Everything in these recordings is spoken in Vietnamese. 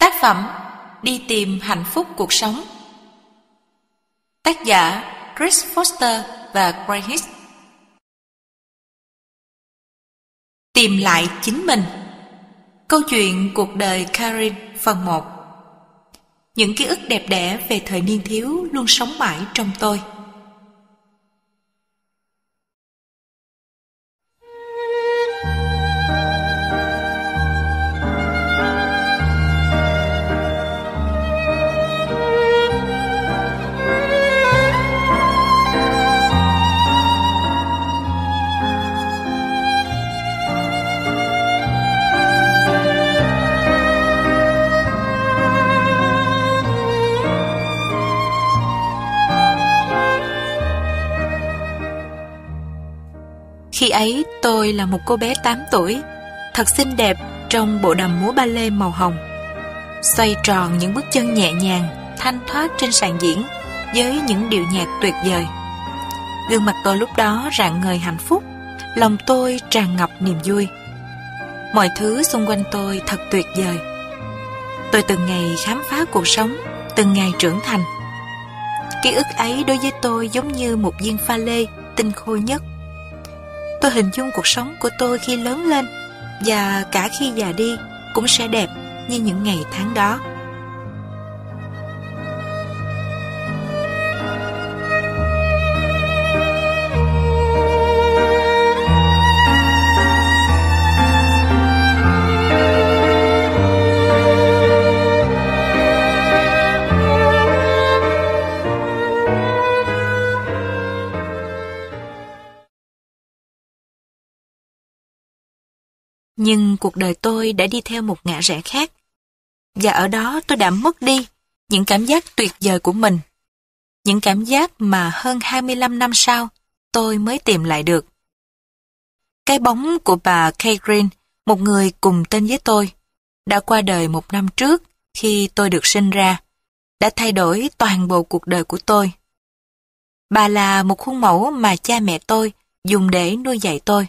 Tác phẩm Đi tìm hạnh phúc cuộc sống. Tác giả Chris Foster và Gray Hicks. Tìm lại chính mình. Câu chuyện cuộc đời Karin phần 1 Những ký ức đẹp đẽ về thời niên thiếu luôn sống mãi trong tôi. Khi ấy tôi là một cô bé 8 tuổi, thật xinh đẹp trong bộ đầm múa ba lê màu hồng. Xoay tròn những bước chân nhẹ nhàng, thanh thoát trên sàn diễn với những điệu nhạc tuyệt vời. Gương mặt tôi lúc đó rạng ngời hạnh phúc, lòng tôi tràn ngập niềm vui. Mọi thứ xung quanh tôi thật tuyệt vời. Tôi từng ngày khám phá cuộc sống, từng ngày trưởng thành. Ký ức ấy đối với tôi giống như một viên pha lê tinh khôi nhất Tôi hình dung cuộc sống của tôi khi lớn lên và cả khi già đi cũng sẽ đẹp như những ngày tháng đó. Nhưng cuộc đời tôi đã đi theo một ngã rẽ khác. Và ở đó tôi đã mất đi những cảm giác tuyệt vời của mình. Những cảm giác mà hơn 25 năm sau tôi mới tìm lại được. Cái bóng của bà Kay Green, một người cùng tên với tôi, đã qua đời một năm trước khi tôi được sinh ra, đã thay đổi toàn bộ cuộc đời của tôi. Bà là một khuôn mẫu mà cha mẹ tôi dùng để nuôi dạy tôi.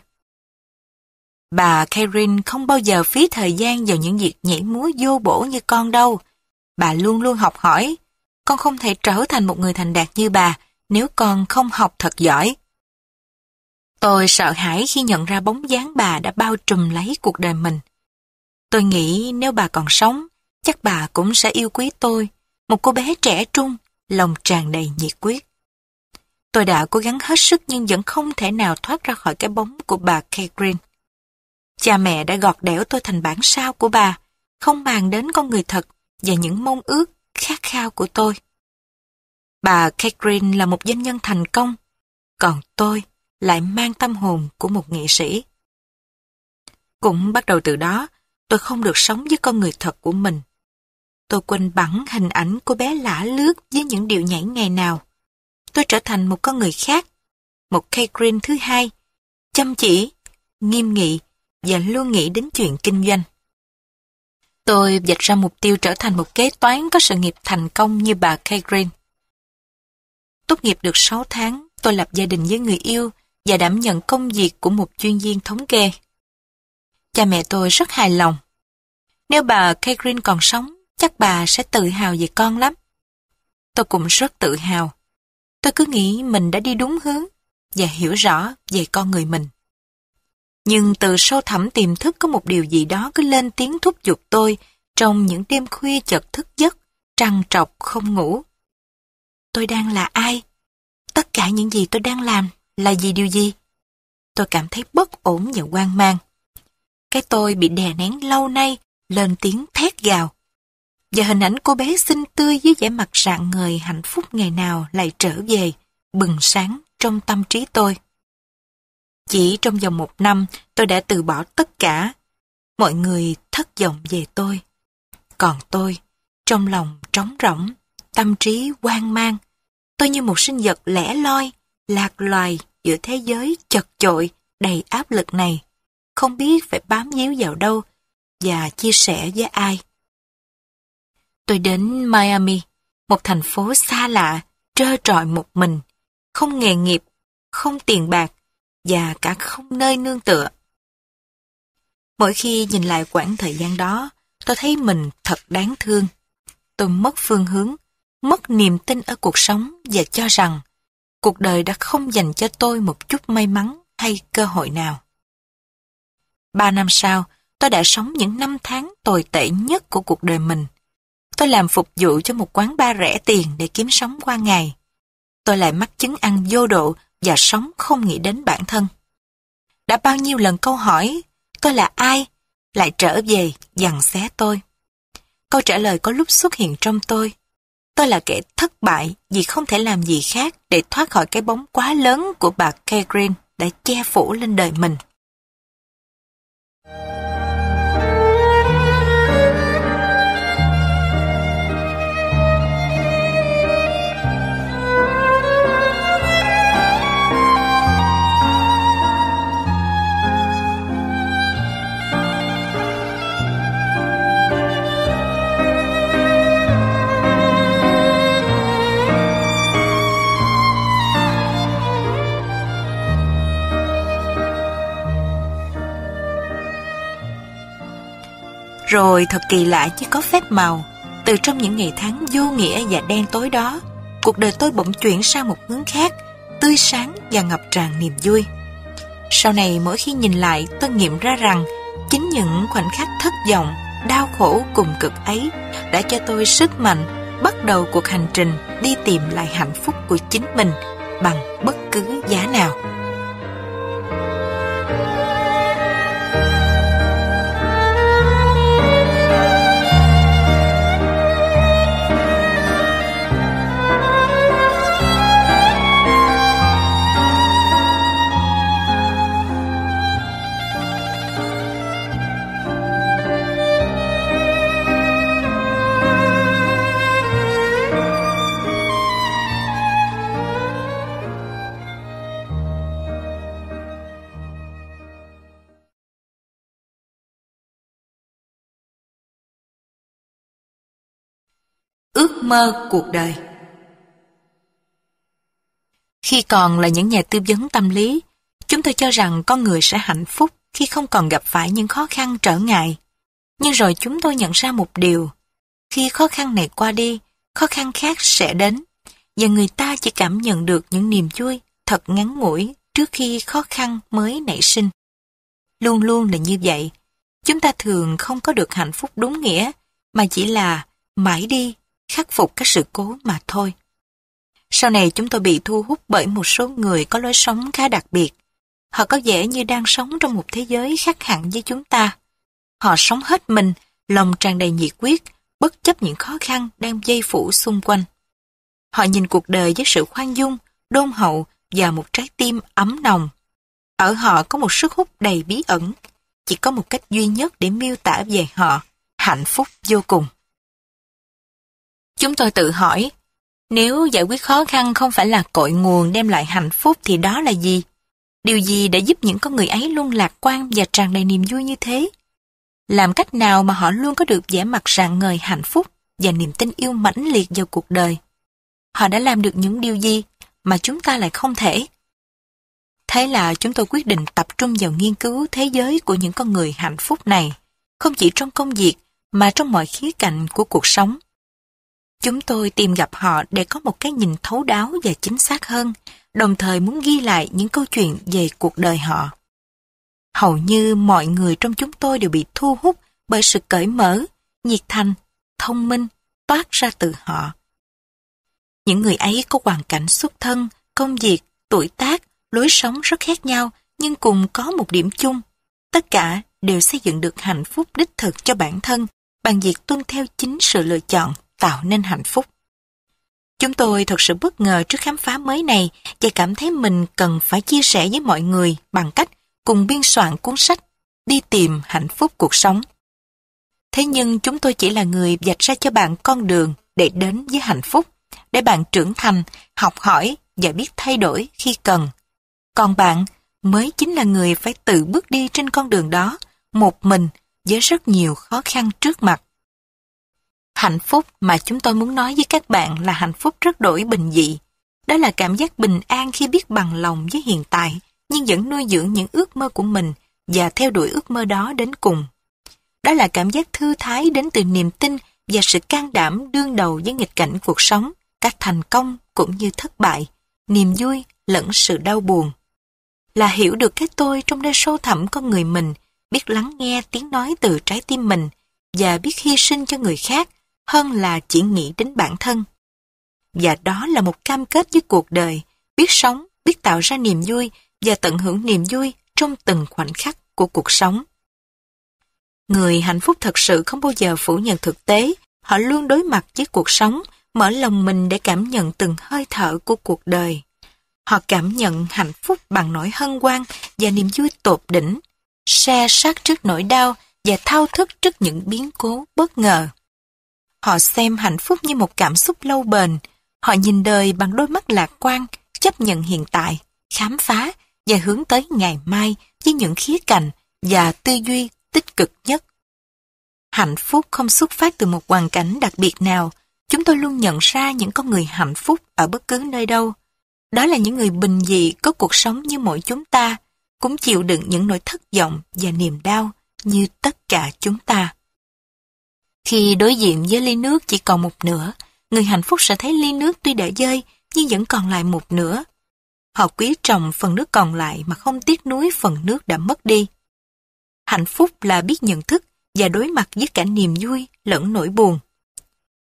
Bà Karen không bao giờ phí thời gian vào những việc nhảy múa vô bổ như con đâu. Bà luôn luôn học hỏi. Con không thể trở thành một người thành đạt như bà nếu con không học thật giỏi. Tôi sợ hãi khi nhận ra bóng dáng bà đã bao trùm lấy cuộc đời mình. Tôi nghĩ nếu bà còn sống, chắc bà cũng sẽ yêu quý tôi, một cô bé trẻ trung, lòng tràn đầy nhiệt quyết. Tôi đã cố gắng hết sức nhưng vẫn không thể nào thoát ra khỏi cái bóng của bà Kate Cha mẹ đã gọt đẽo tôi thành bản sao của bà, không bàn đến con người thật và những mong ước, khát khao của tôi. Bà Catherine là một doanh nhân thành công, còn tôi lại mang tâm hồn của một nghệ sĩ. Cũng bắt đầu từ đó, tôi không được sống với con người thật của mình. Tôi quên bẵng hình ảnh cô bé lả lướt với những điệu nhảy ngày nào. Tôi trở thành một con người khác, một Catherine thứ hai, chăm chỉ, nghiêm nghị và luôn nghĩ đến chuyện kinh doanh. Tôi vạch ra mục tiêu trở thành một kế toán có sự nghiệp thành công như bà Kay Green. Tốt nghiệp được 6 tháng, tôi lập gia đình với người yêu và đảm nhận công việc của một chuyên viên thống kê. Cha mẹ tôi rất hài lòng. Nếu bà Kay Green còn sống, chắc bà sẽ tự hào về con lắm. Tôi cũng rất tự hào. Tôi cứ nghĩ mình đã đi đúng hướng và hiểu rõ về con người mình. Nhưng từ sâu thẳm tiềm thức có một điều gì đó cứ lên tiếng thúc giục tôi trong những đêm khuya chợt thức giấc, trằn trọc không ngủ. Tôi đang là ai? Tất cả những gì tôi đang làm là gì điều gì? Tôi cảm thấy bất ổn và hoang mang. Cái tôi bị đè nén lâu nay lên tiếng thét gào. Và hình ảnh cô bé xinh tươi với vẻ mặt rạng ngời hạnh phúc ngày nào lại trở về, bừng sáng trong tâm trí tôi. Chỉ trong vòng một năm, tôi đã từ bỏ tất cả. Mọi người thất vọng về tôi. Còn tôi, trong lòng trống rỗng, tâm trí hoang mang. Tôi như một sinh vật lẻ loi, lạc loài giữa thế giới chật chội, đầy áp lực này. Không biết phải bám víu vào đâu và chia sẻ với ai. Tôi đến Miami, một thành phố xa lạ, trơ trọi một mình, không nghề nghiệp, không tiền bạc, và cả không nơi nương tựa. Mỗi khi nhìn lại quãng thời gian đó, tôi thấy mình thật đáng thương. Tôi mất phương hướng, mất niềm tin ở cuộc sống và cho rằng cuộc đời đã không dành cho tôi một chút may mắn hay cơ hội nào. Ba năm sau, tôi đã sống những năm tháng tồi tệ nhất của cuộc đời mình. Tôi làm phục vụ cho một quán bar rẻ tiền để kiếm sống qua ngày. Tôi lại mắc chứng ăn vô độ và sống không nghĩ đến bản thân. Đã bao nhiêu lần câu hỏi, tôi là ai, lại trở về dằn xé tôi. Câu trả lời có lúc xuất hiện trong tôi. Tôi là kẻ thất bại vì không thể làm gì khác để thoát khỏi cái bóng quá lớn của bà Kay Green đã che phủ lên đời mình. Rồi thật kỳ lạ chứ có phép màu. Từ trong những ngày tháng vô nghĩa và đen tối đó, cuộc đời tôi bỗng chuyển sang một hướng khác, tươi sáng và ngập tràn niềm vui. Sau này mỗi khi nhìn lại tôi nghiệm ra rằng chính những khoảnh khắc thất vọng, đau khổ cùng cực ấy đã cho tôi sức mạnh bắt đầu cuộc hành trình đi tìm lại hạnh phúc của chính mình bằng bất cứ giá nào. Mơ cuộc đời. Khi còn là những nhà tư vấn tâm lý, chúng tôi cho rằng con người sẽ hạnh phúc khi không còn gặp phải những khó khăn trở ngại. Nhưng rồi chúng tôi nhận ra một điều, khi khó khăn này qua đi, khó khăn khác sẽ đến, và người ta chỉ cảm nhận được những niềm vui thật ngắn ngủi trước khi khó khăn mới nảy sinh. Luôn luôn là như vậy, chúng ta thường không có được hạnh phúc đúng nghĩa, mà chỉ là mãi đi khắc phục các sự cố mà thôi. Sau này chúng tôi bị thu hút bởi một số người có lối sống khá đặc biệt. Họ có vẻ như đang sống trong một thế giới khác hẳn với chúng ta. Họ sống hết mình, lòng tràn đầy nhiệt quyết, bất chấp những khó khăn đang dây phủ xung quanh. Họ nhìn cuộc đời với sự khoan dung, đôn hậu và một trái tim ấm nồng. Ở họ có một sức hút đầy bí ẩn. Chỉ có một cách duy nhất để miêu tả về họ, hạnh phúc vô cùng. Chúng tôi tự hỏi, nếu giải quyết khó khăn không phải là cội nguồn đem lại hạnh phúc thì đó là gì? Điều gì đã giúp những con người ấy luôn lạc quan và tràn đầy niềm vui như thế? Làm cách nào mà họ luôn có được vẻ mặt rạng ngời hạnh phúc và niềm tin yêu mãnh liệt vào cuộc đời? Họ đã làm được những điều gì mà chúng ta lại không thể? Thế là chúng tôi quyết định tập trung vào nghiên cứu thế giới của những con người hạnh phúc này, không chỉ trong công việc mà trong mọi khía cạnh của cuộc sống. Chúng tôi tìm gặp họ để có một cái nhìn thấu đáo và chính xác hơn, đồng thời muốn ghi lại những câu chuyện về cuộc đời họ. Hầu như mọi người trong chúng tôi đều bị thu hút bởi sự cởi mở, nhiệt thành, thông minh toát ra từ họ. Những người ấy có hoàn cảnh xuất thân, công việc, tuổi tác, lối sống rất khác nhau nhưng cùng có một điểm chung. Tất cả đều xây dựng được hạnh phúc đích thực cho bản thân bằng việc tuân theo chính sự lựa chọn tạo nên hạnh phúc. Chúng tôi thật sự bất ngờ trước khám phá mới này và cảm thấy mình cần phải chia sẻ với mọi người bằng cách cùng biên soạn cuốn sách Đi tìm hạnh phúc cuộc sống. Thế nhưng chúng tôi chỉ là người vạch ra cho bạn con đường để đến với hạnh phúc, để bạn trưởng thành, học hỏi và biết thay đổi khi cần. Còn bạn mới chính là người phải tự bước đi trên con đường đó, một mình với rất nhiều khó khăn trước mặt. Hạnh phúc mà chúng tôi muốn nói với các bạn là hạnh phúc rất đổi bình dị. Đó là cảm giác bình an khi biết bằng lòng với hiện tại, nhưng vẫn nuôi dưỡng những ước mơ của mình và theo đuổi ước mơ đó đến cùng. Đó là cảm giác thư thái đến từ niềm tin và sự can đảm đương đầu với nghịch cảnh cuộc sống, các thành công cũng như thất bại, niềm vui lẫn sự đau buồn. Là hiểu được cái tôi trong nơi sâu thẳm con người mình, biết lắng nghe tiếng nói từ trái tim mình và biết hy sinh cho người khác hơn là chỉ nghĩ đến bản thân. Và đó là một cam kết với cuộc đời, biết sống, biết tạo ra niềm vui và tận hưởng niềm vui trong từng khoảnh khắc của cuộc sống. Người hạnh phúc thật sự không bao giờ phủ nhận thực tế, họ luôn đối mặt với cuộc sống, mở lòng mình để cảm nhận từng hơi thở của cuộc đời. Họ cảm nhận hạnh phúc bằng nỗi hân hoan và niềm vui tột đỉnh, xe sát trước nỗi đau và thao thức trước những biến cố bất ngờ. Họ xem hạnh phúc như một cảm xúc lâu bền, họ nhìn đời bằng đôi mắt lạc quan, chấp nhận hiện tại, khám phá và hướng tới ngày mai với những khía cạnh và tư duy tích cực nhất. Hạnh phúc không xuất phát từ một hoàn cảnh đặc biệt nào, chúng tôi luôn nhận ra những con người hạnh phúc ở bất cứ nơi đâu. Đó là những người bình dị có cuộc sống như mỗi chúng ta, cũng chịu đựng những nỗi thất vọng và niềm đau như tất cả chúng ta. Khi đối diện với ly nước chỉ còn một nửa, người hạnh phúc sẽ thấy ly nước tuy đã dơi nhưng vẫn còn lại một nửa. Họ quý trọng phần nước còn lại mà không tiếc nuối phần nước đã mất đi. Hạnh phúc là biết nhận thức và đối mặt với cả niềm vui lẫn nỗi buồn.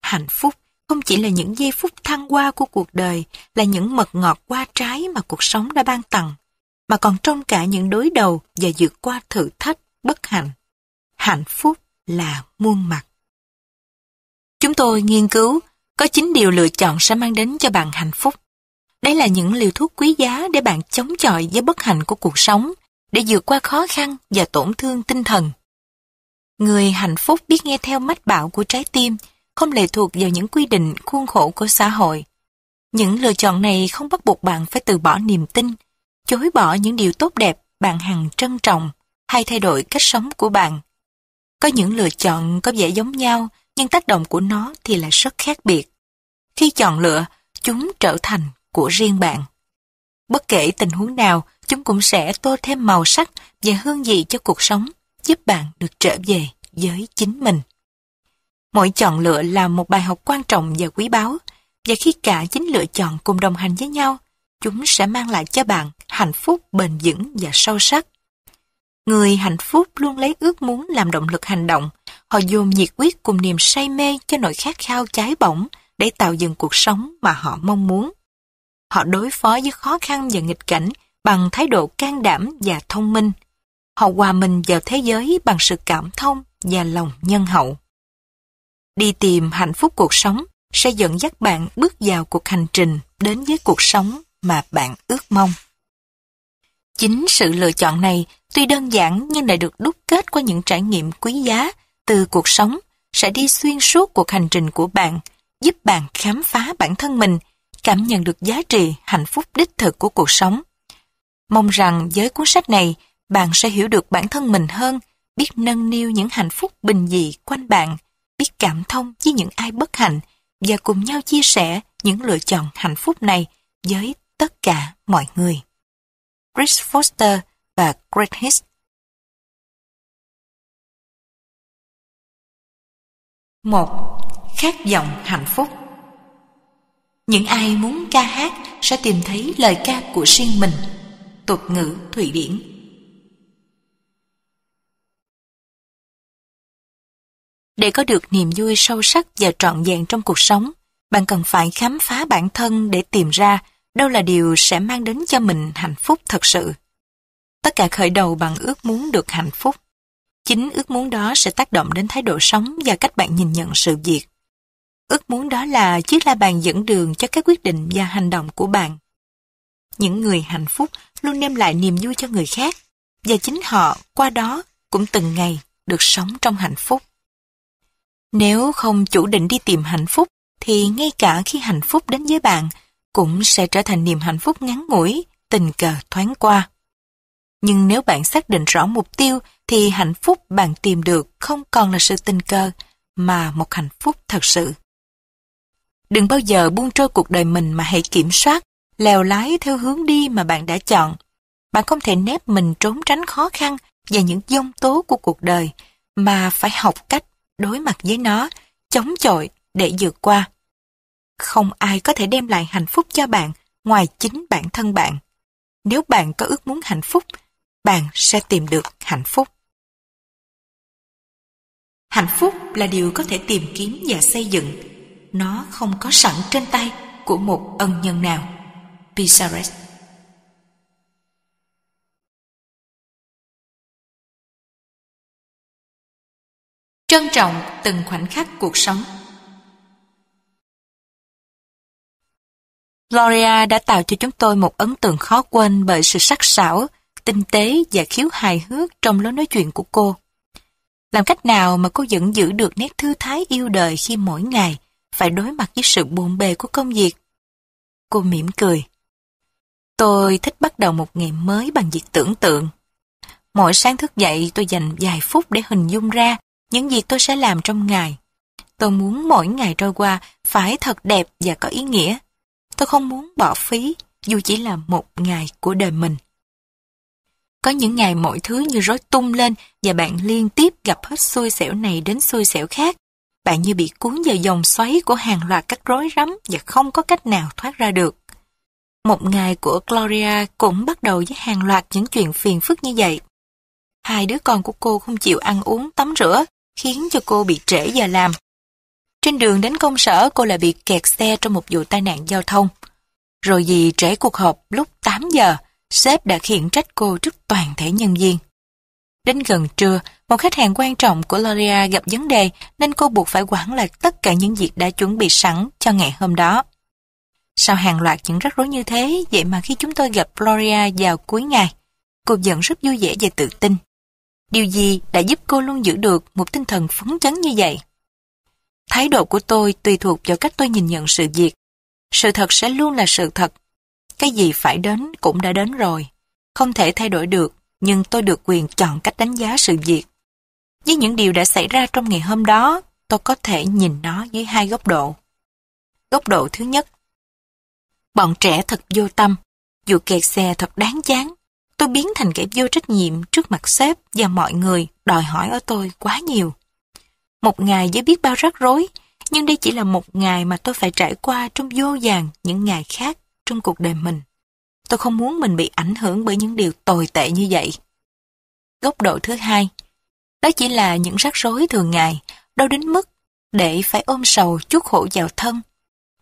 Hạnh phúc không chỉ là những giây phút thăng hoa của cuộc đời, là những mật ngọt qua trái mà cuộc sống đã ban tặng, mà còn trong cả những đối đầu và vượt qua thử thách, bất hạnh. Hạnh phúc là muôn mặt. Chúng tôi nghiên cứu có 9 điều lựa chọn sẽ mang đến cho bạn hạnh phúc. Đây là những liều thuốc quý giá để bạn chống chọi với bất hạnh của cuộc sống, để vượt qua khó khăn và tổn thương tinh thần. Người hạnh phúc biết nghe theo mách bảo của trái tim, không lệ thuộc vào những quy định khuôn khổ của xã hội. Những lựa chọn này không bắt buộc bạn phải từ bỏ niềm tin, chối bỏ những điều tốt đẹp bạn hằng trân trọng hay thay đổi cách sống của bạn. Có những lựa chọn có vẻ giống nhau nhưng tác động của nó thì lại rất khác biệt. Khi chọn lựa, chúng trở thành của riêng bạn. Bất kể tình huống nào, chúng cũng sẽ tô thêm màu sắc và hương vị cho cuộc sống, giúp bạn được trở về với chính mình. Mỗi chọn lựa là một bài học quan trọng và quý báu, và khi cả chính lựa chọn cùng đồng hành với nhau, chúng sẽ mang lại cho bạn hạnh phúc bền vững và sâu sắc. Người hạnh phúc luôn lấy ước muốn làm động lực hành động, họ dồn nhiệt quyết cùng niềm say mê cho nỗi khát khao cháy bỏng để tạo dựng cuộc sống mà họ mong muốn. Họ đối phó với khó khăn và nghịch cảnh bằng thái độ can đảm và thông minh. Họ hòa mình vào thế giới bằng sự cảm thông và lòng nhân hậu. Đi tìm hạnh phúc cuộc sống sẽ dẫn dắt bạn bước vào cuộc hành trình đến với cuộc sống mà bạn ước mong. Chính sự lựa chọn này tuy đơn giản nhưng lại được đúc kết qua những trải nghiệm quý giá từ cuộc sống sẽ đi xuyên suốt cuộc hành trình của bạn, giúp bạn khám phá bản thân mình, cảm nhận được giá trị hạnh phúc đích thực của cuộc sống. Mong rằng với cuốn sách này, bạn sẽ hiểu được bản thân mình hơn, biết nâng niu những hạnh phúc bình dị quanh bạn, biết cảm thông với những ai bất hạnh và cùng nhau chia sẻ những lựa chọn hạnh phúc này với tất cả mọi người. Chris Foster và Greg Hicks một Khát vọng hạnh phúc Những ai muốn ca hát sẽ tìm thấy lời ca của riêng mình. Tục ngữ Thụy Điển Để có được niềm vui sâu sắc và trọn vẹn trong cuộc sống, bạn cần phải khám phá bản thân để tìm ra đâu là điều sẽ mang đến cho mình hạnh phúc thật sự. Tất cả khởi đầu bằng ước muốn được hạnh phúc. Chính ước muốn đó sẽ tác động đến thái độ sống và cách bạn nhìn nhận sự việc. Ước muốn đó là chiếc la bàn dẫn đường cho các quyết định và hành động của bạn. Những người hạnh phúc luôn đem lại niềm vui cho người khác, và chính họ qua đó cũng từng ngày được sống trong hạnh phúc. Nếu không chủ định đi tìm hạnh phúc, thì ngay cả khi hạnh phúc đến với bạn, cũng sẽ trở thành niềm hạnh phúc ngắn ngủi, tình cờ thoáng qua. Nhưng nếu bạn xác định rõ mục tiêu, thì hạnh phúc bạn tìm được không còn là sự tình cờ, mà một hạnh phúc thật sự. Đừng bao giờ buông trôi cuộc đời mình mà hãy kiểm soát, lèo lái theo hướng đi mà bạn đã chọn. Bạn không thể nép mình trốn tránh khó khăn và những dông tố của cuộc đời, mà phải học cách đối mặt với nó, chống chọi để vượt qua. Không ai có thể đem lại hạnh phúc cho bạn ngoài chính bản thân bạn. Nếu bạn có ước muốn hạnh phúc, bạn sẽ tìm được hạnh phúc. Hạnh phúc là điều có thể tìm kiếm và xây dựng. Nó không có sẵn trên tay của một ân nhân nào. pizarres Trân trọng từng khoảnh khắc cuộc sống Gloria đã tạo cho chúng tôi một ấn tượng khó quên bởi sự sắc sảo, tinh tế và khiếu hài hước trong lối nói chuyện của cô. Làm cách nào mà cô vẫn giữ được nét thư thái yêu đời khi mỗi ngày phải đối mặt với sự bộn bề của công việc? Cô mỉm cười. Tôi thích bắt đầu một ngày mới bằng việc tưởng tượng. Mỗi sáng thức dậy, tôi dành vài phút để hình dung ra những việc tôi sẽ làm trong ngày. Tôi muốn mỗi ngày trôi qua phải thật đẹp và có ý nghĩa. Tôi không muốn bỏ phí, dù chỉ là một ngày của đời mình. Có những ngày mọi thứ như rối tung lên và bạn liên tiếp gặp hết xui xẻo này đến xui xẻo khác. Bạn như bị cuốn vào dòng xoáy của hàng loạt các rối rắm và không có cách nào thoát ra được. Một ngày của Gloria cũng bắt đầu với hàng loạt những chuyện phiền phức như vậy. Hai đứa con của cô không chịu ăn uống, tắm rửa, khiến cho cô bị trễ giờ làm. Trên đường đến công sở cô lại bị kẹt xe trong một vụ tai nạn giao thông. Rồi vì trễ cuộc họp lúc 8 giờ, sếp đã khiển trách cô trước toàn thể nhân viên. Đến gần trưa, một khách hàng quan trọng của Loria gặp vấn đề nên cô buộc phải quản lại tất cả những việc đã chuẩn bị sẵn cho ngày hôm đó. Sau hàng loạt những rắc rối như thế, vậy mà khi chúng tôi gặp Gloria vào cuối ngày, cô vẫn rất vui vẻ và tự tin. Điều gì đã giúp cô luôn giữ được một tinh thần phấn chấn như vậy? Thái độ của tôi tùy thuộc vào cách tôi nhìn nhận sự việc. Sự thật sẽ luôn là sự thật. Cái gì phải đến cũng đã đến rồi. Không thể thay đổi được, nhưng tôi được quyền chọn cách đánh giá sự việc. Với những điều đã xảy ra trong ngày hôm đó, tôi có thể nhìn nó dưới hai góc độ. Góc độ thứ nhất, bọn trẻ thật vô tâm, dù kẹt xe thật đáng chán. Tôi biến thành kẻ vô trách nhiệm trước mặt sếp và mọi người đòi hỏi ở tôi quá nhiều. Một ngày với biết bao rắc rối, nhưng đây chỉ là một ngày mà tôi phải trải qua trong vô vàng những ngày khác trong cuộc đời mình. Tôi không muốn mình bị ảnh hưởng bởi những điều tồi tệ như vậy. Góc độ thứ hai, đó chỉ là những rắc rối thường ngày, đâu đến mức để phải ôm sầu chuốc khổ vào thân.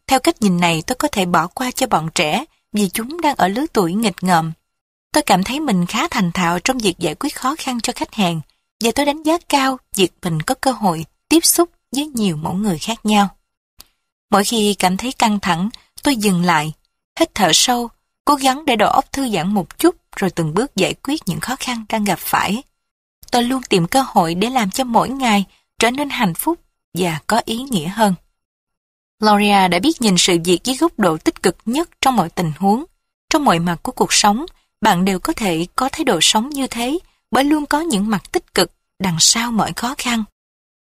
Theo cách nhìn này tôi có thể bỏ qua cho bọn trẻ vì chúng đang ở lứa tuổi nghịch ngợm. Tôi cảm thấy mình khá thành thạo trong việc giải quyết khó khăn cho khách hàng và tôi đánh giá cao việc mình có cơ hội tiếp xúc với nhiều mẫu người khác nhau. Mỗi khi cảm thấy căng thẳng, tôi dừng lại, hít thở sâu, cố gắng để đầu óc thư giãn một chút rồi từng bước giải quyết những khó khăn đang gặp phải. Tôi luôn tìm cơ hội để làm cho mỗi ngày trở nên hạnh phúc và có ý nghĩa hơn. Gloria đã biết nhìn sự việc với góc độ tích cực nhất trong mọi tình huống. Trong mọi mặt của cuộc sống, bạn đều có thể có thái độ sống như thế bởi luôn có những mặt tích cực đằng sau mọi khó khăn.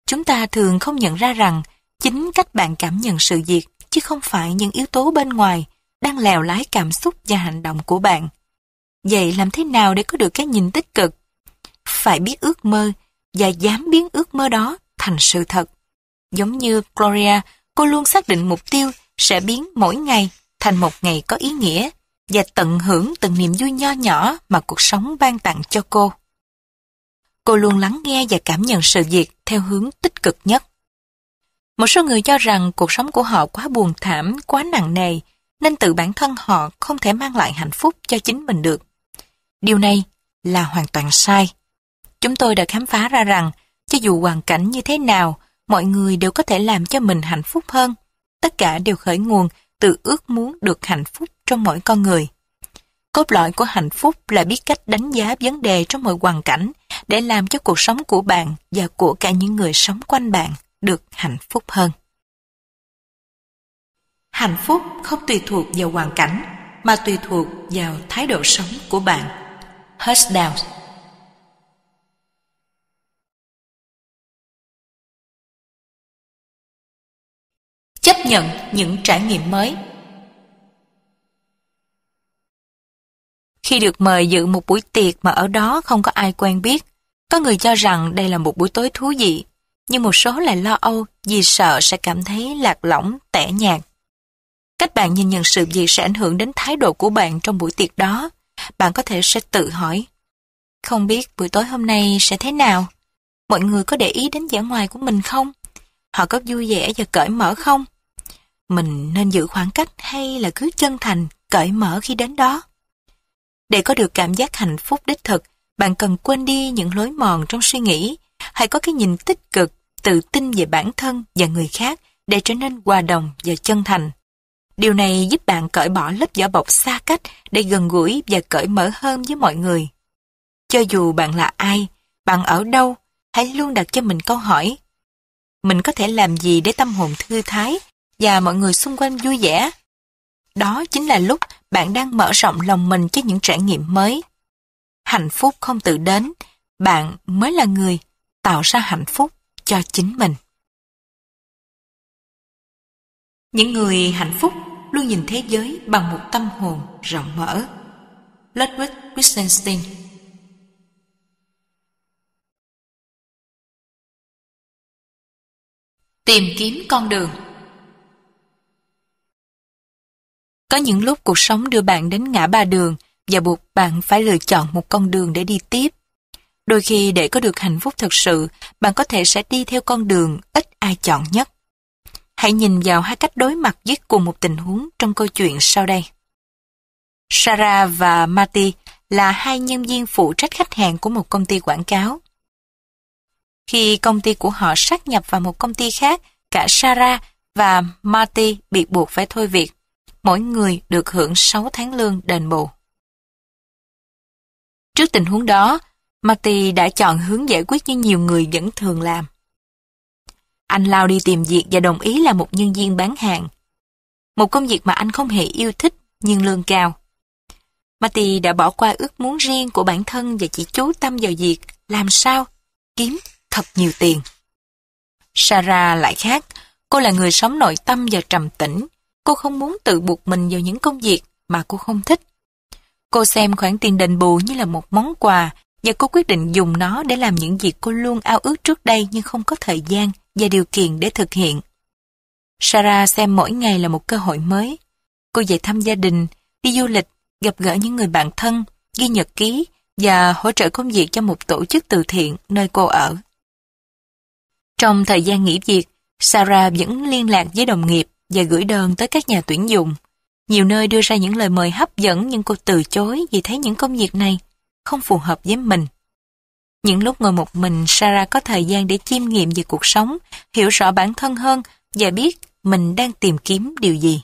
Chúng ta thường không nhận ra rằng chính cách bạn cảm nhận sự việc chứ không phải những yếu tố bên ngoài đang lèo lái cảm xúc và hành động của bạn. Vậy làm thế nào để có được cái nhìn tích cực? Phải biết ước mơ và dám biến ước mơ đó thành sự thật. Giống như Gloria, cô luôn xác định mục tiêu sẽ biến mỗi ngày thành một ngày có ý nghĩa và tận hưởng từng niềm vui nho nhỏ mà cuộc sống ban tặng cho cô. Cô luôn lắng nghe và cảm nhận sự việc theo hướng tích cực nhất. Một số người cho rằng cuộc sống của họ quá buồn thảm, quá nặng nề, nên tự bản thân họ không thể mang lại hạnh phúc cho chính mình được. Điều này là hoàn toàn sai. Chúng tôi đã khám phá ra rằng, cho dù hoàn cảnh như thế nào, mọi người đều có thể làm cho mình hạnh phúc hơn. Tất cả đều khởi nguồn từ ước muốn được hạnh phúc trong mỗi con người. Cốt lõi của hạnh phúc là biết cách đánh giá vấn đề trong mọi hoàn cảnh để làm cho cuộc sống của bạn và của cả những người sống quanh bạn được hạnh phúc hơn. Hạnh phúc không tùy thuộc vào hoàn cảnh mà tùy thuộc vào thái độ sống của bạn. Husdown Chấp nhận những trải nghiệm mới Khi được mời dự một buổi tiệc mà ở đó không có ai quen biết, Có người cho rằng đây là một buổi tối thú vị, nhưng một số lại lo âu vì sợ sẽ cảm thấy lạc lõng, tẻ nhạt. Cách bạn nhìn nhận sự gì sẽ ảnh hưởng đến thái độ của bạn trong buổi tiệc đó. Bạn có thể sẽ tự hỏi, không biết buổi tối hôm nay sẽ thế nào? Mọi người có để ý đến vẻ ngoài của mình không? Họ có vui vẻ và cởi mở không? Mình nên giữ khoảng cách hay là cứ chân thành, cởi mở khi đến đó? Để có được cảm giác hạnh phúc đích thực, bạn cần quên đi những lối mòn trong suy nghĩ, hãy có cái nhìn tích cực, tự tin về bản thân và người khác để trở nên hòa đồng và chân thành. Điều này giúp bạn cởi bỏ lớp vỏ bọc xa cách để gần gũi và cởi mở hơn với mọi người. Cho dù bạn là ai, bạn ở đâu, hãy luôn đặt cho mình câu hỏi. Mình có thể làm gì để tâm hồn thư thái và mọi người xung quanh vui vẻ? Đó chính là lúc bạn đang mở rộng lòng mình cho những trải nghiệm mới. Hạnh phúc không tự đến, bạn mới là người tạo ra hạnh phúc cho chính mình. Những người hạnh phúc luôn nhìn thế giới bằng một tâm hồn rộng mở. Ludwig Wittgenstein Tìm kiếm con đường Có những lúc cuộc sống đưa bạn đến ngã ba đường và buộc bạn phải lựa chọn một con đường để đi tiếp. Đôi khi để có được hạnh phúc thật sự, bạn có thể sẽ đi theo con đường ít ai chọn nhất. Hãy nhìn vào hai cách đối mặt với cùng một tình huống trong câu chuyện sau đây. Sarah và Marty là hai nhân viên phụ trách khách hàng của một công ty quảng cáo. Khi công ty của họ sát nhập vào một công ty khác, cả Sarah và Marty bị buộc phải thôi việc. Mỗi người được hưởng 6 tháng lương đền bù. Trước tình huống đó, Marty đã chọn hướng giải quyết như nhiều người vẫn thường làm. Anh lao đi tìm việc và đồng ý là một nhân viên bán hàng. Một công việc mà anh không hề yêu thích nhưng lương cao. Matty đã bỏ qua ước muốn riêng của bản thân và chỉ chú tâm vào việc làm sao kiếm thật nhiều tiền. Sarah lại khác, cô là người sống nội tâm và trầm tĩnh. Cô không muốn tự buộc mình vào những công việc mà cô không thích. Cô xem khoản tiền đền bù như là một món quà và cô quyết định dùng nó để làm những việc cô luôn ao ước trước đây nhưng không có thời gian và điều kiện để thực hiện. Sarah xem mỗi ngày là một cơ hội mới. Cô về thăm gia đình, đi du lịch, gặp gỡ những người bạn thân, ghi nhật ký và hỗ trợ công việc cho một tổ chức từ thiện nơi cô ở. Trong thời gian nghỉ việc, Sarah vẫn liên lạc với đồng nghiệp và gửi đơn tới các nhà tuyển dụng. Nhiều nơi đưa ra những lời mời hấp dẫn nhưng cô từ chối vì thấy những công việc này không phù hợp với mình. Những lúc ngồi một mình, Sarah có thời gian để chiêm nghiệm về cuộc sống, hiểu rõ bản thân hơn và biết mình đang tìm kiếm điều gì.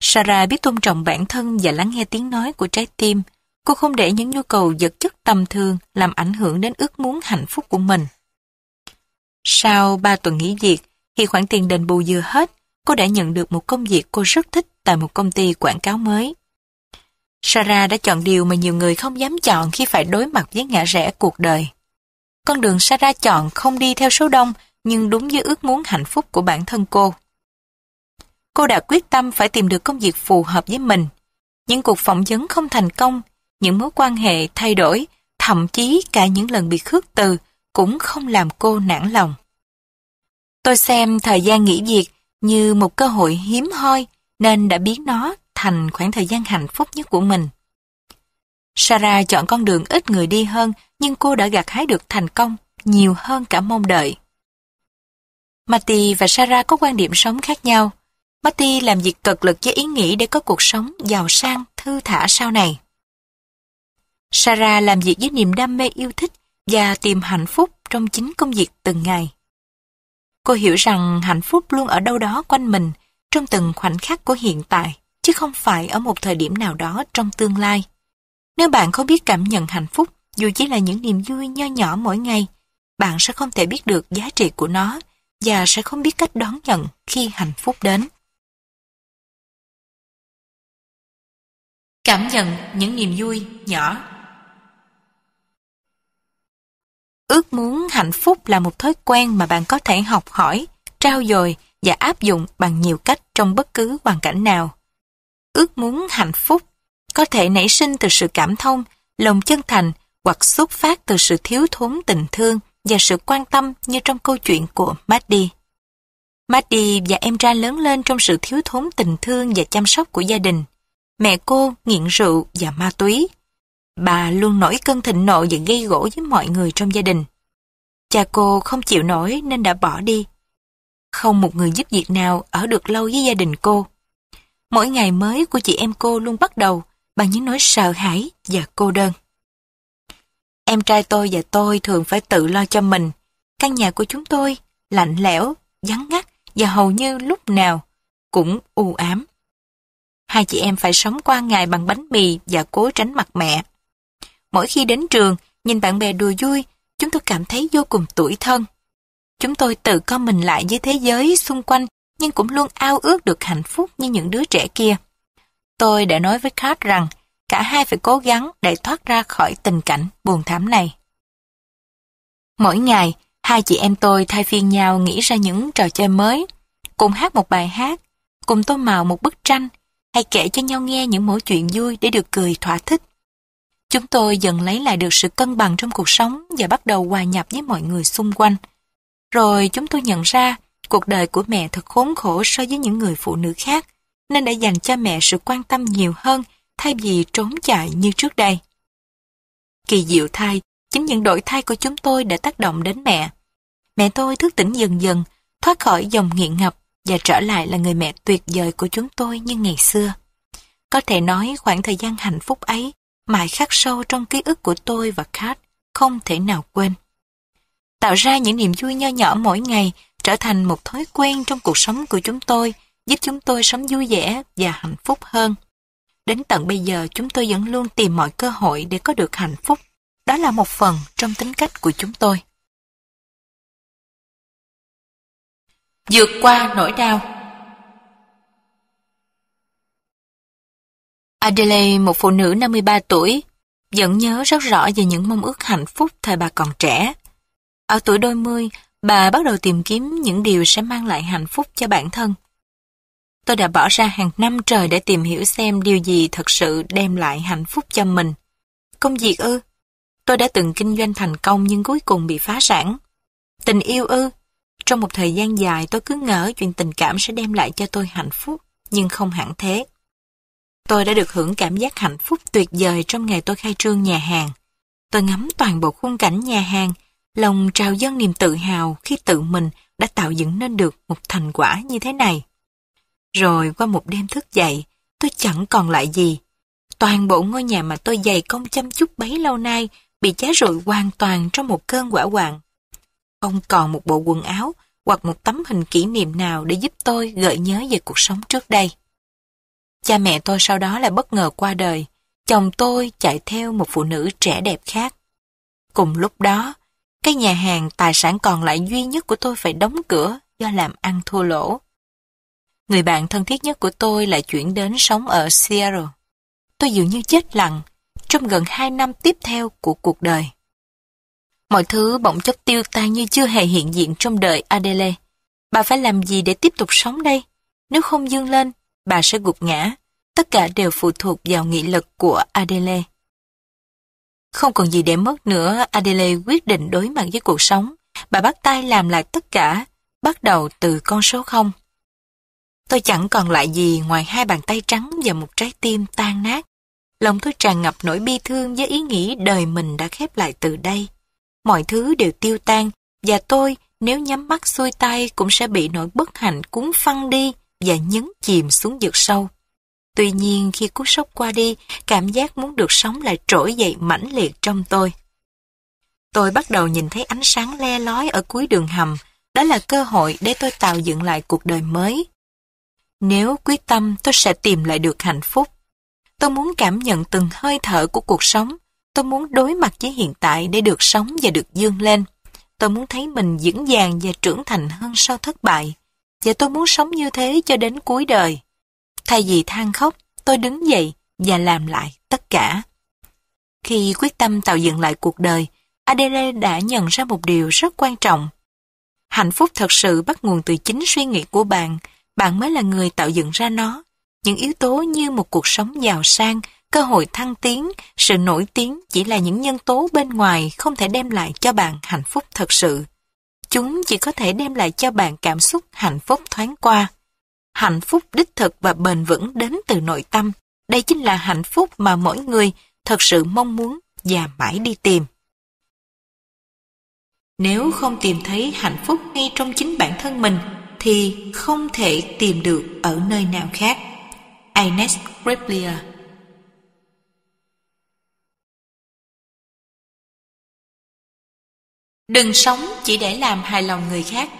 Sarah biết tôn trọng bản thân và lắng nghe tiếng nói của trái tim. Cô không để những nhu cầu vật chất tầm thường làm ảnh hưởng đến ước muốn hạnh phúc của mình. Sau 3 tuần nghỉ việc, khi khoản tiền đền bù vừa hết, cô đã nhận được một công việc cô rất thích tại một công ty quảng cáo mới. Sarah đã chọn điều mà nhiều người không dám chọn khi phải đối mặt với ngã rẽ cuộc đời. Con đường Sarah chọn không đi theo số đông, nhưng đúng với ước muốn hạnh phúc của bản thân cô. Cô đã quyết tâm phải tìm được công việc phù hợp với mình. Những cuộc phỏng vấn không thành công, những mối quan hệ thay đổi, thậm chí cả những lần bị khước từ cũng không làm cô nản lòng. Tôi xem thời gian nghỉ việc như một cơ hội hiếm hoi nên đã biến nó thành khoảng thời gian hạnh phúc nhất của mình. Sarah chọn con đường ít người đi hơn nhưng cô đã gặt hái được thành công nhiều hơn cả mong đợi. Matty và Sarah có quan điểm sống khác nhau. Matty làm việc cực lực với ý nghĩ để có cuộc sống giàu sang, thư thả sau này. Sarah làm việc với niềm đam mê yêu thích và tìm hạnh phúc trong chính công việc từng ngày. Cô hiểu rằng hạnh phúc luôn ở đâu đó quanh mình, trong từng khoảnh khắc của hiện tại, chứ không phải ở một thời điểm nào đó trong tương lai. Nếu bạn không biết cảm nhận hạnh phúc, dù chỉ là những niềm vui nho nhỏ mỗi ngày, bạn sẽ không thể biết được giá trị của nó và sẽ không biết cách đón nhận khi hạnh phúc đến. Cảm nhận những niềm vui nhỏ Ước muốn hạnh phúc là một thói quen mà bạn có thể học hỏi, trao dồi và áp dụng bằng nhiều cách trong bất cứ hoàn cảnh nào. Ước muốn hạnh phúc có thể nảy sinh từ sự cảm thông, lòng chân thành hoặc xuất phát từ sự thiếu thốn tình thương và sự quan tâm như trong câu chuyện của Maddie. Maddie và em trai lớn lên trong sự thiếu thốn tình thương và chăm sóc của gia đình. Mẹ cô nghiện rượu và ma túy. Bà luôn nổi cơn thịnh nộ và gây gỗ với mọi người trong gia đình. Cha cô không chịu nổi nên đã bỏ đi. Không một người giúp việc nào ở được lâu với gia đình cô. Mỗi ngày mới của chị em cô luôn bắt đầu bằng những nỗi sợ hãi và cô đơn. Em trai tôi và tôi thường phải tự lo cho mình. Căn nhà của chúng tôi lạnh lẽo, vắng ngắt và hầu như lúc nào cũng u ám. Hai chị em phải sống qua ngày bằng bánh mì và cố tránh mặt mẹ. Mỗi khi đến trường, nhìn bạn bè đùa vui, chúng tôi cảm thấy vô cùng tủi thân. Chúng tôi tự co mình lại với thế giới xung quanh, nhưng cũng luôn ao ước được hạnh phúc như những đứa trẻ kia. Tôi đã nói với Kat rằng cả hai phải cố gắng để thoát ra khỏi tình cảnh buồn thảm này. Mỗi ngày, hai chị em tôi thay phiên nhau nghĩ ra những trò chơi mới, cùng hát một bài hát, cùng tô màu một bức tranh, hay kể cho nhau nghe những mẫu chuyện vui để được cười thỏa thích. Chúng tôi dần lấy lại được sự cân bằng trong cuộc sống và bắt đầu hòa nhập với mọi người xung quanh. Rồi chúng tôi nhận ra cuộc đời của mẹ thật khốn khổ so với những người phụ nữ khác, nên đã dành cho mẹ sự quan tâm nhiều hơn thay vì trốn chạy như trước đây. Kỳ diệu thay, chính những đổi thay của chúng tôi đã tác động đến mẹ. Mẹ tôi thức tỉnh dần dần, thoát khỏi dòng nghiện ngập và trở lại là người mẹ tuyệt vời của chúng tôi như ngày xưa. Có thể nói khoảng thời gian hạnh phúc ấy mãi khắc sâu trong ký ức của tôi và Kat, không thể nào quên. Tạo ra những niềm vui nho nhỏ mỗi ngày trở thành một thói quen trong cuộc sống của chúng tôi, giúp chúng tôi sống vui vẻ và hạnh phúc hơn. Đến tận bây giờ chúng tôi vẫn luôn tìm mọi cơ hội để có được hạnh phúc. Đó là một phần trong tính cách của chúng tôi. Vượt qua nỗi đau Adelaide, một phụ nữ 53 tuổi, vẫn nhớ rất rõ về những mong ước hạnh phúc thời bà còn trẻ. Ở tuổi đôi mươi, bà bắt đầu tìm kiếm những điều sẽ mang lại hạnh phúc cho bản thân. Tôi đã bỏ ra hàng năm trời để tìm hiểu xem điều gì thật sự đem lại hạnh phúc cho mình. Công việc ư? Tôi đã từng kinh doanh thành công nhưng cuối cùng bị phá sản. Tình yêu ư? Trong một thời gian dài tôi cứ ngỡ chuyện tình cảm sẽ đem lại cho tôi hạnh phúc, nhưng không hẳn thế. Tôi đã được hưởng cảm giác hạnh phúc tuyệt vời trong ngày tôi khai trương nhà hàng. Tôi ngắm toàn bộ khung cảnh nhà hàng, lòng trào dâng niềm tự hào khi tự mình đã tạo dựng nên được một thành quả như thế này. Rồi qua một đêm thức dậy, tôi chẳng còn lại gì. Toàn bộ ngôi nhà mà tôi dày công chăm chút bấy lâu nay bị cháy rụi hoàn toàn trong một cơn quả hoạn. Không còn một bộ quần áo hoặc một tấm hình kỷ niệm nào để giúp tôi gợi nhớ về cuộc sống trước đây. Cha mẹ tôi sau đó lại bất ngờ qua đời, chồng tôi chạy theo một phụ nữ trẻ đẹp khác. Cùng lúc đó, cái nhà hàng tài sản còn lại duy nhất của tôi phải đóng cửa do làm ăn thua lỗ. Người bạn thân thiết nhất của tôi lại chuyển đến sống ở Seattle. Tôi dường như chết lặng trong gần hai năm tiếp theo của cuộc đời. Mọi thứ bỗng chốc tiêu tan như chưa hề hiện diện trong đời Adele. Bà phải làm gì để tiếp tục sống đây? Nếu không dương lên, bà sẽ gục ngã. Tất cả đều phụ thuộc vào nghị lực của Adele. Không còn gì để mất nữa, Adele quyết định đối mặt với cuộc sống. Bà bắt tay làm lại tất cả, bắt đầu từ con số 0. Tôi chẳng còn lại gì ngoài hai bàn tay trắng và một trái tim tan nát. Lòng tôi tràn ngập nỗi bi thương với ý nghĩ đời mình đã khép lại từ đây. Mọi thứ đều tiêu tan, và tôi nếu nhắm mắt xuôi tay cũng sẽ bị nỗi bất hạnh cuốn phăng đi và nhấn chìm xuống vực sâu. Tuy nhiên khi cú sốc qua đi, cảm giác muốn được sống lại trỗi dậy mãnh liệt trong tôi. Tôi bắt đầu nhìn thấy ánh sáng le lói ở cuối đường hầm, đó là cơ hội để tôi tạo dựng lại cuộc đời mới. Nếu quyết tâm tôi sẽ tìm lại được hạnh phúc. Tôi muốn cảm nhận từng hơi thở của cuộc sống. Tôi muốn đối mặt với hiện tại để được sống và được dương lên. Tôi muốn thấy mình vững vàng và trưởng thành hơn sau thất bại. Và tôi muốn sống như thế cho đến cuối đời. Thay vì than khóc, tôi đứng dậy và làm lại tất cả. Khi quyết tâm tạo dựng lại cuộc đời, Adele đã nhận ra một điều rất quan trọng. Hạnh phúc thật sự bắt nguồn từ chính suy nghĩ của bạn, bạn mới là người tạo dựng ra nó. Những yếu tố như một cuộc sống giàu sang cơ hội thăng tiến, sự nổi tiếng chỉ là những nhân tố bên ngoài không thể đem lại cho bạn hạnh phúc thật sự. Chúng chỉ có thể đem lại cho bạn cảm xúc hạnh phúc thoáng qua. Hạnh phúc đích thực và bền vững đến từ nội tâm. Đây chính là hạnh phúc mà mỗi người thật sự mong muốn và mãi đi tìm. Nếu không tìm thấy hạnh phúc ngay trong chính bản thân mình, thì không thể tìm được ở nơi nào khác. Ines Graplier Đừng sống chỉ để làm hài lòng người khác.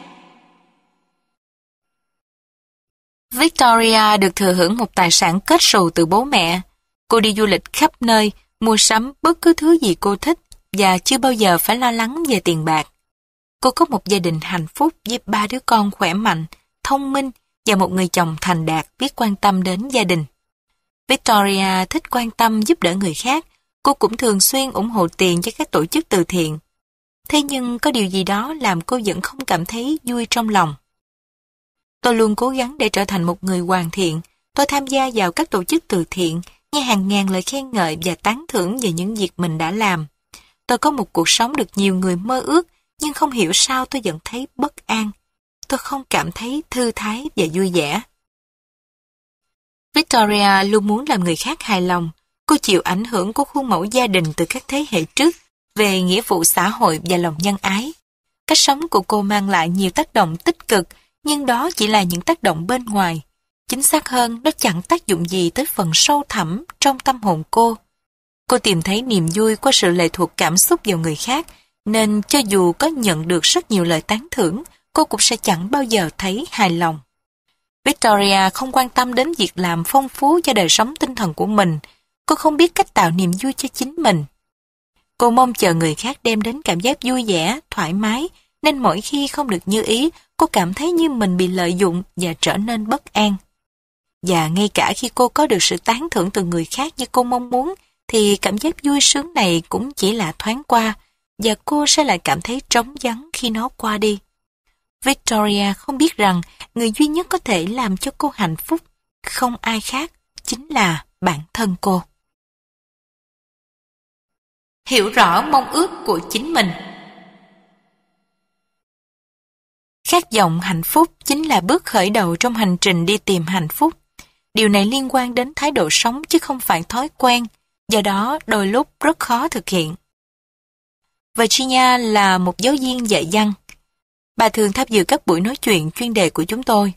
Victoria được thừa hưởng một tài sản kết sù từ bố mẹ. Cô đi du lịch khắp nơi, mua sắm bất cứ thứ gì cô thích và chưa bao giờ phải lo lắng về tiền bạc. Cô có một gia đình hạnh phúc với ba đứa con khỏe mạnh, thông minh và một người chồng thành đạt biết quan tâm đến gia đình. Victoria thích quan tâm giúp đỡ người khác, cô cũng thường xuyên ủng hộ tiền cho các tổ chức từ thiện. Thế nhưng có điều gì đó làm cô vẫn không cảm thấy vui trong lòng. Tôi luôn cố gắng để trở thành một người hoàn thiện. Tôi tham gia vào các tổ chức từ thiện, nghe hàng ngàn lời khen ngợi và tán thưởng về những việc mình đã làm. Tôi có một cuộc sống được nhiều người mơ ước, nhưng không hiểu sao tôi vẫn thấy bất an. Tôi không cảm thấy thư thái và vui vẻ. Victoria luôn muốn làm người khác hài lòng. Cô chịu ảnh hưởng của khuôn mẫu gia đình từ các thế hệ trước về nghĩa vụ xã hội và lòng nhân ái. Cách sống của cô mang lại nhiều tác động tích cực, nhưng đó chỉ là những tác động bên ngoài. Chính xác hơn, nó chẳng tác dụng gì tới phần sâu thẳm trong tâm hồn cô. Cô tìm thấy niềm vui qua sự lệ thuộc cảm xúc vào người khác, nên cho dù có nhận được rất nhiều lời tán thưởng, cô cũng sẽ chẳng bao giờ thấy hài lòng. Victoria không quan tâm đến việc làm phong phú cho đời sống tinh thần của mình. Cô không biết cách tạo niềm vui cho chính mình. Cô mong chờ người khác đem đến cảm giác vui vẻ, thoải mái, nên mỗi khi không được như ý, cô cảm thấy như mình bị lợi dụng và trở nên bất an. Và ngay cả khi cô có được sự tán thưởng từ người khác như cô mong muốn, thì cảm giác vui sướng này cũng chỉ là thoáng qua, và cô sẽ lại cảm thấy trống vắng khi nó qua đi. Victoria không biết rằng người duy nhất có thể làm cho cô hạnh phúc, không ai khác, chính là bản thân cô. Hiểu rõ mong ước của chính mình Khát vọng hạnh phúc chính là bước khởi đầu trong hành trình đi tìm hạnh phúc. Điều này liên quan đến thái độ sống chứ không phải thói quen, do đó đôi lúc rất khó thực hiện. Virginia là một giáo viên dạy văn. Bà thường tham dự các buổi nói chuyện chuyên đề của chúng tôi.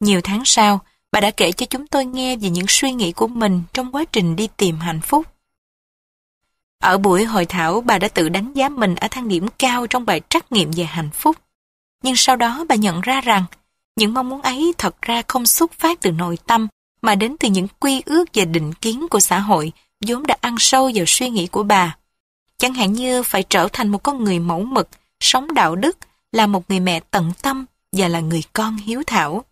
Nhiều tháng sau, bà đã kể cho chúng tôi nghe về những suy nghĩ của mình trong quá trình đi tìm hạnh phúc. Ở buổi hội thảo, bà đã tự đánh giá mình ở thang điểm cao trong bài trắc nghiệm về hạnh phúc. Nhưng sau đó bà nhận ra rằng, những mong muốn ấy thật ra không xuất phát từ nội tâm, mà đến từ những quy ước và định kiến của xã hội vốn đã ăn sâu vào suy nghĩ của bà. Chẳng hạn như phải trở thành một con người mẫu mực, sống đạo đức, là một người mẹ tận tâm và là người con hiếu thảo.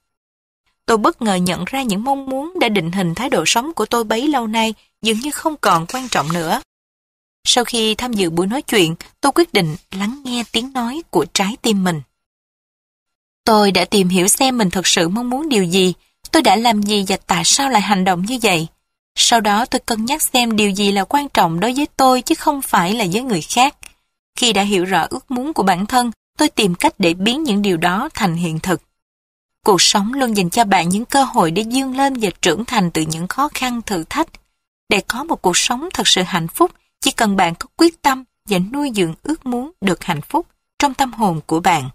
Tôi bất ngờ nhận ra những mong muốn đã định hình thái độ sống của tôi bấy lâu nay dường như không còn quan trọng nữa. Sau khi tham dự buổi nói chuyện, tôi quyết định lắng nghe tiếng nói của trái tim mình. Tôi đã tìm hiểu xem mình thật sự mong muốn điều gì, tôi đã làm gì và tại sao lại hành động như vậy. Sau đó tôi cân nhắc xem điều gì là quan trọng đối với tôi chứ không phải là với người khác. Khi đã hiểu rõ ước muốn của bản thân, tôi tìm cách để biến những điều đó thành hiện thực. Cuộc sống luôn dành cho bạn những cơ hội để dương lên và trưởng thành từ những khó khăn thử thách. Để có một cuộc sống thật sự hạnh phúc, chỉ cần bạn có quyết tâm và nuôi dưỡng ước muốn được hạnh phúc trong tâm hồn của bạn.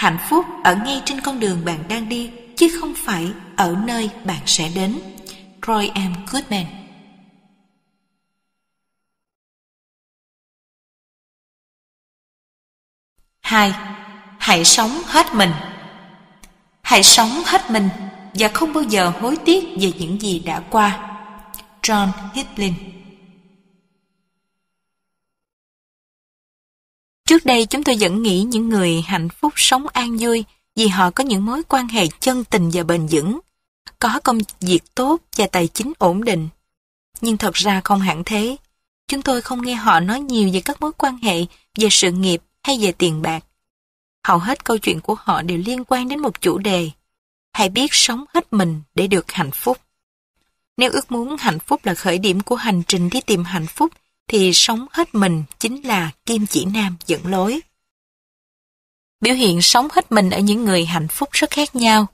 Hạnh phúc ở ngay trên con đường bạn đang đi, chứ không phải ở nơi bạn sẽ đến. Roy M. Goodman hai Hãy sống hết mình Hãy sống hết mình và không bao giờ hối tiếc về những gì đã qua. John Hitlin Trước đây chúng tôi vẫn nghĩ những người hạnh phúc sống an vui vì họ có những mối quan hệ chân tình và bền vững, có công việc tốt và tài chính ổn định. Nhưng thật ra không hẳn thế. Chúng tôi không nghe họ nói nhiều về các mối quan hệ, về sự nghiệp hay về tiền bạc. Hầu hết câu chuyện của họ đều liên quan đến một chủ đề. Hãy biết sống hết mình để được hạnh phúc. Nếu ước muốn hạnh phúc là khởi điểm của hành trình đi tìm hạnh phúc, thì sống hết mình chính là kim chỉ nam dẫn lối. Biểu hiện sống hết mình ở những người hạnh phúc rất khác nhau.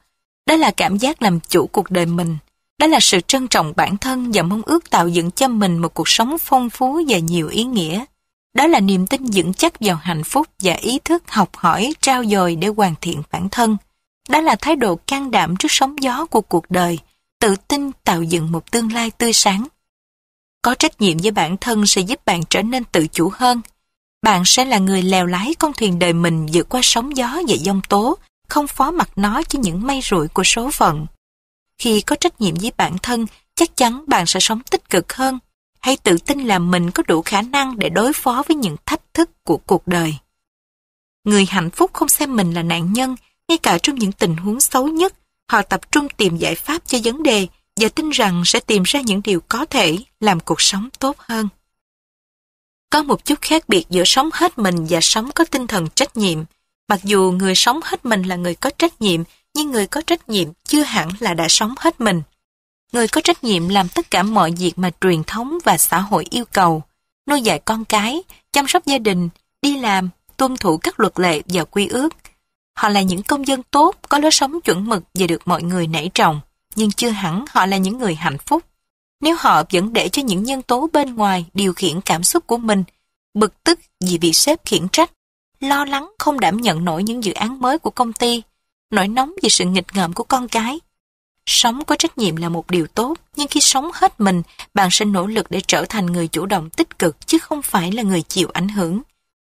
Đó là cảm giác làm chủ cuộc đời mình. Đó là sự trân trọng bản thân và mong ước tạo dựng cho mình một cuộc sống phong phú và nhiều ý nghĩa. Đó là niềm tin vững chắc vào hạnh phúc và ý thức học hỏi, trao dồi để hoàn thiện bản thân. Đó là thái độ can đảm trước sóng gió của cuộc đời, tự tin tạo dựng một tương lai tươi sáng. Có trách nhiệm với bản thân sẽ giúp bạn trở nên tự chủ hơn. Bạn sẽ là người lèo lái con thuyền đời mình vượt qua sóng gió và giông tố, không phó mặc nó cho những may rủi của số phận. Khi có trách nhiệm với bản thân, chắc chắn bạn sẽ sống tích cực hơn. Hãy tự tin là mình có đủ khả năng để đối phó với những thách thức của cuộc đời. Người hạnh phúc không xem mình là nạn nhân, ngay cả trong những tình huống xấu nhất, họ tập trung tìm giải pháp cho vấn đề và tin rằng sẽ tìm ra những điều có thể làm cuộc sống tốt hơn. Có một chút khác biệt giữa sống hết mình và sống có tinh thần trách nhiệm. Mặc dù người sống hết mình là người có trách nhiệm, nhưng người có trách nhiệm chưa hẳn là đã sống hết mình. Người có trách nhiệm làm tất cả mọi việc mà truyền thống và xã hội yêu cầu, nuôi dạy con cái, chăm sóc gia đình, đi làm, tuân thủ các luật lệ và quy ước. Họ là những công dân tốt, có lối sống chuẩn mực và được mọi người nể trọng, nhưng chưa hẳn họ là những người hạnh phúc. Nếu họ vẫn để cho những nhân tố bên ngoài điều khiển cảm xúc của mình, bực tức vì bị sếp khiển trách, lo lắng không đảm nhận nổi những dự án mới của công ty, nỗi nóng vì sự nghịch ngợm của con cái. Sống có trách nhiệm là một điều tốt, nhưng khi sống hết mình, bạn sẽ nỗ lực để trở thành người chủ động tích cực chứ không phải là người chịu ảnh hưởng.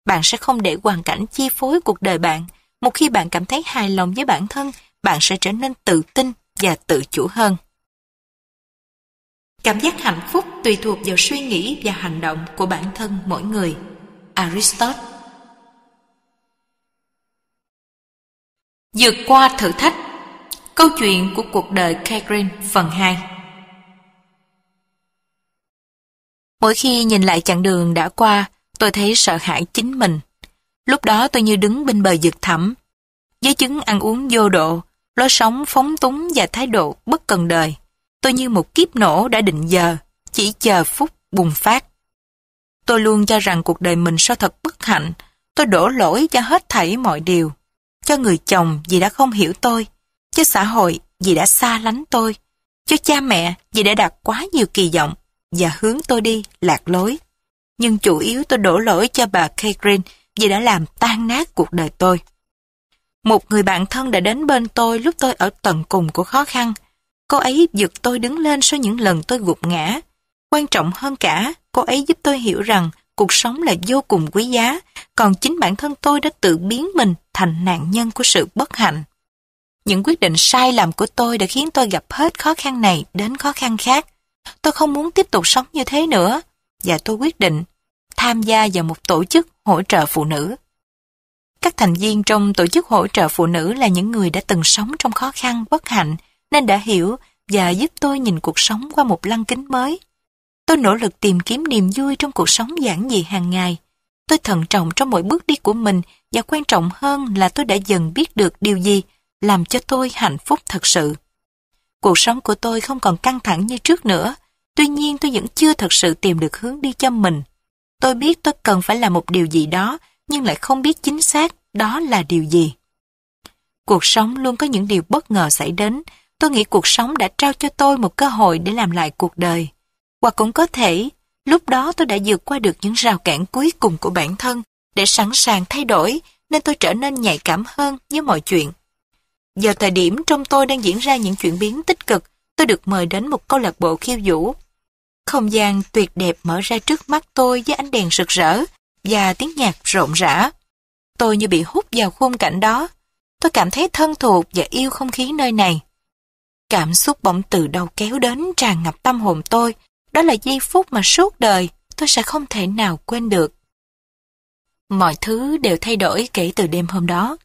Bạn sẽ không để hoàn cảnh chi phối cuộc đời bạn. Một khi bạn cảm thấy hài lòng với bản thân, bạn sẽ trở nên tự tin và tự chủ hơn. Cảm giác hạnh phúc tùy thuộc vào suy nghĩ và hành động của bản thân mỗi người. Aristotle Vượt qua thử thách Câu chuyện của cuộc đời Catherine phần 2 Mỗi khi nhìn lại chặng đường đã qua, tôi thấy sợ hãi chính mình. Lúc đó tôi như đứng bên bờ vực thẳm. Với chứng ăn uống vô độ, lối sống phóng túng và thái độ bất cần đời. Tôi như một kiếp nổ đã định giờ, chỉ chờ phút bùng phát. Tôi luôn cho rằng cuộc đời mình sao thật bất hạnh, tôi đổ lỗi cho hết thảy mọi điều. Cho người chồng vì đã không hiểu tôi, cho xã hội vì đã xa lánh tôi, cho cha mẹ vì đã đặt quá nhiều kỳ vọng và hướng tôi đi lạc lối. Nhưng chủ yếu tôi đổ lỗi cho bà Catherine vì đã làm tan nát cuộc đời tôi. Một người bạn thân đã đến bên tôi lúc tôi ở tận cùng của khó khăn. Cô ấy giật tôi đứng lên sau những lần tôi gục ngã. Quan trọng hơn cả, cô ấy giúp tôi hiểu rằng cuộc sống là vô cùng quý giá, còn chính bản thân tôi đã tự biến mình thành nạn nhân của sự bất hạnh. Những quyết định sai lầm của tôi đã khiến tôi gặp hết khó khăn này đến khó khăn khác. Tôi không muốn tiếp tục sống như thế nữa, và tôi quyết định tham gia vào một tổ chức hỗ trợ phụ nữ. Các thành viên trong tổ chức hỗ trợ phụ nữ là những người đã từng sống trong khó khăn, bất hạnh, nên đã hiểu và giúp tôi nhìn cuộc sống qua một lăng kính mới. Tôi nỗ lực tìm kiếm niềm vui trong cuộc sống giản dị hàng ngày. Tôi thận trọng trong mỗi bước đi của mình và quan trọng hơn là tôi đã dần biết được điều gì làm cho tôi hạnh phúc thật sự. Cuộc sống của tôi không còn căng thẳng như trước nữa, tuy nhiên tôi vẫn chưa thật sự tìm được hướng đi cho mình. Tôi biết tôi cần phải làm một điều gì đó, nhưng lại không biết chính xác đó là điều gì. Cuộc sống luôn có những điều bất ngờ xảy đến, tôi nghĩ cuộc sống đã trao cho tôi một cơ hội để làm lại cuộc đời. Hoặc cũng có thể, lúc đó tôi đã vượt qua được những rào cản cuối cùng của bản thân, để sẵn sàng thay đổi, nên tôi trở nên nhạy cảm hơn với mọi chuyện. Giờ thời điểm trong tôi đang diễn ra những chuyển biến tích cực, tôi được mời đến một câu lạc bộ khiêu vũ. Không gian tuyệt đẹp mở ra trước mắt tôi với ánh đèn rực rỡ và tiếng nhạc rộn rã. Tôi như bị hút vào khung cảnh đó. Tôi cảm thấy thân thuộc và yêu không khí nơi này. Cảm xúc bỗng từ đầu kéo đến tràn ngập tâm hồn tôi. Đó là giây phút mà suốt đời tôi sẽ không thể nào quên được. Mọi thứ đều thay đổi kể từ đêm hôm đó.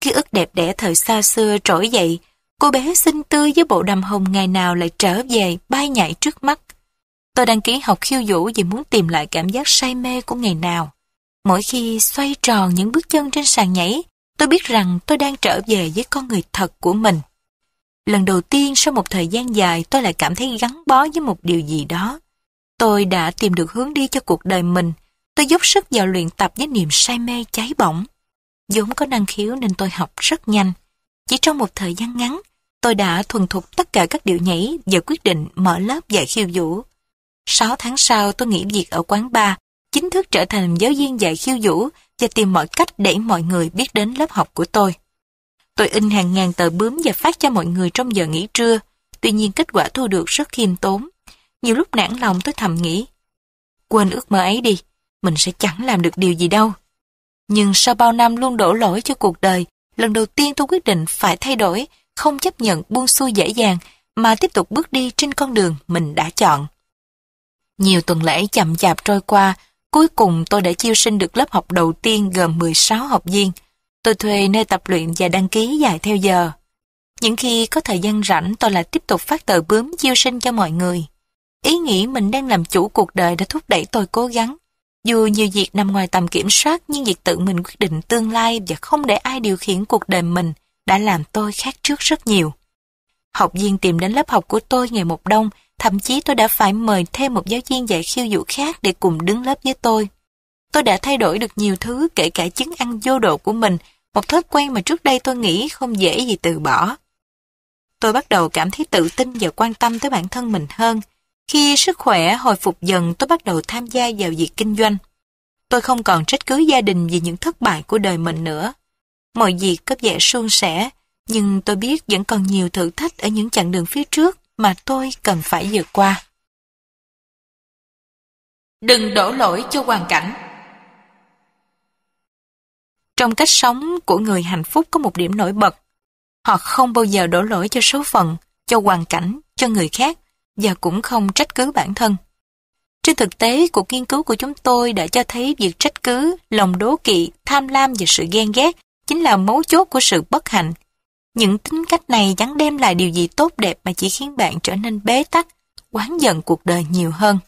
Ký ức đẹp đẽ thời xa xưa trỗi dậy, cô bé xinh tươi với bộ đầm hồng ngày nào lại trở về bay nhảy trước mắt. Tôi đăng ký học khiêu vũ vì muốn tìm lại cảm giác say mê của ngày nào. Mỗi khi xoay tròn những bước chân trên sàn nhảy, tôi biết rằng tôi đang trở về với con người thật của mình. Lần đầu tiên sau một thời gian dài tôi lại cảm thấy gắn bó với một điều gì đó. Tôi đã tìm được hướng đi cho cuộc đời mình. Tôi dốc sức vào luyện tập với niềm say mê cháy bỏng. vốn có năng khiếu nên tôi học rất nhanh. Chỉ trong một thời gian ngắn, tôi đã thuần thục tất cả các điệu nhảy và quyết định mở lớp dạy khiêu vũ. Sáu tháng sau tôi nghỉ việc ở quán bar, chính thức trở thành giáo viên dạy khiêu vũ và tìm mọi cách để mọi người biết đến lớp học của tôi. Tôi in hàng ngàn tờ bướm và phát cho mọi người trong giờ nghỉ trưa, tuy nhiên kết quả thu được rất khiêm tốn. Nhiều lúc nản lòng tôi thầm nghĩ, quên ước mơ ấy đi, mình sẽ chẳng làm được điều gì đâu. Nhưng sau bao năm luôn đổ lỗi cho cuộc đời, lần đầu tiên tôi quyết định phải thay đổi, không chấp nhận buông xuôi dễ dàng, mà tiếp tục bước đi trên con đường mình đã chọn. Nhiều tuần lễ chậm chạp trôi qua, cuối cùng tôi đã chiêu sinh được lớp học đầu tiên gồm 16 học viên. Tôi thuê nơi tập luyện và đăng ký dài theo giờ. Những khi có thời gian rảnh tôi lại tiếp tục phát tờ bướm chiêu sinh cho mọi người. Ý nghĩ mình đang làm chủ cuộc đời đã thúc đẩy tôi cố gắng. Dù nhiều việc nằm ngoài tầm kiểm soát nhưng việc tự mình quyết định tương lai và không để ai điều khiển cuộc đời mình đã làm tôi khác trước rất nhiều. Học viên tìm đến lớp học của tôi ngày một đông, thậm chí tôi đã phải mời thêm một giáo viên dạy khiêu vũ khác để cùng đứng lớp với tôi. Tôi đã thay đổi được nhiều thứ kể cả chứng ăn vô độ của mình, một thói quen mà trước đây tôi nghĩ không dễ gì từ bỏ. Tôi bắt đầu cảm thấy tự tin và quan tâm tới bản thân mình hơn. Khi sức khỏe hồi phục dần tôi bắt đầu tham gia vào việc kinh doanh. Tôi không còn trách cứ gia đình vì những thất bại của đời mình nữa. Mọi việc có vẻ suôn sẻ, nhưng tôi biết vẫn còn nhiều thử thách ở những chặng đường phía trước mà tôi cần phải vượt qua. Đừng đổ lỗi cho hoàn cảnh. Trong cách sống của người hạnh phúc có một điểm nổi bật. Họ không bao giờ đổ lỗi cho số phận, cho hoàn cảnh, cho người khác và cũng không trách cứ bản thân. Trên thực tế, cuộc nghiên cứu của chúng tôi đã cho thấy việc trách cứ, lòng đố kỵ, tham lam và sự ghen ghét chính là mấu chốt của sự bất hạnh. Những tính cách này chẳng đem lại điều gì tốt đẹp mà chỉ khiến bạn trở nên bế tắc, quán giận cuộc đời nhiều hơn.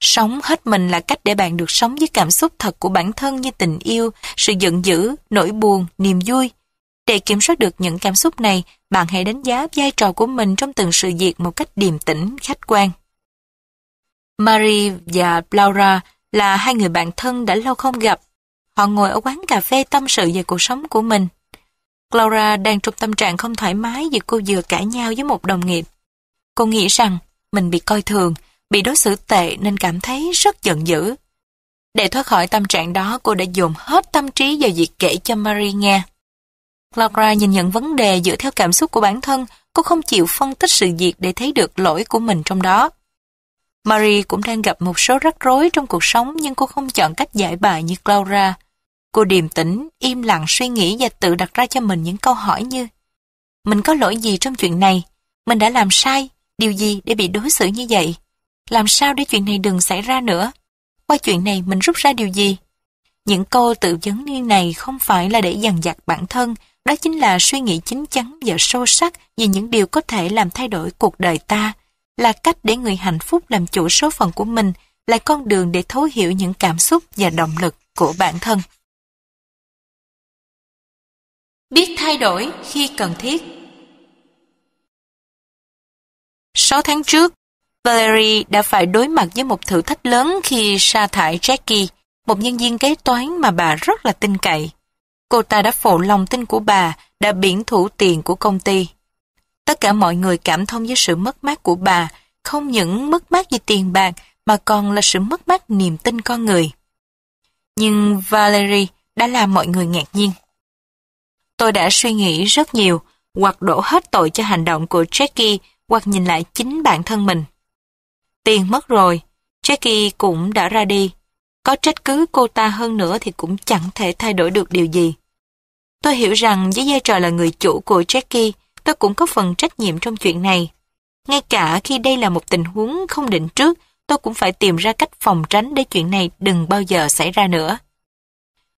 Sống hết mình là cách để bạn được sống với cảm xúc thật của bản thân như tình yêu, sự giận dữ, nỗi buồn, niềm vui. Để kiểm soát được những cảm xúc này, bạn hãy đánh giá vai trò của mình trong từng sự việc một cách điềm tĩnh, khách quan. Marie và Laura là hai người bạn thân đã lâu không gặp. Họ ngồi ở quán cà phê tâm sự về cuộc sống của mình. Laura đang trong tâm trạng không thoải mái vì cô vừa cãi nhau với một đồng nghiệp. Cô nghĩ rằng mình bị coi thường, bị đối xử tệ nên cảm thấy rất giận dữ. Để thoát khỏi tâm trạng đó, cô đã dồn hết tâm trí vào việc kể cho Marie nghe. Laura nhìn nhận vấn đề dựa theo cảm xúc của bản thân, cô không chịu phân tích sự việc để thấy được lỗi của mình trong đó. Marie cũng đang gặp một số rắc rối trong cuộc sống nhưng cô không chọn cách giải bài như Laura. Cô điềm tĩnh, im lặng suy nghĩ và tự đặt ra cho mình những câu hỏi như Mình có lỗi gì trong chuyện này? Mình đã làm sai? Điều gì để bị đối xử như vậy? Làm sao để chuyện này đừng xảy ra nữa? Qua chuyện này mình rút ra điều gì? Những câu tự vấn như này không phải là để dằn vặt bản thân, đó chính là suy nghĩ chính chắn và sâu sắc về những điều có thể làm thay đổi cuộc đời ta, là cách để người hạnh phúc làm chủ số phận của mình, là con đường để thấu hiểu những cảm xúc và động lực của bản thân. Biết thay đổi khi cần thiết Sáu tháng trước, Valerie đã phải đối mặt với một thử thách lớn khi sa thải Jackie, một nhân viên kế toán mà bà rất là tin cậy. Cô ta đã phụ lòng tin của bà, đã biển thủ tiền của công ty. Tất cả mọi người cảm thông với sự mất mát của bà, không những mất mát về tiền bạc, mà còn là sự mất mát niềm tin con người. Nhưng Valerie đã làm mọi người ngạc nhiên. Tôi đã suy nghĩ rất nhiều, hoặc đổ hết tội cho hành động của Jackie, hoặc nhìn lại chính bản thân mình. Tiền mất rồi, Jackie cũng đã ra đi. Có trách cứ cô ta hơn nữa thì cũng chẳng thể thay đổi được điều gì. Tôi hiểu rằng với vai trò là người chủ của Jackie, tôi cũng có phần trách nhiệm trong chuyện này. Ngay cả khi đây là một tình huống không định trước, tôi cũng phải tìm ra cách phòng tránh để chuyện này đừng bao giờ xảy ra nữa.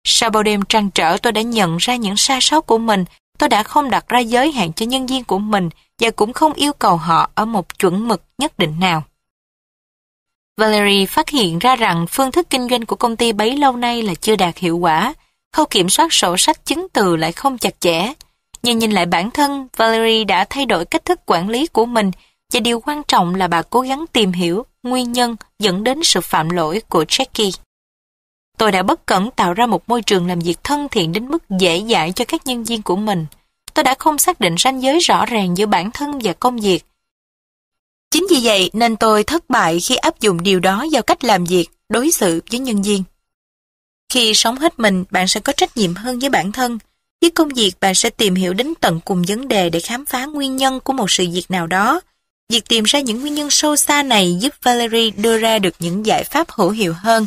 Sau bao đêm trăn trở tôi đã nhận ra những sai sót của mình, tôi đã không đặt ra giới hạn cho nhân viên của mình và cũng không yêu cầu họ ở một chuẩn mực nhất định nào. Valerie phát hiện ra rằng phương thức kinh doanh của công ty bấy lâu nay là chưa đạt hiệu quả, khâu kiểm soát sổ sách chứng từ lại không chặt chẽ. Nhưng nhìn lại bản thân, Valerie đã thay đổi cách thức quản lý của mình và điều quan trọng là bà cố gắng tìm hiểu nguyên nhân dẫn đến sự phạm lỗi của Jackie. Tôi đã bất cẩn tạo ra một môi trường làm việc thân thiện đến mức dễ dãi cho các nhân viên của mình. Tôi đã không xác định ranh giới rõ ràng giữa bản thân và công việc. Chính vì vậy nên tôi thất bại khi áp dụng điều đó vào cách làm việc, đối xử với nhân viên. Khi sống hết mình, bạn sẽ có trách nhiệm hơn với bản thân. Với công việc, bạn sẽ tìm hiểu đến tận cùng vấn đề để khám phá nguyên nhân của một sự việc nào đó. Việc tìm ra những nguyên nhân sâu xa này giúp Valerie đưa ra được những giải pháp hữu hiệu hơn.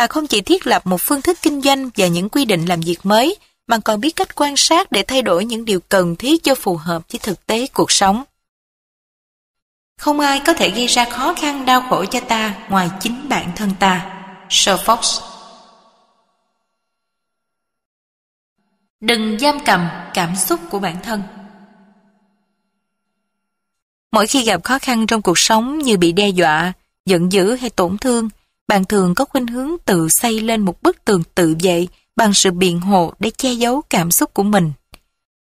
Bà không chỉ thiết lập một phương thức kinh doanh và những quy định làm việc mới, mà còn biết cách quan sát để thay đổi những điều cần thiết cho phù hợp với thực tế cuộc sống. Không ai có thể gây ra khó khăn đau khổ cho ta ngoài chính bản thân ta. Sir Fox Đừng giam cầm cảm xúc của bản thân. Mỗi khi gặp khó khăn trong cuộc sống như bị đe dọa, giận dữ hay tổn thương, bạn thường có khuynh hướng tự xây lên một bức tường tự vệ bằng sự biện hộ để che giấu cảm xúc của mình.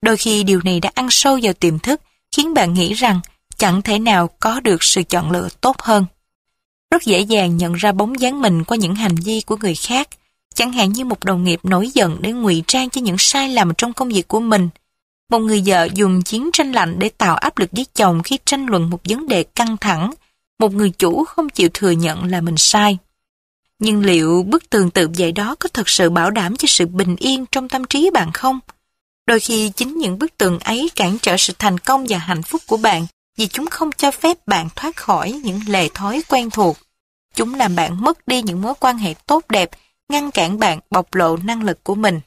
Đôi khi điều này đã ăn sâu vào tiềm thức, khiến bạn nghĩ rằng chẳng thể nào có được sự chọn lựa tốt hơn. Rất dễ dàng nhận ra bóng dáng mình qua những hành vi của người khác, chẳng hạn như một đồng nghiệp nổi giận để ngụy trang cho những sai lầm trong công việc của mình. Một người vợ dùng chiến tranh lạnh để tạo áp lực với chồng khi tranh luận một vấn đề căng thẳng. Một người chủ không chịu thừa nhận là mình sai. Nhưng liệu bức tường tự dạy đó có thật sự bảo đảm cho sự bình yên trong tâm trí bạn không? Đôi khi chính những bức tường ấy cản trở sự thành công và hạnh phúc của bạn vì chúng không cho phép bạn thoát khỏi những lề thói quen thuộc. Chúng làm bạn mất đi những mối quan hệ tốt đẹp, ngăn cản bạn bộc lộ năng lực của mình.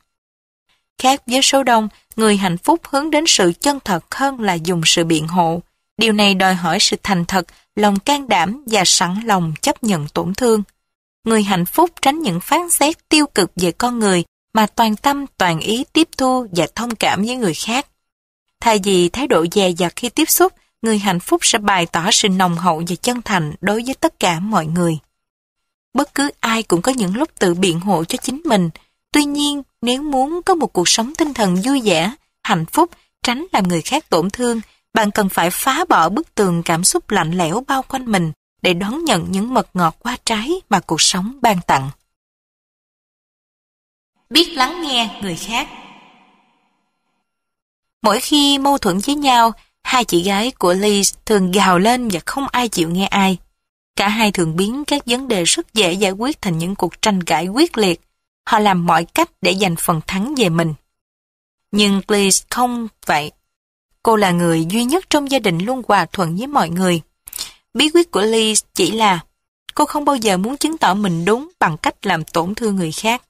Khác với số đông, người hạnh phúc hướng đến sự chân thật hơn là dùng sự biện hộ. Điều này đòi hỏi sự thành thật, lòng can đảm và sẵn lòng chấp nhận tổn thương. Người hạnh phúc tránh những phán xét tiêu cực về con người mà toàn tâm toàn ý tiếp thu và thông cảm với người khác. Thay vì thái độ dè dặt khi tiếp xúc, người hạnh phúc sẽ bày tỏ sự nồng hậu và chân thành đối với tất cả mọi người. Bất cứ ai cũng có những lúc tự biện hộ cho chính mình. Tuy nhiên, nếu muốn có một cuộc sống tinh thần vui vẻ, hạnh phúc, tránh làm người khác tổn thương, bạn cần phải phá bỏ bức tường cảm xúc lạnh lẽo bao quanh mình để đón nhận những mật ngọt qua trái mà cuộc sống ban tặng. Biết lắng nghe người khác Mỗi khi mâu thuẫn với nhau, hai chị gái của Liz thường gào lên và không ai chịu nghe ai. Cả hai thường biến các vấn đề rất dễ giải quyết thành những cuộc tranh cãi quyết liệt. Họ làm mọi cách để giành phần thắng về mình. Nhưng Liz không vậy. Cô là người duy nhất trong gia đình luôn hòa thuận với mọi người. Bí quyết của Lee chỉ là cô không bao giờ muốn chứng tỏ mình đúng bằng cách làm tổn thương người khác.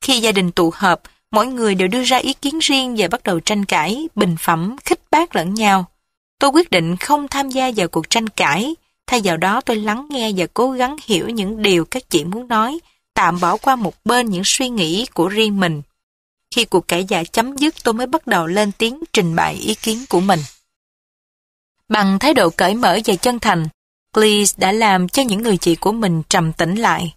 Khi gia đình tụ họp, mỗi người đều đưa ra ý kiến riêng và bắt đầu tranh cãi, bình phẩm, khích bác lẫn nhau. Tôi quyết định không tham gia vào cuộc tranh cãi, thay vào đó tôi lắng nghe và cố gắng hiểu những điều các chị muốn nói, tạm bỏ qua một bên những suy nghĩ của riêng mình. Khi cuộc cãi giả chấm dứt tôi mới bắt đầu lên tiếng trình bày ý kiến của mình. Bằng thái độ cởi mở và chân thành, Liz đã làm cho những người chị của mình trầm tĩnh lại.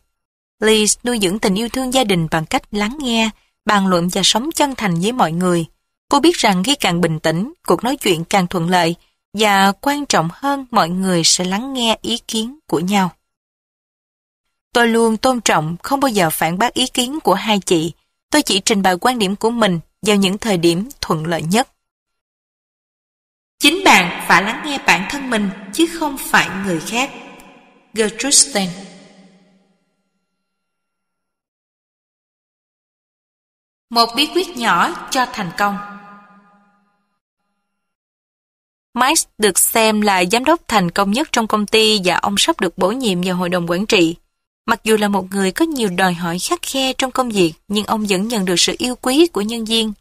Liz nuôi dưỡng tình yêu thương gia đình bằng cách lắng nghe, bàn luận và sống chân thành với mọi người. Cô biết rằng khi càng bình tĩnh, cuộc nói chuyện càng thuận lợi và quan trọng hơn mọi người sẽ lắng nghe ý kiến của nhau. Tôi luôn tôn trọng, không bao giờ phản bác ý kiến của hai chị. Tôi chỉ trình bày quan điểm của mình vào những thời điểm thuận lợi nhất. Chính bạn phải lắng nghe bản thân mình chứ không phải người khác. Gertrude Stein Một bí quyết nhỏ cho thành công Mike được xem là giám đốc thành công nhất trong công ty và ông sắp được bổ nhiệm vào hội đồng quản trị. Mặc dù là một người có nhiều đòi hỏi khắc khe trong công việc, nhưng ông vẫn nhận được sự yêu quý của nhân viên.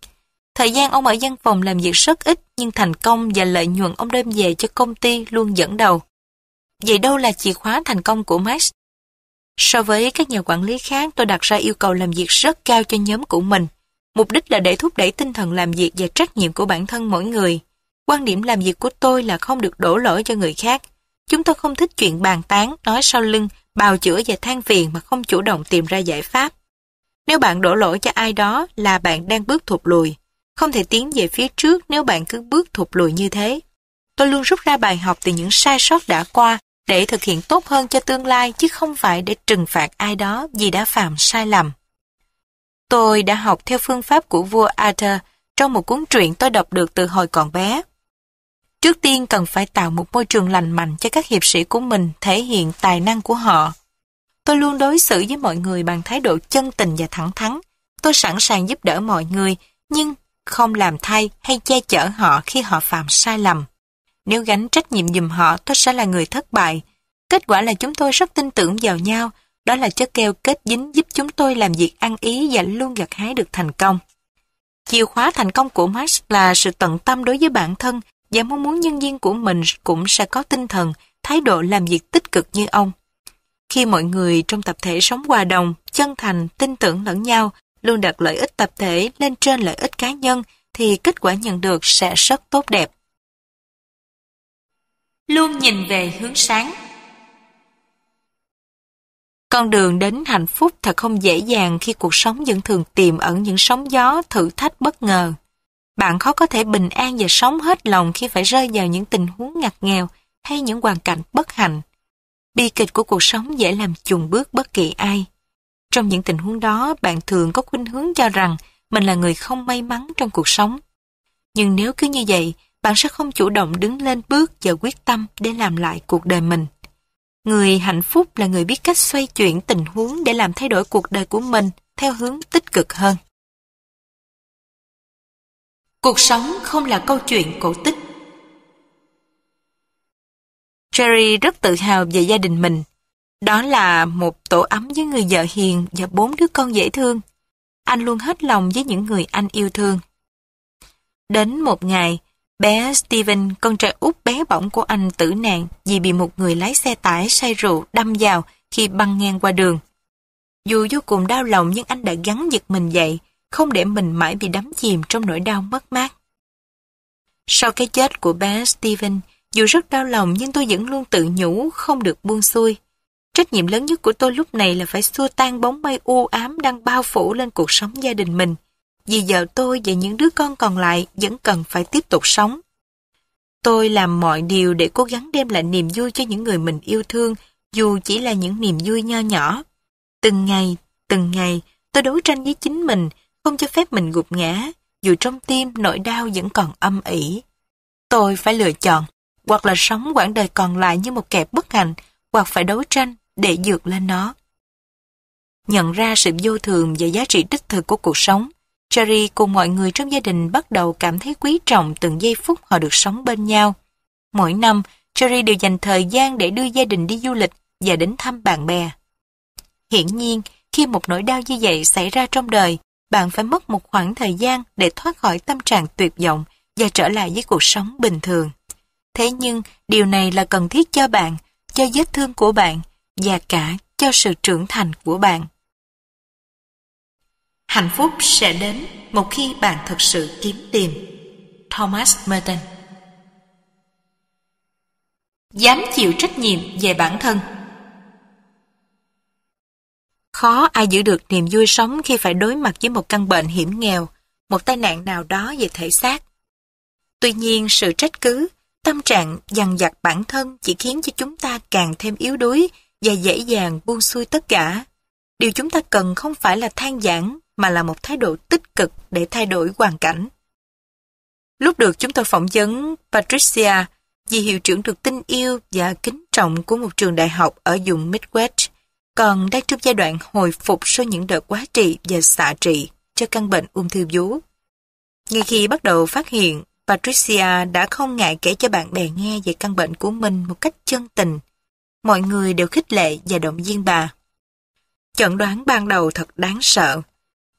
Thời gian ông ở văn phòng làm việc rất ít, nhưng thành công và lợi nhuận ông đem về cho công ty luôn dẫn đầu. Vậy đâu là chìa khóa thành công của Max? So với các nhà quản lý khác, tôi đặt ra yêu cầu làm việc rất cao cho nhóm của mình. Mục đích là để thúc đẩy tinh thần làm việc và trách nhiệm của bản thân mỗi người. Quan điểm làm việc của tôi là không được đổ lỗi cho người khác. Chúng tôi không thích chuyện bàn tán, nói sau lưng, bào chữa và than phiền mà không chủ động tìm ra giải pháp. Nếu bạn đổ lỗi cho ai đó là bạn đang bước thụt lùi không thể tiến về phía trước nếu bạn cứ bước thụt lùi như thế. Tôi luôn rút ra bài học từ những sai sót đã qua để thực hiện tốt hơn cho tương lai chứ không phải để trừng phạt ai đó vì đã phạm sai lầm. Tôi đã học theo phương pháp của vua Arthur trong một cuốn truyện tôi đọc được từ hồi còn bé. Trước tiên cần phải tạo một môi trường lành mạnh cho các hiệp sĩ của mình thể hiện tài năng của họ. Tôi luôn đối xử với mọi người bằng thái độ chân tình và thẳng thắn. Tôi sẵn sàng giúp đỡ mọi người, nhưng không làm thay hay che chở họ khi họ phạm sai lầm. Nếu gánh trách nhiệm dùm họ, tôi sẽ là người thất bại. Kết quả là chúng tôi rất tin tưởng vào nhau, đó là chất keo kết dính giúp chúng tôi làm việc ăn ý và luôn gặt hái được thành công. Chìa khóa thành công của Max là sự tận tâm đối với bản thân và mong muốn nhân viên của mình cũng sẽ có tinh thần, thái độ làm việc tích cực như ông. Khi mọi người trong tập thể sống hòa đồng, chân thành, tin tưởng lẫn nhau, luôn đặt lợi ích tập thể lên trên lợi ích cá nhân, thì kết quả nhận được sẽ rất tốt đẹp. Luôn nhìn về hướng sáng Con đường đến hạnh phúc thật không dễ dàng khi cuộc sống vẫn thường tiềm ẩn những sóng gió, thử thách bất ngờ. Bạn khó có thể bình an và sống hết lòng khi phải rơi vào những tình huống ngặt nghèo hay những hoàn cảnh bất hạnh. Bi kịch của cuộc sống dễ làm chùn bước bất kỳ ai. Trong những tình huống đó, bạn thường có khuynh hướng cho rằng mình là người không may mắn trong cuộc sống. Nhưng nếu cứ như vậy, bạn sẽ không chủ động đứng lên bước và quyết tâm để làm lại cuộc đời mình. Người hạnh phúc là người biết cách xoay chuyển tình huống để làm thay đổi cuộc đời của mình theo hướng tích cực hơn. Cuộc sống không là câu chuyện cổ tích. Jerry rất tự hào về gia đình mình. Đó là một tổ ấm với người vợ hiền và bốn đứa con dễ thương. Anh luôn hết lòng với những người anh yêu thương. Đến một ngày, bé Steven, con trai út bé bỏng của anh tử nạn vì bị một người lái xe tải say rượu đâm vào khi băng ngang qua đường. Dù vô cùng đau lòng nhưng anh đã gắn giật mình dậy, không để mình mãi bị đắm chìm trong nỗi đau mất mát. Sau cái chết của bé Steven, dù rất đau lòng nhưng tôi vẫn luôn tự nhủ không được buông xuôi. Trách nhiệm lớn nhất của tôi lúc này là phải xua tan bóng mây u ám đang bao phủ lên cuộc sống gia đình mình. Vì vợ tôi và những đứa con còn lại vẫn cần phải tiếp tục sống. Tôi làm mọi điều để cố gắng đem lại niềm vui cho những người mình yêu thương, dù chỉ là những niềm vui nho nhỏ. Từng ngày, từng ngày, tôi đấu tranh với chính mình, không cho phép mình gục ngã, dù trong tim nỗi đau vẫn còn âm ỉ. Tôi phải lựa chọn, hoặc là sống quãng đời còn lại như một kẻ bất hạnh, hoặc phải đấu tranh để dược lên nó. Nhận ra sự vô thường và giá trị đích thực của cuộc sống, Cherry cùng mọi người trong gia đình bắt đầu cảm thấy quý trọng từng giây phút họ được sống bên nhau. Mỗi năm, Cherry đều dành thời gian để đưa gia đình đi du lịch và đến thăm bạn bè. Hiển nhiên, khi một nỗi đau như vậy xảy ra trong đời, bạn phải mất một khoảng thời gian để thoát khỏi tâm trạng tuyệt vọng và trở lại với cuộc sống bình thường. Thế nhưng, điều này là cần thiết cho bạn, cho vết thương của bạn và cả cho sự trưởng thành của bạn. Hạnh phúc sẽ đến một khi bạn thực sự kiếm tìm. Thomas Merton Dám chịu trách nhiệm về bản thân Khó ai giữ được niềm vui sống khi phải đối mặt với một căn bệnh hiểm nghèo, một tai nạn nào đó về thể xác. Tuy nhiên, sự trách cứ, tâm trạng dằn vặt bản thân chỉ khiến cho chúng ta càng thêm yếu đuối và dễ dàng buông xuôi tất cả. Điều chúng ta cần không phải là than giảng, mà là một thái độ tích cực để thay đổi hoàn cảnh. Lúc được chúng tôi phỏng vấn Patricia, vì hiệu trưởng được tin yêu và kính trọng của một trường đại học ở vùng Midwest, còn đang trong giai đoạn hồi phục sau những đợt quá trị và xạ trị cho căn bệnh ung thư vú. Ngay khi bắt đầu phát hiện, Patricia đã không ngại kể cho bạn bè nghe về căn bệnh của mình một cách chân tình. Mọi người đều khích lệ và động viên bà. Chẩn đoán ban đầu thật đáng sợ.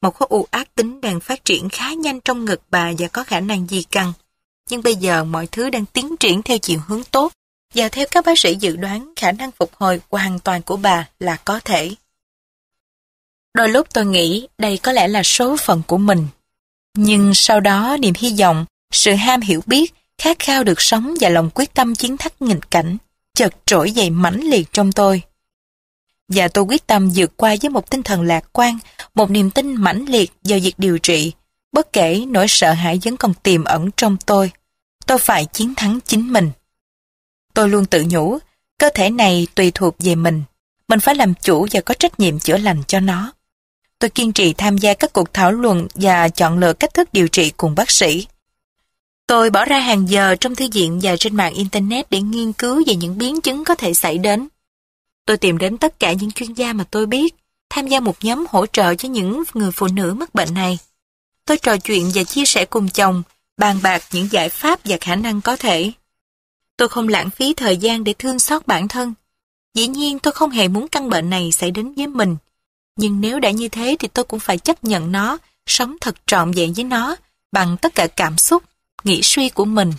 Một khối u ác tính đang phát triển khá nhanh trong ngực bà và có khả năng di căn. Nhưng bây giờ mọi thứ đang tiến triển theo chiều hướng tốt và theo các bác sĩ dự đoán khả năng phục hồi hoàn toàn của bà là có thể. Đôi lúc tôi nghĩ đây có lẽ là số phận của mình. Nhưng sau đó niềm hy vọng, sự ham hiểu biết, khát khao được sống và lòng quyết tâm chiến thắng nghịch cảnh chợt trỗi dậy mãnh liệt trong tôi. Và tôi quyết tâm vượt qua với một tinh thần lạc quan, một niềm tin mãnh liệt vào việc điều trị, bất kể nỗi sợ hãi vẫn còn tiềm ẩn trong tôi. Tôi phải chiến thắng chính mình. Tôi luôn tự nhủ, cơ thể này tùy thuộc về mình. Mình phải làm chủ và có trách nhiệm chữa lành cho nó. Tôi kiên trì tham gia các cuộc thảo luận và chọn lựa cách thức điều trị cùng bác sĩ. Tôi bỏ ra hàng giờ trong thư viện và trên mạng Internet để nghiên cứu về những biến chứng có thể xảy đến. Tôi tìm đến tất cả những chuyên gia mà tôi biết, tham gia một nhóm hỗ trợ cho những người phụ nữ mắc bệnh này. Tôi trò chuyện và chia sẻ cùng chồng, bàn bạc những giải pháp và khả năng có thể. Tôi không lãng phí thời gian để thương xót bản thân. Dĩ nhiên tôi không hề muốn căn bệnh này xảy đến với mình. Nhưng nếu đã như thế thì tôi cũng phải chấp nhận nó, sống thật trọn vẹn với nó, bằng tất cả cảm xúc, nghĩ suy của mình.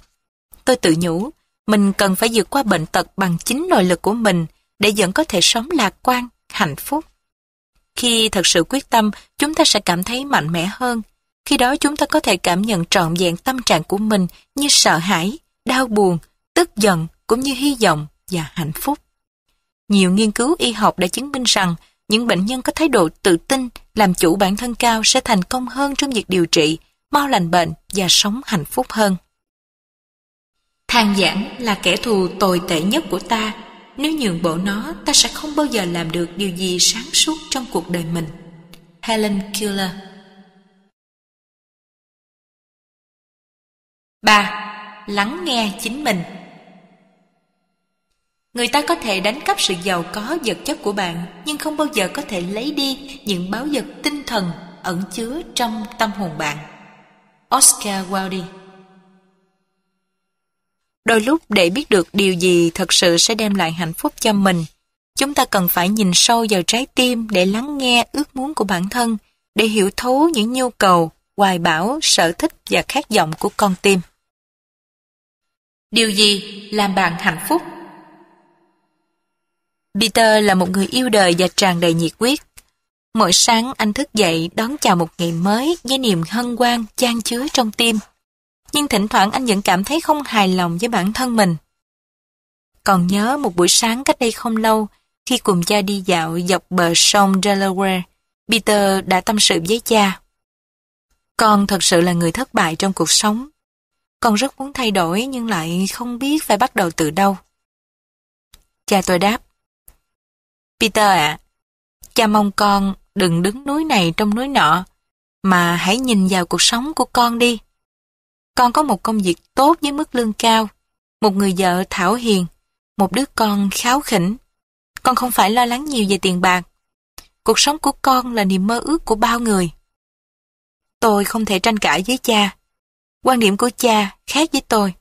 Tôi tự nhủ, mình cần phải vượt qua bệnh tật bằng chính nội lực của mình để vẫn có thể sống lạc quan, hạnh phúc. Khi thật sự quyết tâm, chúng ta sẽ cảm thấy mạnh mẽ hơn. Khi đó chúng ta có thể cảm nhận trọn vẹn tâm trạng của mình như sợ hãi, đau buồn, tức giận cũng như hy vọng và hạnh phúc. Nhiều nghiên cứu y học đã chứng minh rằng những bệnh nhân có thái độ tự tin, làm chủ bản thân cao sẽ thành công hơn trong việc điều trị, mau lành bệnh và sống hạnh phúc hơn. Than giảng là kẻ thù tồi tệ nhất của ta. Nếu nhường bộ nó, ta sẽ không bao giờ làm được điều gì sáng suốt trong cuộc đời mình. Helen Keller 3. Lắng nghe chính mình Người ta có thể đánh cắp sự giàu có vật chất của bạn, nhưng không bao giờ có thể lấy đi những báo vật tinh thần ẩn chứa trong tâm hồn bạn. Oscar Wilde Đôi lúc để biết được điều gì thật sự sẽ đem lại hạnh phúc cho mình, chúng ta cần phải nhìn sâu vào trái tim để lắng nghe ước muốn của bản thân, để hiểu thấu những nhu cầu, hoài bão, sở thích và khát vọng của con tim. Điều gì làm bạn hạnh phúc? Peter là một người yêu đời và tràn đầy nhiệt huyết. Mỗi sáng anh thức dậy đón chào một ngày mới với niềm hân hoan chan chứa trong tim. Nhưng thỉnh thoảng anh vẫn cảm thấy không hài lòng với bản thân mình. Còn nhớ một buổi sáng cách đây không lâu, khi cùng cha đi dạo dọc bờ sông Delaware, Peter đã tâm sự với cha. Con thật sự là người thất bại trong cuộc sống. Con rất muốn thay đổi nhưng lại không biết phải bắt đầu từ đâu. Cha tôi đáp, Peter ạ, cha mong con đừng đứng núi này trong núi nọ, mà hãy nhìn vào cuộc sống của con đi. Con có một công việc tốt với mức lương cao, một người vợ thảo hiền, một đứa con kháo khỉnh. Con không phải lo lắng nhiều về tiền bạc. Cuộc sống của con là niềm mơ ước của bao người. Tôi không thể tranh cãi với cha. Quan điểm của cha khác với tôi.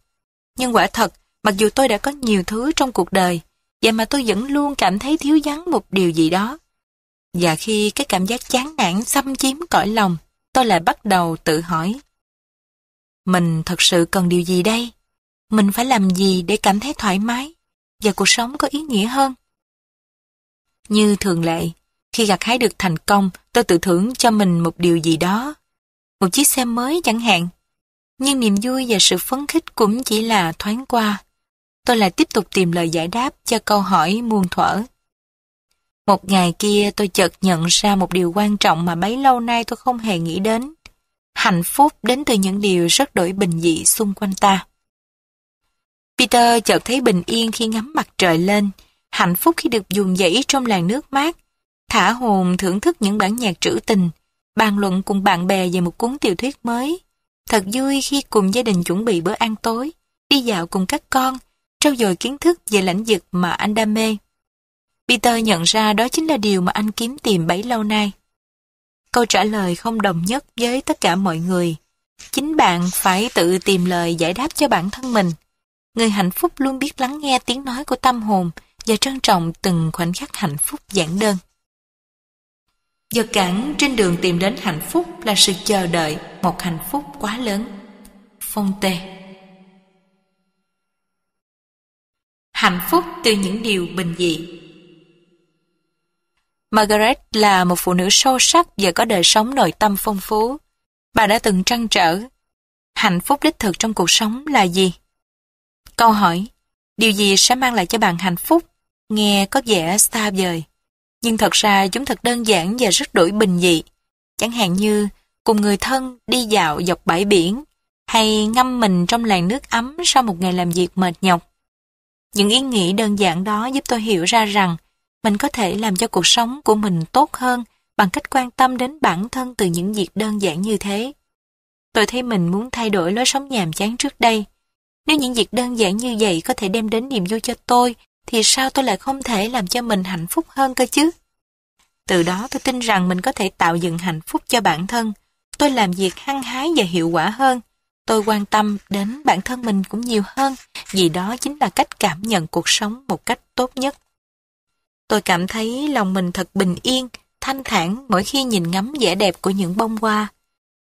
Nhưng quả thật, mặc dù tôi đã có nhiều thứ trong cuộc đời, Vậy mà tôi vẫn luôn cảm thấy thiếu vắng một điều gì đó. Và khi cái cảm giác chán nản xâm chiếm cõi lòng, tôi lại bắt đầu tự hỏi. Mình thật sự cần điều gì đây? Mình phải làm gì để cảm thấy thoải mái và cuộc sống có ý nghĩa hơn? Như thường lệ, khi gặt hái được thành công, tôi tự thưởng cho mình một điều gì đó. Một chiếc xe mới chẳng hạn. Nhưng niềm vui và sự phấn khích cũng chỉ là thoáng qua tôi lại tiếp tục tìm lời giải đáp cho câu hỏi muôn thuở. Một ngày kia tôi chợt nhận ra một điều quan trọng mà bấy lâu nay tôi không hề nghĩ đến. Hạnh phúc đến từ những điều rất đổi bình dị xung quanh ta. Peter chợt thấy bình yên khi ngắm mặt trời lên, hạnh phúc khi được dùng dãy trong làn nước mát, thả hồn thưởng thức những bản nhạc trữ tình, bàn luận cùng bạn bè về một cuốn tiểu thuyết mới. Thật vui khi cùng gia đình chuẩn bị bữa ăn tối, đi dạo cùng các con, trau dồi kiến thức về lãnh vực mà anh đam mê. Peter nhận ra đó chính là điều mà anh kiếm tìm bấy lâu nay. Câu trả lời không đồng nhất với tất cả mọi người. Chính bạn phải tự tìm lời giải đáp cho bản thân mình. Người hạnh phúc luôn biết lắng nghe tiếng nói của tâm hồn và trân trọng từng khoảnh khắc hạnh phúc giản đơn. Vật cản trên đường tìm đến hạnh phúc là sự chờ đợi một hạnh phúc quá lớn. Phong tê hạnh phúc từ những điều bình dị. Margaret là một phụ nữ sâu sắc và có đời sống nội tâm phong phú. Bà đã từng trăn trở, hạnh phúc đích thực trong cuộc sống là gì? Câu hỏi, điều gì sẽ mang lại cho bạn hạnh phúc? Nghe có vẻ xa vời. Nhưng thật ra chúng thật đơn giản và rất đổi bình dị. Chẳng hạn như, cùng người thân đi dạo dọc bãi biển, hay ngâm mình trong làn nước ấm sau một ngày làm việc mệt nhọc. Những ý nghĩ đơn giản đó giúp tôi hiểu ra rằng mình có thể làm cho cuộc sống của mình tốt hơn bằng cách quan tâm đến bản thân từ những việc đơn giản như thế. Tôi thấy mình muốn thay đổi lối sống nhàm chán trước đây. Nếu những việc đơn giản như vậy có thể đem đến niềm vui cho tôi, thì sao tôi lại không thể làm cho mình hạnh phúc hơn cơ chứ? Từ đó tôi tin rằng mình có thể tạo dựng hạnh phúc cho bản thân. Tôi làm việc hăng hái và hiệu quả hơn. Tôi quan tâm đến bản thân mình cũng nhiều hơn, vì đó chính là cách cảm nhận cuộc sống một cách tốt nhất. Tôi cảm thấy lòng mình thật bình yên, thanh thản mỗi khi nhìn ngắm vẻ đẹp của những bông hoa.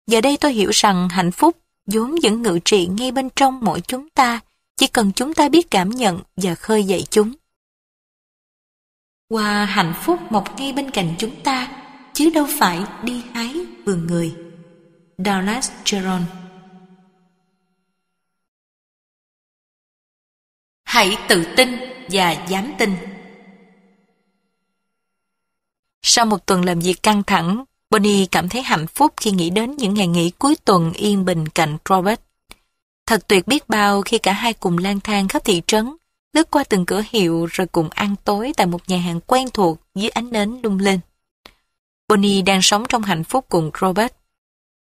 Giờ đây tôi hiểu rằng hạnh phúc vốn vẫn ngự trị ngay bên trong mỗi chúng ta, chỉ cần chúng ta biết cảm nhận và khơi dậy chúng. Hoa hạnh phúc mọc ngay bên cạnh chúng ta, chứ đâu phải đi hái vườn người. Dallas Jerome Hãy tự tin và dám tin. Sau một tuần làm việc căng thẳng, Bonnie cảm thấy hạnh phúc khi nghĩ đến những ngày nghỉ cuối tuần yên bình cạnh Robert. Thật tuyệt biết bao khi cả hai cùng lang thang khắp thị trấn, lướt qua từng cửa hiệu rồi cùng ăn tối tại một nhà hàng quen thuộc dưới ánh nến lung linh. Bonnie đang sống trong hạnh phúc cùng Robert.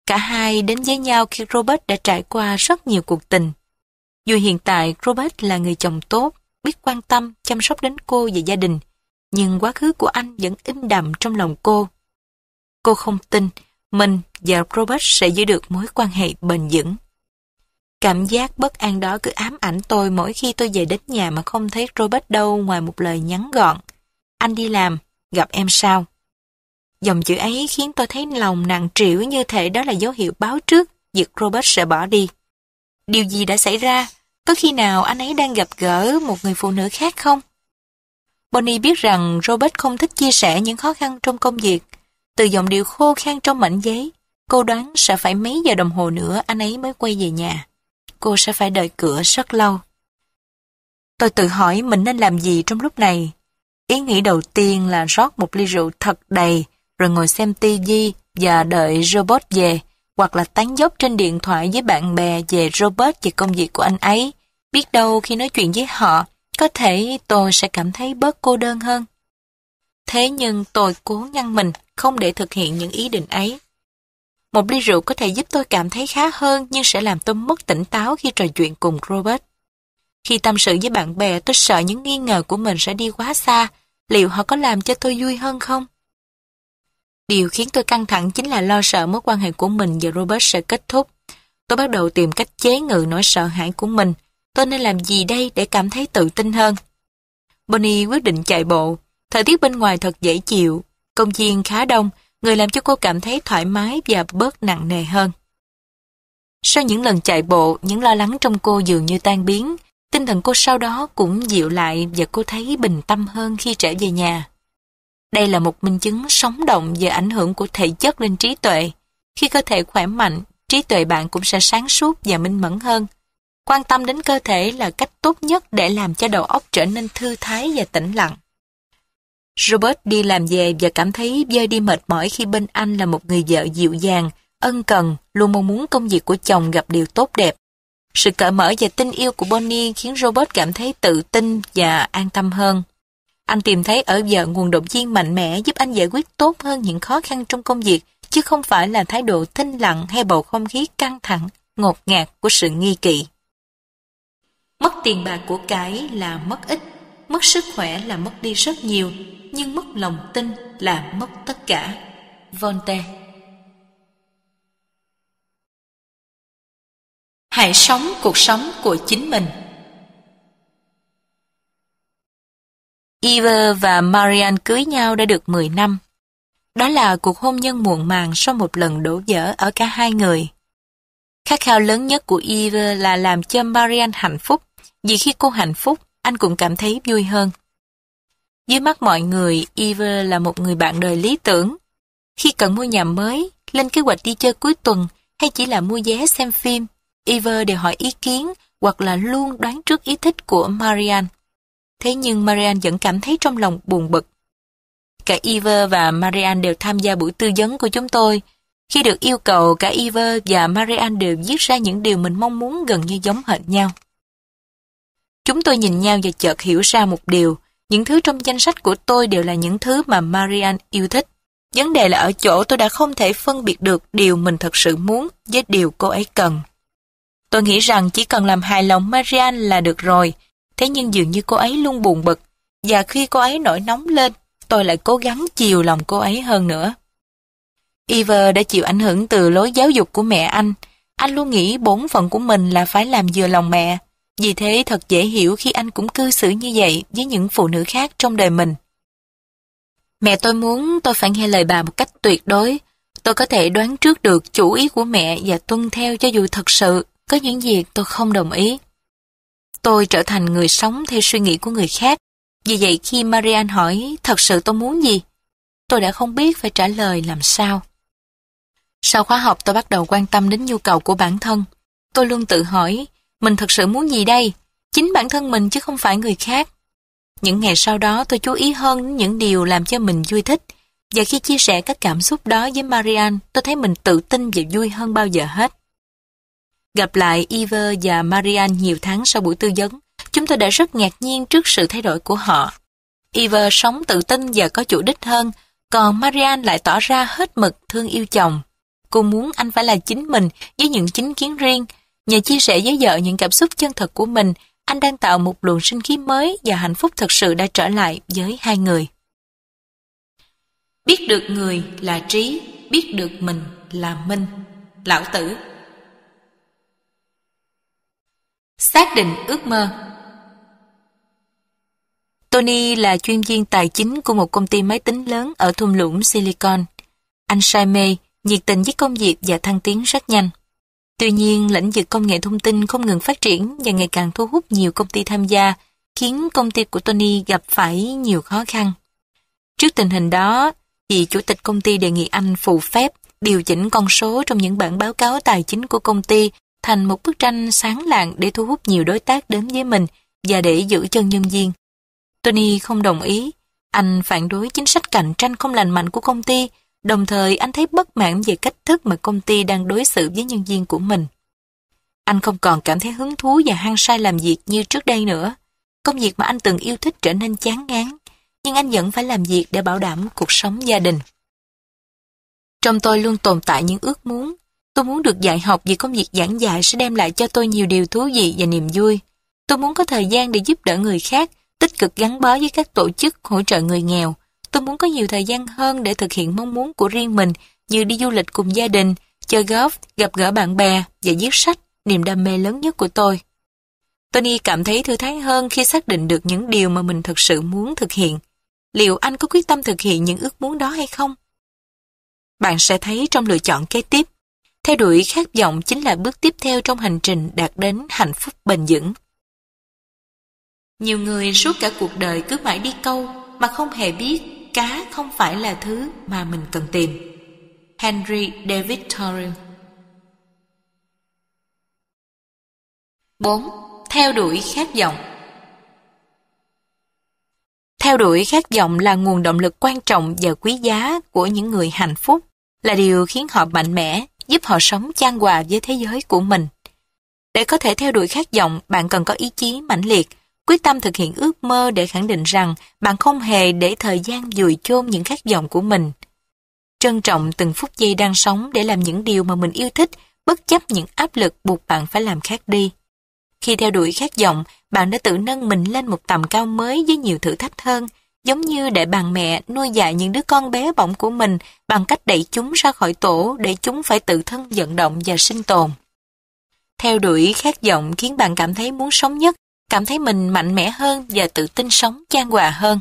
Cả hai đến với nhau khi Robert đã trải qua rất nhiều cuộc tình. Dù hiện tại Robert là người chồng tốt, biết quan tâm, chăm sóc đến cô và gia đình, nhưng quá khứ của anh vẫn in đậm trong lòng cô. Cô không tin mình và Robert sẽ giữ được mối quan hệ bền vững. Cảm giác bất an đó cứ ám ảnh tôi mỗi khi tôi về đến nhà mà không thấy Robert đâu ngoài một lời nhắn gọn. Anh đi làm, gặp em sao? Dòng chữ ấy khiến tôi thấy lòng nặng trĩu như thể đó là dấu hiệu báo trước việc Robert sẽ bỏ đi. Điều gì đã xảy ra? Có khi nào anh ấy đang gặp gỡ một người phụ nữ khác không? Bonnie biết rằng Robert không thích chia sẻ những khó khăn trong công việc. Từ giọng điệu khô khan trong mảnh giấy, cô đoán sẽ phải mấy giờ đồng hồ nữa anh ấy mới quay về nhà. Cô sẽ phải đợi cửa rất lâu. Tôi tự hỏi mình nên làm gì trong lúc này. Ý nghĩ đầu tiên là rót một ly rượu thật đầy, rồi ngồi xem tivi và đợi Robert về, hoặc là tán dốc trên điện thoại với bạn bè về Robert và công việc của anh ấy. Biết đâu khi nói chuyện với họ, có thể tôi sẽ cảm thấy bớt cô đơn hơn. Thế nhưng tôi cố ngăn mình không để thực hiện những ý định ấy. Một ly rượu có thể giúp tôi cảm thấy khá hơn nhưng sẽ làm tôi mất tỉnh táo khi trò chuyện cùng Robert. Khi tâm sự với bạn bè tôi sợ những nghi ngờ của mình sẽ đi quá xa, liệu họ có làm cho tôi vui hơn không? Điều khiến tôi căng thẳng chính là lo sợ mối quan hệ của mình và Robert sẽ kết thúc. Tôi bắt đầu tìm cách chế ngự nỗi sợ hãi của mình, tôi nên làm gì đây để cảm thấy tự tin hơn? Bonnie quyết định chạy bộ. Thời tiết bên ngoài thật dễ chịu, công viên khá đông, người làm cho cô cảm thấy thoải mái và bớt nặng nề hơn. Sau những lần chạy bộ, những lo lắng trong cô dường như tan biến, tinh thần cô sau đó cũng dịu lại và cô thấy bình tâm hơn khi trở về nhà. Đây là một minh chứng sống động về ảnh hưởng của thể chất lên trí tuệ. Khi cơ thể khỏe mạnh, trí tuệ bạn cũng sẽ sáng suốt và minh mẫn hơn. Quan tâm đến cơ thể là cách tốt nhất để làm cho đầu óc trở nên thư thái và tĩnh lặng. Robert đi làm về và cảm thấy vơi đi mệt mỏi khi bên anh là một người vợ dịu dàng, ân cần, luôn mong muốn công việc của chồng gặp điều tốt đẹp. Sự cởi mở và tình yêu của Bonnie khiến Robert cảm thấy tự tin và an tâm hơn. Anh tìm thấy ở vợ nguồn động viên mạnh mẽ giúp anh giải quyết tốt hơn những khó khăn trong công việc, chứ không phải là thái độ thinh lặng hay bầu không khí căng thẳng, ngột ngạt của sự nghi kỵ. Mất tiền bạc của cái là mất ít, mất sức khỏe là mất đi rất nhiều, nhưng mất lòng tin là mất tất cả. Voltaire Hãy sống cuộc sống của chính mình. Eva và Marian cưới nhau đã được 10 năm. Đó là cuộc hôn nhân muộn màng sau một lần đổ vỡ ở cả hai người. Khát khao lớn nhất của Eva là làm cho Marian hạnh phúc vì khi cô hạnh phúc, anh cũng cảm thấy vui hơn. Dưới mắt mọi người, Eva là một người bạn đời lý tưởng. Khi cần mua nhà mới, lên kế hoạch đi chơi cuối tuần hay chỉ là mua vé xem phim, Eva đều hỏi ý kiến hoặc là luôn đoán trước ý thích của Marianne. Thế nhưng Marianne vẫn cảm thấy trong lòng buồn bực. Cả Eva và Marianne đều tham gia buổi tư vấn của chúng tôi. Khi được yêu cầu, cả Eva và Marianne đều viết ra những điều mình mong muốn gần như giống hệt nhau. Chúng tôi nhìn nhau và chợt hiểu ra một điều, những thứ trong danh sách của tôi đều là những thứ mà Marian yêu thích. Vấn đề là ở chỗ tôi đã không thể phân biệt được điều mình thật sự muốn với điều cô ấy cần. Tôi nghĩ rằng chỉ cần làm hài lòng Marian là được rồi, thế nhưng dường như cô ấy luôn buồn bực, và khi cô ấy nổi nóng lên, tôi lại cố gắng chiều lòng cô ấy hơn nữa. Iver đã chịu ảnh hưởng từ lối giáo dục của mẹ anh. Anh luôn nghĩ bổn phận của mình là phải làm vừa lòng mẹ. Vì thế thật dễ hiểu khi anh cũng cư xử như vậy với những phụ nữ khác trong đời mình. Mẹ tôi muốn tôi phải nghe lời bà một cách tuyệt đối. Tôi có thể đoán trước được chủ ý của mẹ và tuân theo cho dù thật sự có những việc tôi không đồng ý. Tôi trở thành người sống theo suy nghĩ của người khác. Vì vậy khi marian hỏi thật sự tôi muốn gì, tôi đã không biết phải trả lời làm sao. Sau khóa học tôi bắt đầu quan tâm đến nhu cầu của bản thân. Tôi luôn tự hỏi, mình thật sự muốn gì đây? Chính bản thân mình chứ không phải người khác. Những ngày sau đó tôi chú ý hơn đến những điều làm cho mình vui thích. Và khi chia sẻ các cảm xúc đó với Marianne, tôi thấy mình tự tin và vui hơn bao giờ hết. Gặp lại Eva và Marianne nhiều tháng sau buổi tư vấn, chúng tôi đã rất ngạc nhiên trước sự thay đổi của họ. Eva sống tự tin và có chủ đích hơn, còn Marianne lại tỏ ra hết mực thương yêu chồng. Cô muốn anh phải là chính mình với những chính kiến riêng. Nhờ chia sẻ với vợ những cảm xúc chân thật của mình, anh đang tạo một luồng sinh khí mới và hạnh phúc thật sự đã trở lại với hai người. Biết được người là trí, biết được mình là minh. Lão tử Xác định ước mơ Tony là chuyên viên tài chính của một công ty máy tính lớn ở thung lũng Silicon. Anh say mê, nhiệt tình với công việc và thăng tiến rất nhanh. Tuy nhiên, lĩnh vực công nghệ thông tin không ngừng phát triển và ngày càng thu hút nhiều công ty tham gia, khiến công ty của Tony gặp phải nhiều khó khăn. Trước tình hình đó, vị chủ tịch công ty đề nghị anh phù phép điều chỉnh con số trong những bản báo cáo tài chính của công ty thành một bức tranh sáng lạng để thu hút nhiều đối tác đến với mình và để giữ chân nhân viên. Tony không đồng ý. Anh phản đối chính sách cạnh tranh không lành mạnh của công ty Đồng thời anh thấy bất mãn về cách thức mà công ty đang đối xử với nhân viên của mình. Anh không còn cảm thấy hứng thú và hăng say làm việc như trước đây nữa. Công việc mà anh từng yêu thích trở nên chán ngán, nhưng anh vẫn phải làm việc để bảo đảm cuộc sống gia đình. Trong tôi luôn tồn tại những ước muốn. Tôi muốn được dạy học vì công việc giảng dạy sẽ đem lại cho tôi nhiều điều thú vị và niềm vui. Tôi muốn có thời gian để giúp đỡ người khác, tích cực gắn bó với các tổ chức hỗ trợ người nghèo, Tôi muốn có nhiều thời gian hơn để thực hiện mong muốn của riêng mình như đi du lịch cùng gia đình, chơi golf, gặp gỡ bạn bè và viết sách, niềm đam mê lớn nhất của tôi. Tony cảm thấy thư thái hơn khi xác định được những điều mà mình thực sự muốn thực hiện. Liệu anh có quyết tâm thực hiện những ước muốn đó hay không? Bạn sẽ thấy trong lựa chọn kế tiếp, theo đuổi khát vọng chính là bước tiếp theo trong hành trình đạt đến hạnh phúc bền vững. Nhiều người suốt cả cuộc đời cứ mãi đi câu mà không hề biết cá không phải là thứ mà mình cần tìm. Henry David Thoreau 4. Theo đuổi khát vọng Theo đuổi khát vọng là nguồn động lực quan trọng và quý giá của những người hạnh phúc, là điều khiến họ mạnh mẽ, giúp họ sống chan hòa với thế giới của mình. Để có thể theo đuổi khát vọng, bạn cần có ý chí mãnh liệt, quyết tâm thực hiện ước mơ để khẳng định rằng bạn không hề để thời gian dùi chôn những khát vọng của mình. Trân trọng từng phút giây đang sống để làm những điều mà mình yêu thích, bất chấp những áp lực buộc bạn phải làm khác đi. Khi theo đuổi khát vọng, bạn đã tự nâng mình lên một tầm cao mới với nhiều thử thách hơn, giống như để bà mẹ nuôi dạy những đứa con bé bỏng của mình bằng cách đẩy chúng ra khỏi tổ để chúng phải tự thân vận động và sinh tồn. Theo đuổi khát vọng khiến bạn cảm thấy muốn sống nhất cảm thấy mình mạnh mẽ hơn và tự tin sống chan hòa hơn.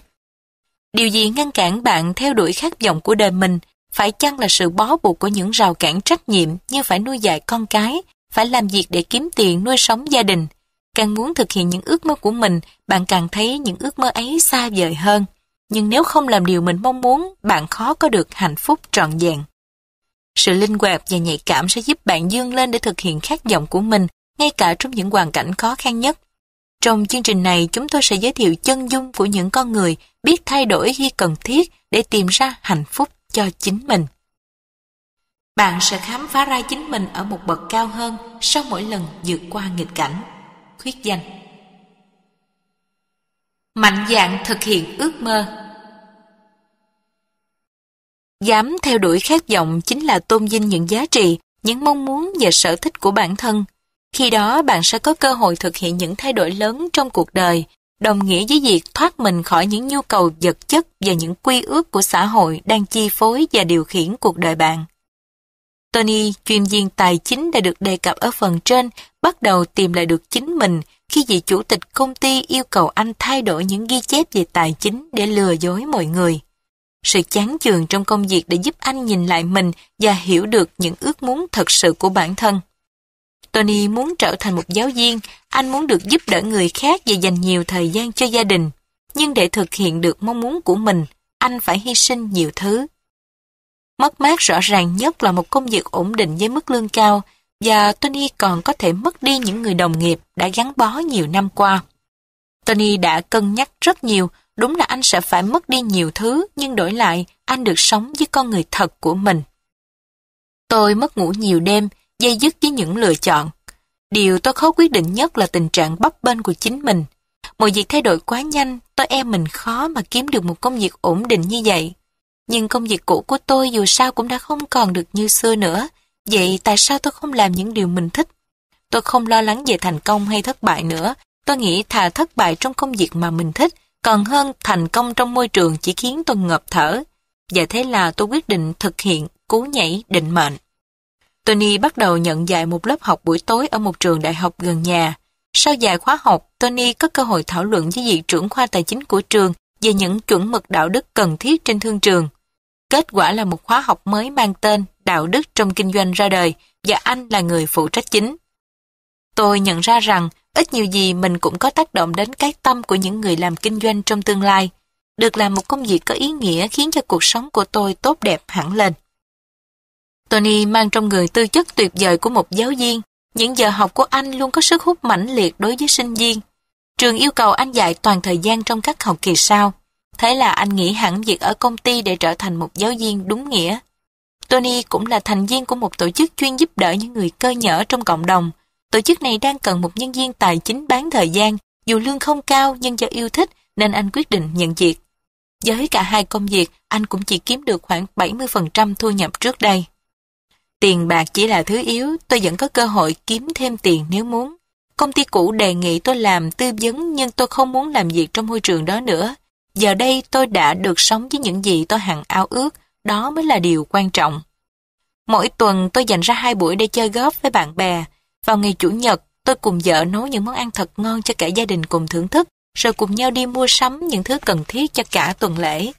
Điều gì ngăn cản bạn theo đuổi khát vọng của đời mình phải chăng là sự bó buộc của những rào cản trách nhiệm như phải nuôi dạy con cái, phải làm việc để kiếm tiền nuôi sống gia đình. Càng muốn thực hiện những ước mơ của mình, bạn càng thấy những ước mơ ấy xa vời hơn. Nhưng nếu không làm điều mình mong muốn, bạn khó có được hạnh phúc trọn vẹn. Sự linh hoạt và nhạy cảm sẽ giúp bạn dương lên để thực hiện khát vọng của mình, ngay cả trong những hoàn cảnh khó khăn nhất. Trong chương trình này, chúng tôi sẽ giới thiệu chân dung của những con người biết thay đổi khi cần thiết để tìm ra hạnh phúc cho chính mình. bạn sẽ khám phá ra chính mình ở một bậc cao hơn sau mỗi lần vượt qua nghịch cảnh. Khuyết danh Mạnh dạn thực hiện ước mơ Dám theo đuổi khát vọng chính là tôn vinh những giá trị, những mong muốn và sở thích của bản thân. Khi đó bạn sẽ có cơ hội thực hiện những thay đổi lớn trong cuộc đời, đồng nghĩa với việc thoát mình khỏi những nhu cầu vật chất và những quy ước của xã hội đang chi phối và điều khiển cuộc đời bạn. Tony, chuyên viên tài chính đã được đề cập ở phần trên, bắt đầu tìm lại được chính mình khi vị chủ tịch công ty yêu cầu anh thay đổi những ghi chép về tài chính để lừa dối mọi người. Sự chán chường trong công việc đã giúp anh nhìn lại mình và hiểu được những ước muốn thật sự của bản thân. Tony muốn trở thành một giáo viên, anh muốn được giúp đỡ người khác và dành nhiều thời gian cho gia đình. Nhưng để thực hiện được mong muốn của mình, anh phải hy sinh nhiều thứ. Mất mát rõ ràng nhất là một công việc ổn định với mức lương cao và Tony còn có thể mất đi những người đồng nghiệp đã gắn bó nhiều năm qua. Tony đã cân nhắc rất nhiều, đúng là anh sẽ phải mất đi nhiều thứ nhưng đổi lại anh được sống với con người thật của mình. Tôi mất ngủ nhiều đêm, dây dứt với những lựa chọn. Điều tôi khó quyết định nhất là tình trạng bấp bênh của chính mình. Mọi việc thay đổi quá nhanh, tôi e mình khó mà kiếm được một công việc ổn định như vậy. Nhưng công việc cũ của tôi dù sao cũng đã không còn được như xưa nữa. Vậy tại sao tôi không làm những điều mình thích? Tôi không lo lắng về thành công hay thất bại nữa. Tôi nghĩ thà thất bại trong công việc mà mình thích, còn hơn thành công trong môi trường chỉ khiến tôi ngợp thở. Và thế là tôi quyết định thực hiện cú nhảy định mệnh. Tony bắt đầu nhận dạy một lớp học buổi tối ở một trường đại học gần nhà. Sau vài khóa học, Tony có cơ hội thảo luận với vị trưởng khoa tài chính của trường về những chuẩn mực đạo đức cần thiết trên thương trường. Kết quả là một khóa học mới mang tên Đạo đức trong kinh doanh ra đời và anh là người phụ trách chính. Tôi nhận ra rằng ít nhiều gì mình cũng có tác động đến cái tâm của những người làm kinh doanh trong tương lai. Được làm một công việc có ý nghĩa khiến cho cuộc sống của tôi tốt đẹp hẳn lên. Tony mang trong người tư chất tuyệt vời của một giáo viên. Những giờ học của anh luôn có sức hút mãnh liệt đối với sinh viên. Trường yêu cầu anh dạy toàn thời gian trong các học kỳ sau. Thế là anh nghỉ hẳn việc ở công ty để trở thành một giáo viên đúng nghĩa. Tony cũng là thành viên của một tổ chức chuyên giúp đỡ những người cơ nhở trong cộng đồng. Tổ chức này đang cần một nhân viên tài chính bán thời gian, dù lương không cao nhưng do yêu thích nên anh quyết định nhận việc. Với cả hai công việc, anh cũng chỉ kiếm được khoảng 70% thu nhập trước đây. Tiền bạc chỉ là thứ yếu, tôi vẫn có cơ hội kiếm thêm tiền nếu muốn. Công ty cũ đề nghị tôi làm tư vấn nhưng tôi không muốn làm việc trong môi trường đó nữa. Giờ đây tôi đã được sống với những gì tôi hằng ao ước, đó mới là điều quan trọng. Mỗi tuần tôi dành ra hai buổi để chơi góp với bạn bè. Vào ngày Chủ nhật, tôi cùng vợ nấu những món ăn thật ngon cho cả gia đình cùng thưởng thức, rồi cùng nhau đi mua sắm những thứ cần thiết cho cả tuần lễ.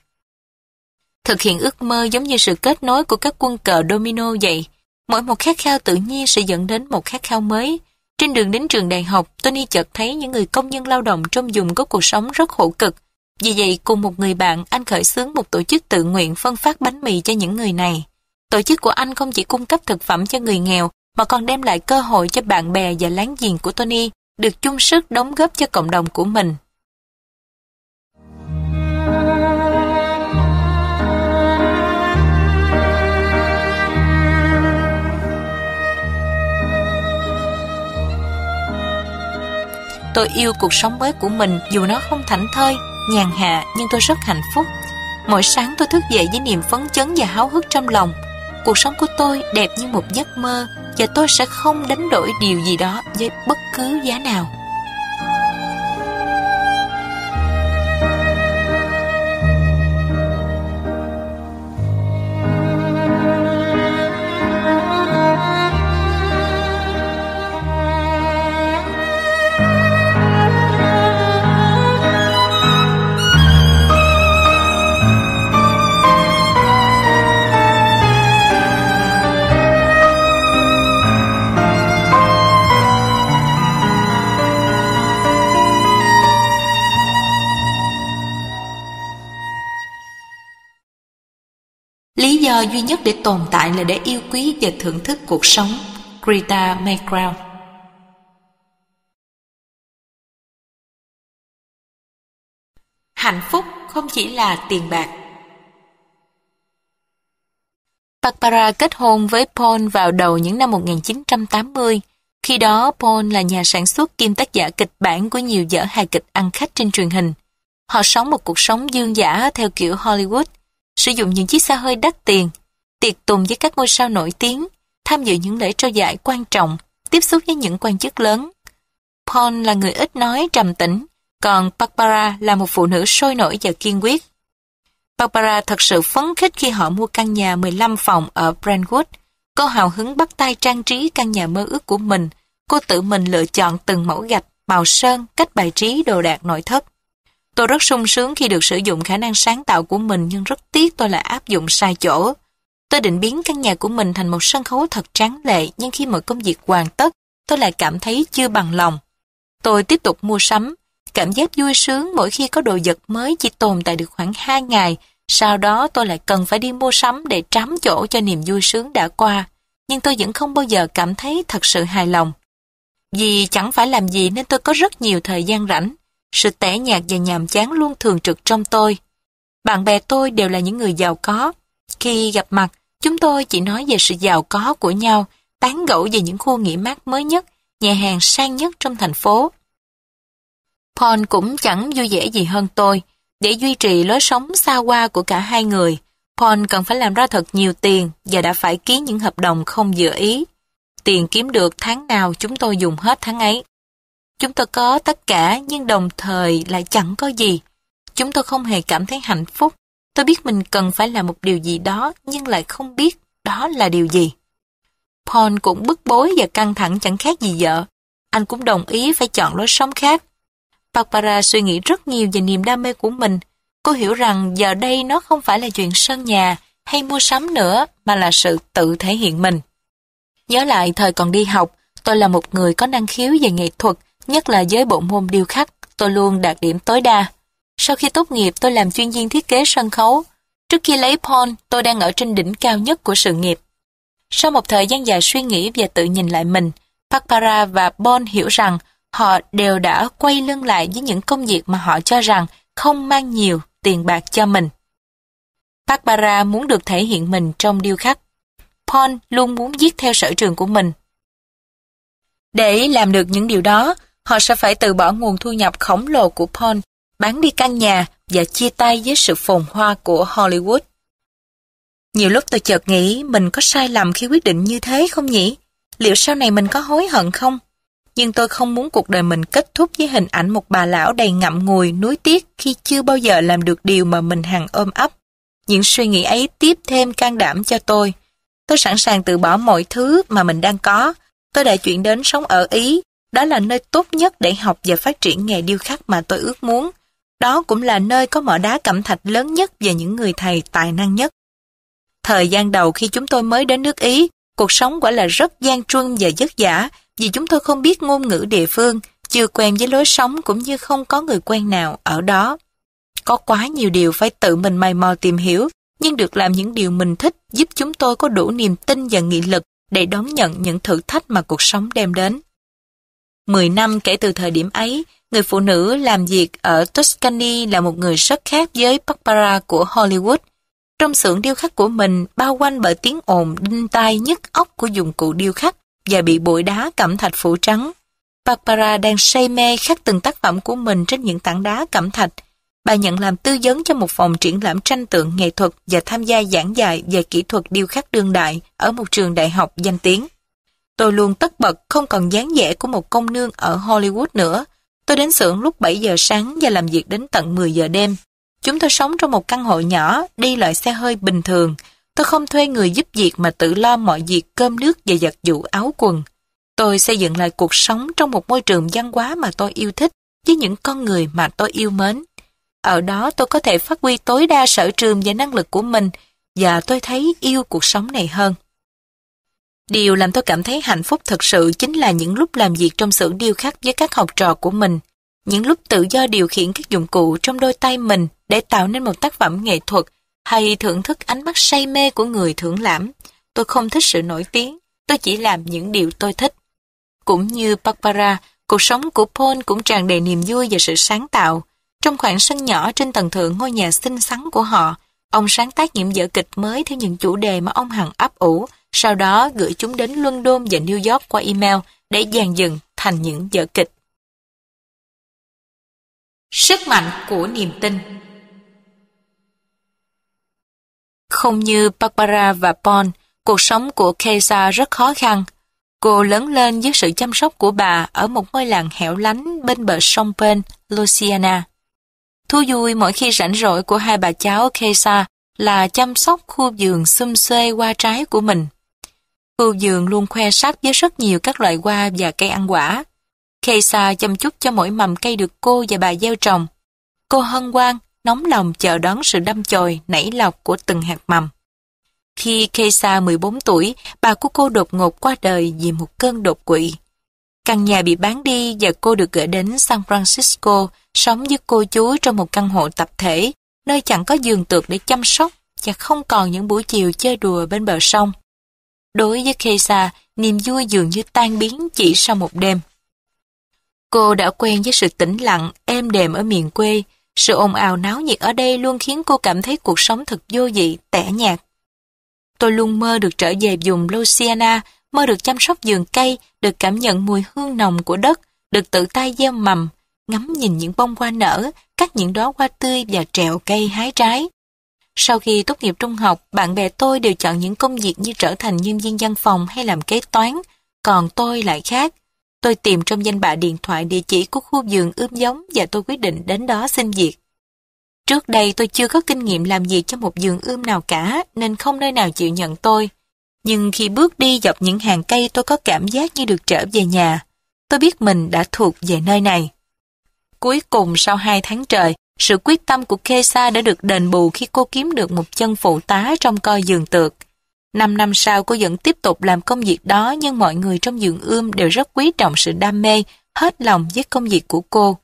Thực hiện ước mơ giống như sự kết nối của các quân cờ domino vậy. Mỗi một khát khao tự nhiên sẽ dẫn đến một khát khao mới. Trên đường đến trường đại học, Tony chợt thấy những người công nhân lao động trong vùng có cuộc sống rất khổ cực. Vì vậy, cùng một người bạn, anh khởi xướng một tổ chức tự nguyện phân phát bánh mì cho những người này. Tổ chức của anh không chỉ cung cấp thực phẩm cho người nghèo, mà còn đem lại cơ hội cho bạn bè và láng giềng của Tony được chung sức đóng góp cho cộng đồng của mình. Tôi yêu cuộc sống mới của mình dù nó không thảnh thơi, nhàn hạ nhưng tôi rất hạnh phúc. Mỗi sáng tôi thức dậy với niềm phấn chấn và háo hức trong lòng. Cuộc sống của tôi đẹp như một giấc mơ và tôi sẽ không đánh đổi điều gì đó với bất cứ giá nào. Lý do duy nhất để tồn tại là để yêu quý và thưởng thức cuộc sống. Greta McGraw Hạnh phúc không chỉ là tiền bạc Barbara kết hôn với Paul vào đầu những năm 1980. Khi đó, Paul là nhà sản xuất kiêm tác giả kịch bản của nhiều dở hài kịch ăn khách trên truyền hình. Họ sống một cuộc sống dương giả theo kiểu Hollywood, sử dụng những chiếc xe hơi đắt tiền, tiệc tùng với các ngôi sao nổi tiếng, tham dự những lễ trao giải quan trọng, tiếp xúc với những quan chức lớn. Paul là người ít nói trầm tĩnh, còn Barbara là một phụ nữ sôi nổi và kiên quyết. Barbara thật sự phấn khích khi họ mua căn nhà 15 phòng ở Brentwood. Cô hào hứng bắt tay trang trí căn nhà mơ ước của mình. Cô tự mình lựa chọn từng mẫu gạch, màu sơn, cách bài trí đồ đạc nội thất. Tôi rất sung sướng khi được sử dụng khả năng sáng tạo của mình nhưng rất tiếc tôi lại áp dụng sai chỗ. Tôi định biến căn nhà của mình thành một sân khấu thật tráng lệ nhưng khi mọi công việc hoàn tất, tôi lại cảm thấy chưa bằng lòng. Tôi tiếp tục mua sắm, cảm giác vui sướng mỗi khi có đồ vật mới chỉ tồn tại được khoảng 2 ngày, sau đó tôi lại cần phải đi mua sắm để trám chỗ cho niềm vui sướng đã qua, nhưng tôi vẫn không bao giờ cảm thấy thật sự hài lòng. Vì chẳng phải làm gì nên tôi có rất nhiều thời gian rảnh, sự tẻ nhạt và nhàm chán luôn thường trực trong tôi. Bạn bè tôi đều là những người giàu có. Khi gặp mặt, chúng tôi chỉ nói về sự giàu có của nhau, tán gẫu về những khu nghỉ mát mới nhất, nhà hàng sang nhất trong thành phố. Paul cũng chẳng vui vẻ gì hơn tôi. Để duy trì lối sống xa hoa của cả hai người, Paul cần phải làm ra thật nhiều tiền và đã phải ký những hợp đồng không dự ý. Tiền kiếm được tháng nào chúng tôi dùng hết tháng ấy. Chúng tôi có tất cả nhưng đồng thời lại chẳng có gì. Chúng tôi không hề cảm thấy hạnh phúc. Tôi biết mình cần phải làm một điều gì đó nhưng lại không biết đó là điều gì. Paul cũng bức bối và căng thẳng chẳng khác gì vợ. Anh cũng đồng ý phải chọn lối sống khác. Barbara suy nghĩ rất nhiều về niềm đam mê của mình. Cô hiểu rằng giờ đây nó không phải là chuyện sân nhà hay mua sắm nữa mà là sự tự thể hiện mình. Nhớ lại thời còn đi học, tôi là một người có năng khiếu về nghệ thuật, nhất là với bộ môn điêu khắc, tôi luôn đạt điểm tối đa. Sau khi tốt nghiệp, tôi làm chuyên viên thiết kế sân khấu. Trước khi lấy Paul, tôi đang ở trên đỉnh cao nhất của sự nghiệp. Sau một thời gian dài suy nghĩ và tự nhìn lại mình, Barbara và Paul hiểu rằng họ đều đã quay lưng lại với những công việc mà họ cho rằng không mang nhiều tiền bạc cho mình. Barbara muốn được thể hiện mình trong điêu khắc. Paul luôn muốn viết theo sở trường của mình. Để làm được những điều đó, họ sẽ phải từ bỏ nguồn thu nhập khổng lồ của Paul, bán đi căn nhà và chia tay với sự phồn hoa của Hollywood. Nhiều lúc tôi chợt nghĩ mình có sai lầm khi quyết định như thế không nhỉ? Liệu sau này mình có hối hận không? nhưng tôi không muốn cuộc đời mình kết thúc với hình ảnh một bà lão đầy ngậm ngùi, nuối tiếc khi chưa bao giờ làm được điều mà mình hằng ôm ấp. Những suy nghĩ ấy tiếp thêm can đảm cho tôi. Tôi sẵn sàng từ bỏ mọi thứ mà mình đang có. Tôi đã chuyển đến sống ở Ý. Đó là nơi tốt nhất để học và phát triển nghề điêu khắc mà tôi ước muốn. Đó cũng là nơi có mỏ đá cẩm thạch lớn nhất và những người thầy tài năng nhất. Thời gian đầu khi chúng tôi mới đến nước Ý, cuộc sống quả là rất gian truân và vất vả vì chúng tôi không biết ngôn ngữ địa phương, chưa quen với lối sống cũng như không có người quen nào ở đó. Có quá nhiều điều phải tự mình mày mò tìm hiểu, nhưng được làm những điều mình thích giúp chúng tôi có đủ niềm tin và nghị lực để đón nhận những thử thách mà cuộc sống đem đến. Mười năm kể từ thời điểm ấy, người phụ nữ làm việc ở Tuscany là một người rất khác với Barbara của Hollywood. Trong xưởng điêu khắc của mình bao quanh bởi tiếng ồn đinh tai nhức óc của dụng cụ điêu khắc và bị bụi đá cẩm thạch phủ trắng. Barbara đang say mê khắc từng tác phẩm của mình trên những tảng đá cẩm thạch. Bà nhận làm tư vấn cho một phòng triển lãm tranh tượng nghệ thuật và tham gia giảng dạy về kỹ thuật điêu khắc đương đại ở một trường đại học danh tiếng. Tôi luôn tất bật không còn dáng vẻ của một công nương ở Hollywood nữa. Tôi đến xưởng lúc 7 giờ sáng và làm việc đến tận 10 giờ đêm. Chúng tôi sống trong một căn hộ nhỏ, đi loại xe hơi bình thường. Tôi không thuê người giúp việc mà tự lo mọi việc cơm nước và giặt giũ áo quần. Tôi xây dựng lại cuộc sống trong một môi trường văn hóa mà tôi yêu thích với những con người mà tôi yêu mến. Ở đó tôi có thể phát huy tối đa sở trường và năng lực của mình và tôi thấy yêu cuộc sống này hơn. Điều làm tôi cảm thấy hạnh phúc thật sự chính là những lúc làm việc trong xưởng điêu khắc với các học trò của mình, những lúc tự do điều khiển các dụng cụ trong đôi tay mình để tạo nên một tác phẩm nghệ thuật hay thưởng thức ánh mắt say mê của người thưởng lãm. Tôi không thích sự nổi tiếng, tôi chỉ làm những điều tôi thích. Cũng như Barbara, cuộc sống của Paul cũng tràn đầy niềm vui và sự sáng tạo. Trong khoảng sân nhỏ trên tầng thượng ngôi nhà xinh xắn của họ, Ông sáng tác những vở kịch mới theo những chủ đề mà ông hằng ấp ủ, sau đó gửi chúng đến London và New York qua email để dàn dựng thành những vở kịch. Sức mạnh của niềm tin Không như Barbara và Paul, cuộc sống của kesa rất khó khăn. Cô lớn lên dưới sự chăm sóc của bà ở một ngôi làng hẻo lánh bên bờ sông Penn, Louisiana. Thú vui mỗi khi rảnh rỗi của hai bà cháu kesa là chăm sóc khu vườn xum xuê hoa trái của mình. Hưu dường luôn khoe sắc với rất nhiều các loại hoa và cây ăn quả. Kaysa chăm chút cho mỗi mầm cây được cô và bà gieo trồng. Cô hân hoan, nóng lòng chờ đón sự đâm chồi, nảy lọc của từng hạt mầm. Khi Keisa 14 tuổi, bà của cô đột ngột qua đời vì một cơn đột quỵ. Căn nhà bị bán đi và cô được gửi đến San Francisco, sống với cô chú trong một căn hộ tập thể, nơi chẳng có giường tược để chăm sóc và không còn những buổi chiều chơi đùa bên bờ sông. Đối với Kesa niềm vui dường như tan biến chỉ sau một đêm. Cô đã quen với sự tĩnh lặng, êm đềm ở miền quê. Sự ồn ào náo nhiệt ở đây luôn khiến cô cảm thấy cuộc sống thật vô vị, tẻ nhạt. Tôi luôn mơ được trở về vùng Louisiana, mơ được chăm sóc vườn cây, được cảm nhận mùi hương nồng của đất, được tự tay gieo mầm, ngắm nhìn những bông hoa nở, cắt những đóa hoa tươi và trèo cây hái trái. Sau khi tốt nghiệp trung học, bạn bè tôi đều chọn những công việc như trở thành nhân viên văn phòng hay làm kế toán, còn tôi lại khác. Tôi tìm trong danh bạ điện thoại địa chỉ của khu vườn ươm giống và tôi quyết định đến đó xin việc. Trước đây tôi chưa có kinh nghiệm làm việc cho một vườn ươm nào cả nên không nơi nào chịu nhận tôi. Nhưng khi bước đi dọc những hàng cây tôi có cảm giác như được trở về nhà. Tôi biết mình đã thuộc về nơi này. Cuối cùng sau hai tháng trời, sự quyết tâm của Kesa đã được đền bù khi cô kiếm được một chân phụ tá trong coi giường tược. Năm năm sau cô vẫn tiếp tục làm công việc đó nhưng mọi người trong giường ươm đều rất quý trọng sự đam mê, hết lòng với công việc của cô.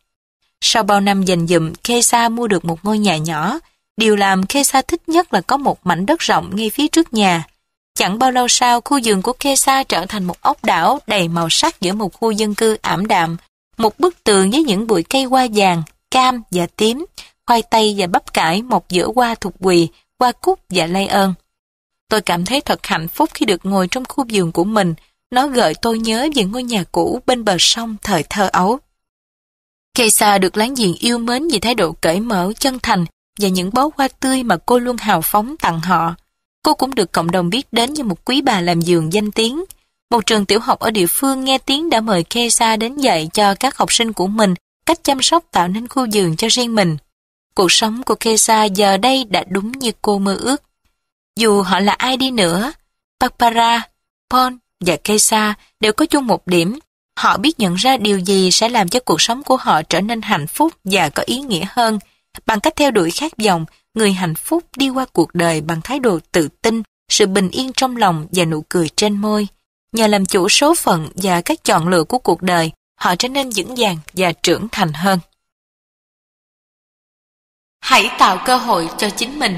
Sau bao năm dành dụm, Kesa mua được một ngôi nhà nhỏ. Điều làm Kesa thích nhất là có một mảnh đất rộng ngay phía trước nhà. Chẳng bao lâu sau, khu vườn của Kesa trở thành một ốc đảo đầy màu sắc giữa một khu dân cư ảm đạm. Một bức tường với những bụi cây hoa vàng, cam và tím, khoai tây và bắp cải một giữa hoa thục quỳ, hoa cúc và lây ơn. Tôi cảm thấy thật hạnh phúc khi được ngồi trong khu vườn của mình. Nó gợi tôi nhớ về ngôi nhà cũ bên bờ sông thời thơ ấu. Kesa được láng giềng yêu mến vì thái độ cởi mở, chân thành và những bó hoa tươi mà cô luôn hào phóng tặng họ. Cô cũng được cộng đồng biết đến như một quý bà làm giường danh tiếng. Một trường tiểu học ở địa phương nghe tiếng đã mời Kesa đến dạy cho các học sinh của mình cách chăm sóc tạo nên khu vườn cho riêng mình. Cuộc sống của Kesa giờ đây đã đúng như cô mơ ước. Dù họ là ai đi nữa, Barbara, Paul và Kesa đều có chung một điểm. Họ biết nhận ra điều gì sẽ làm cho cuộc sống của họ trở nên hạnh phúc và có ý nghĩa hơn. Bằng cách theo đuổi khát vọng, người hạnh phúc đi qua cuộc đời bằng thái độ tự tin, sự bình yên trong lòng và nụ cười trên môi. Nhờ làm chủ số phận và các chọn lựa của cuộc đời, họ trở nên vững vàng và trưởng thành hơn. Hãy tạo cơ hội cho chính mình.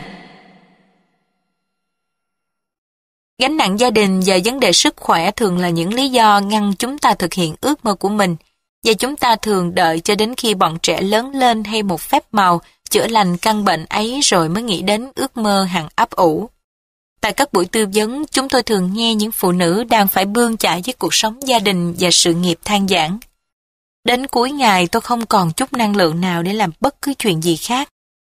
Gánh nặng gia đình và vấn đề sức khỏe thường là những lý do ngăn chúng ta thực hiện ước mơ của mình, và chúng ta thường đợi cho đến khi bọn trẻ lớn lên hay một phép màu chữa lành căn bệnh ấy rồi mới nghĩ đến ước mơ hằng ấp ủ. Tại các buổi tư vấn, chúng tôi thường nghe những phụ nữ đang phải bươn chải với cuộc sống gia đình và sự nghiệp than giảng. Đến cuối ngày tôi không còn chút năng lượng nào để làm bất cứ chuyện gì khác.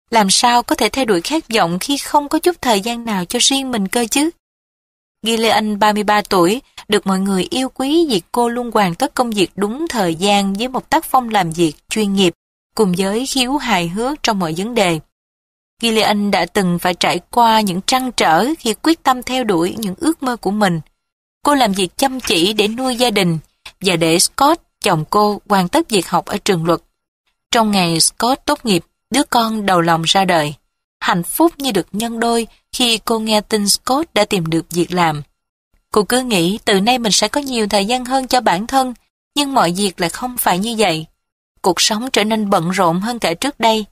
Làm sao có thể thay đổi khát vọng khi không có chút thời gian nào cho riêng mình cơ chứ? Gillian 33 tuổi, được mọi người yêu quý vì cô luôn hoàn tất công việc đúng thời gian với một tác phong làm việc chuyên nghiệp, cùng với khiếu hài hước trong mọi vấn đề. Gillian đã từng phải trải qua những trăn trở khi quyết tâm theo đuổi những ước mơ của mình. Cô làm việc chăm chỉ để nuôi gia đình và để Scott, chồng cô, hoàn tất việc học ở trường luật. Trong ngày Scott tốt nghiệp, đứa con đầu lòng ra đời. Hạnh phúc như được nhân đôi khi cô nghe tin Scott đã tìm được việc làm. Cô cứ nghĩ từ nay mình sẽ có nhiều thời gian hơn cho bản thân, nhưng mọi việc lại không phải như vậy. Cuộc sống trở nên bận rộn hơn cả trước đây.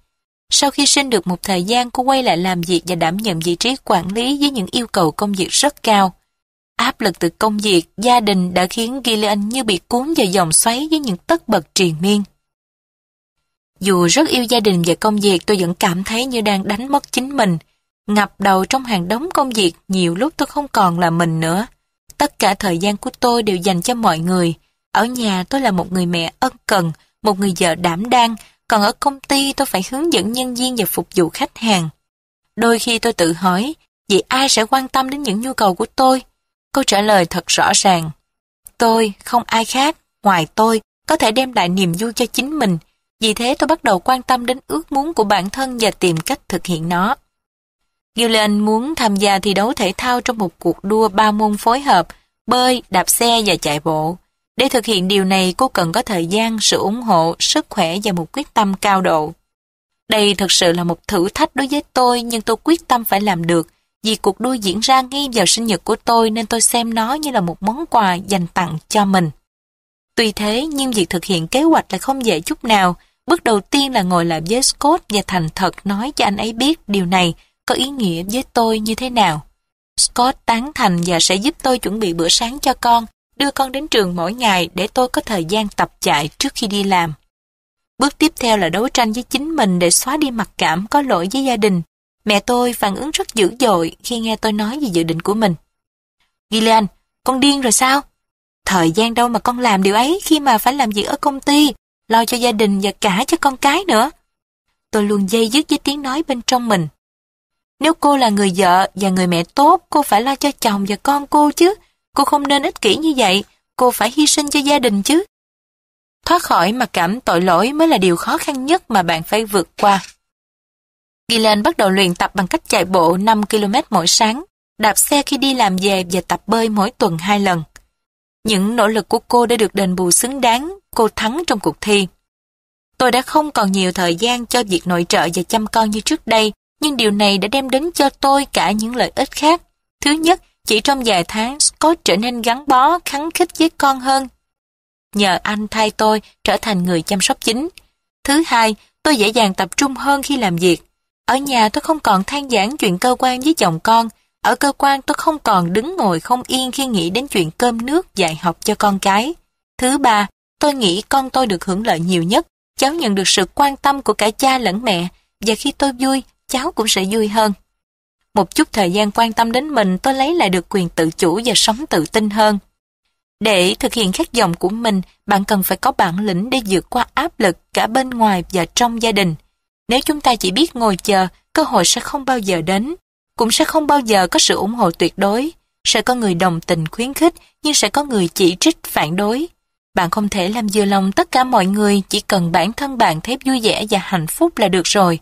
Sau khi sinh được một thời gian, cô quay lại làm việc và đảm nhận vị trí quản lý với những yêu cầu công việc rất cao. Áp lực từ công việc, gia đình đã khiến Gillian như bị cuốn vào dòng xoáy với những tất bật triền miên. Dù rất yêu gia đình và công việc, tôi vẫn cảm thấy như đang đánh mất chính mình. Ngập đầu trong hàng đống công việc, nhiều lúc tôi không còn là mình nữa. Tất cả thời gian của tôi đều dành cho mọi người. Ở nhà tôi là một người mẹ ân cần, một người vợ đảm đang, còn ở công ty tôi phải hướng dẫn nhân viên và phục vụ khách hàng. Đôi khi tôi tự hỏi, vậy ai sẽ quan tâm đến những nhu cầu của tôi? Câu trả lời thật rõ ràng. Tôi, không ai khác, ngoài tôi, có thể đem lại niềm vui cho chính mình. Vì thế tôi bắt đầu quan tâm đến ước muốn của bản thân và tìm cách thực hiện nó. Gillian muốn tham gia thi đấu thể thao trong một cuộc đua ba môn phối hợp, bơi, đạp xe và chạy bộ. Để thực hiện điều này cô cần có thời gian, sự ủng hộ, sức khỏe và một quyết tâm cao độ. Đây thực sự là một thử thách đối với tôi nhưng tôi quyết tâm phải làm được vì cuộc đua diễn ra ngay vào sinh nhật của tôi nên tôi xem nó như là một món quà dành tặng cho mình. Tuy thế nhưng việc thực hiện kế hoạch là không dễ chút nào. Bước đầu tiên là ngồi lại với Scott và thành thật nói cho anh ấy biết điều này có ý nghĩa với tôi như thế nào. Scott tán thành và sẽ giúp tôi chuẩn bị bữa sáng cho con, đưa con đến trường mỗi ngày để tôi có thời gian tập chạy trước khi đi làm. Bước tiếp theo là đấu tranh với chính mình để xóa đi mặc cảm có lỗi với gia đình. Mẹ tôi phản ứng rất dữ dội khi nghe tôi nói về dự định của mình. Gillian, con điên rồi sao? Thời gian đâu mà con làm điều ấy khi mà phải làm việc ở công ty, lo cho gia đình và cả cho con cái nữa. Tôi luôn dây dứt với tiếng nói bên trong mình. Nếu cô là người vợ và người mẹ tốt, cô phải lo cho chồng và con cô chứ. Cô không nên ích kỷ như vậy, cô phải hy sinh cho gia đình chứ. Thoát khỏi mặc cảm tội lỗi mới là điều khó khăn nhất mà bạn phải vượt qua. Gillian bắt đầu luyện tập bằng cách chạy bộ 5 km mỗi sáng, đạp xe khi đi làm về và tập bơi mỗi tuần hai lần. Những nỗ lực của cô đã được đền bù xứng đáng, cô thắng trong cuộc thi. Tôi đã không còn nhiều thời gian cho việc nội trợ và chăm con như trước đây, nhưng điều này đã đem đến cho tôi cả những lợi ích khác. Thứ nhất, chỉ trong vài tháng, Scott trở nên gắn bó, khắng khích với con hơn. Nhờ anh thay tôi trở thành người chăm sóc chính. Thứ hai, tôi dễ dàng tập trung hơn khi làm việc. Ở nhà tôi không còn than giảng chuyện cơ quan với chồng con. Ở cơ quan tôi không còn đứng ngồi không yên khi nghĩ đến chuyện cơm nước dạy học cho con cái. Thứ ba, tôi nghĩ con tôi được hưởng lợi nhiều nhất. Cháu nhận được sự quan tâm của cả cha lẫn mẹ. Và khi tôi vui, cháu cũng sẽ vui hơn. Một chút thời gian quan tâm đến mình tôi lấy lại được quyền tự chủ và sống tự tin hơn. Để thực hiện khát vọng của mình, bạn cần phải có bản lĩnh để vượt qua áp lực cả bên ngoài và trong gia đình. Nếu chúng ta chỉ biết ngồi chờ, cơ hội sẽ không bao giờ đến. Cũng sẽ không bao giờ có sự ủng hộ tuyệt đối. Sẽ có người đồng tình khuyến khích, nhưng sẽ có người chỉ trích phản đối. Bạn không thể làm vừa lòng tất cả mọi người, chỉ cần bản thân bạn thấy vui vẻ và hạnh phúc là được rồi.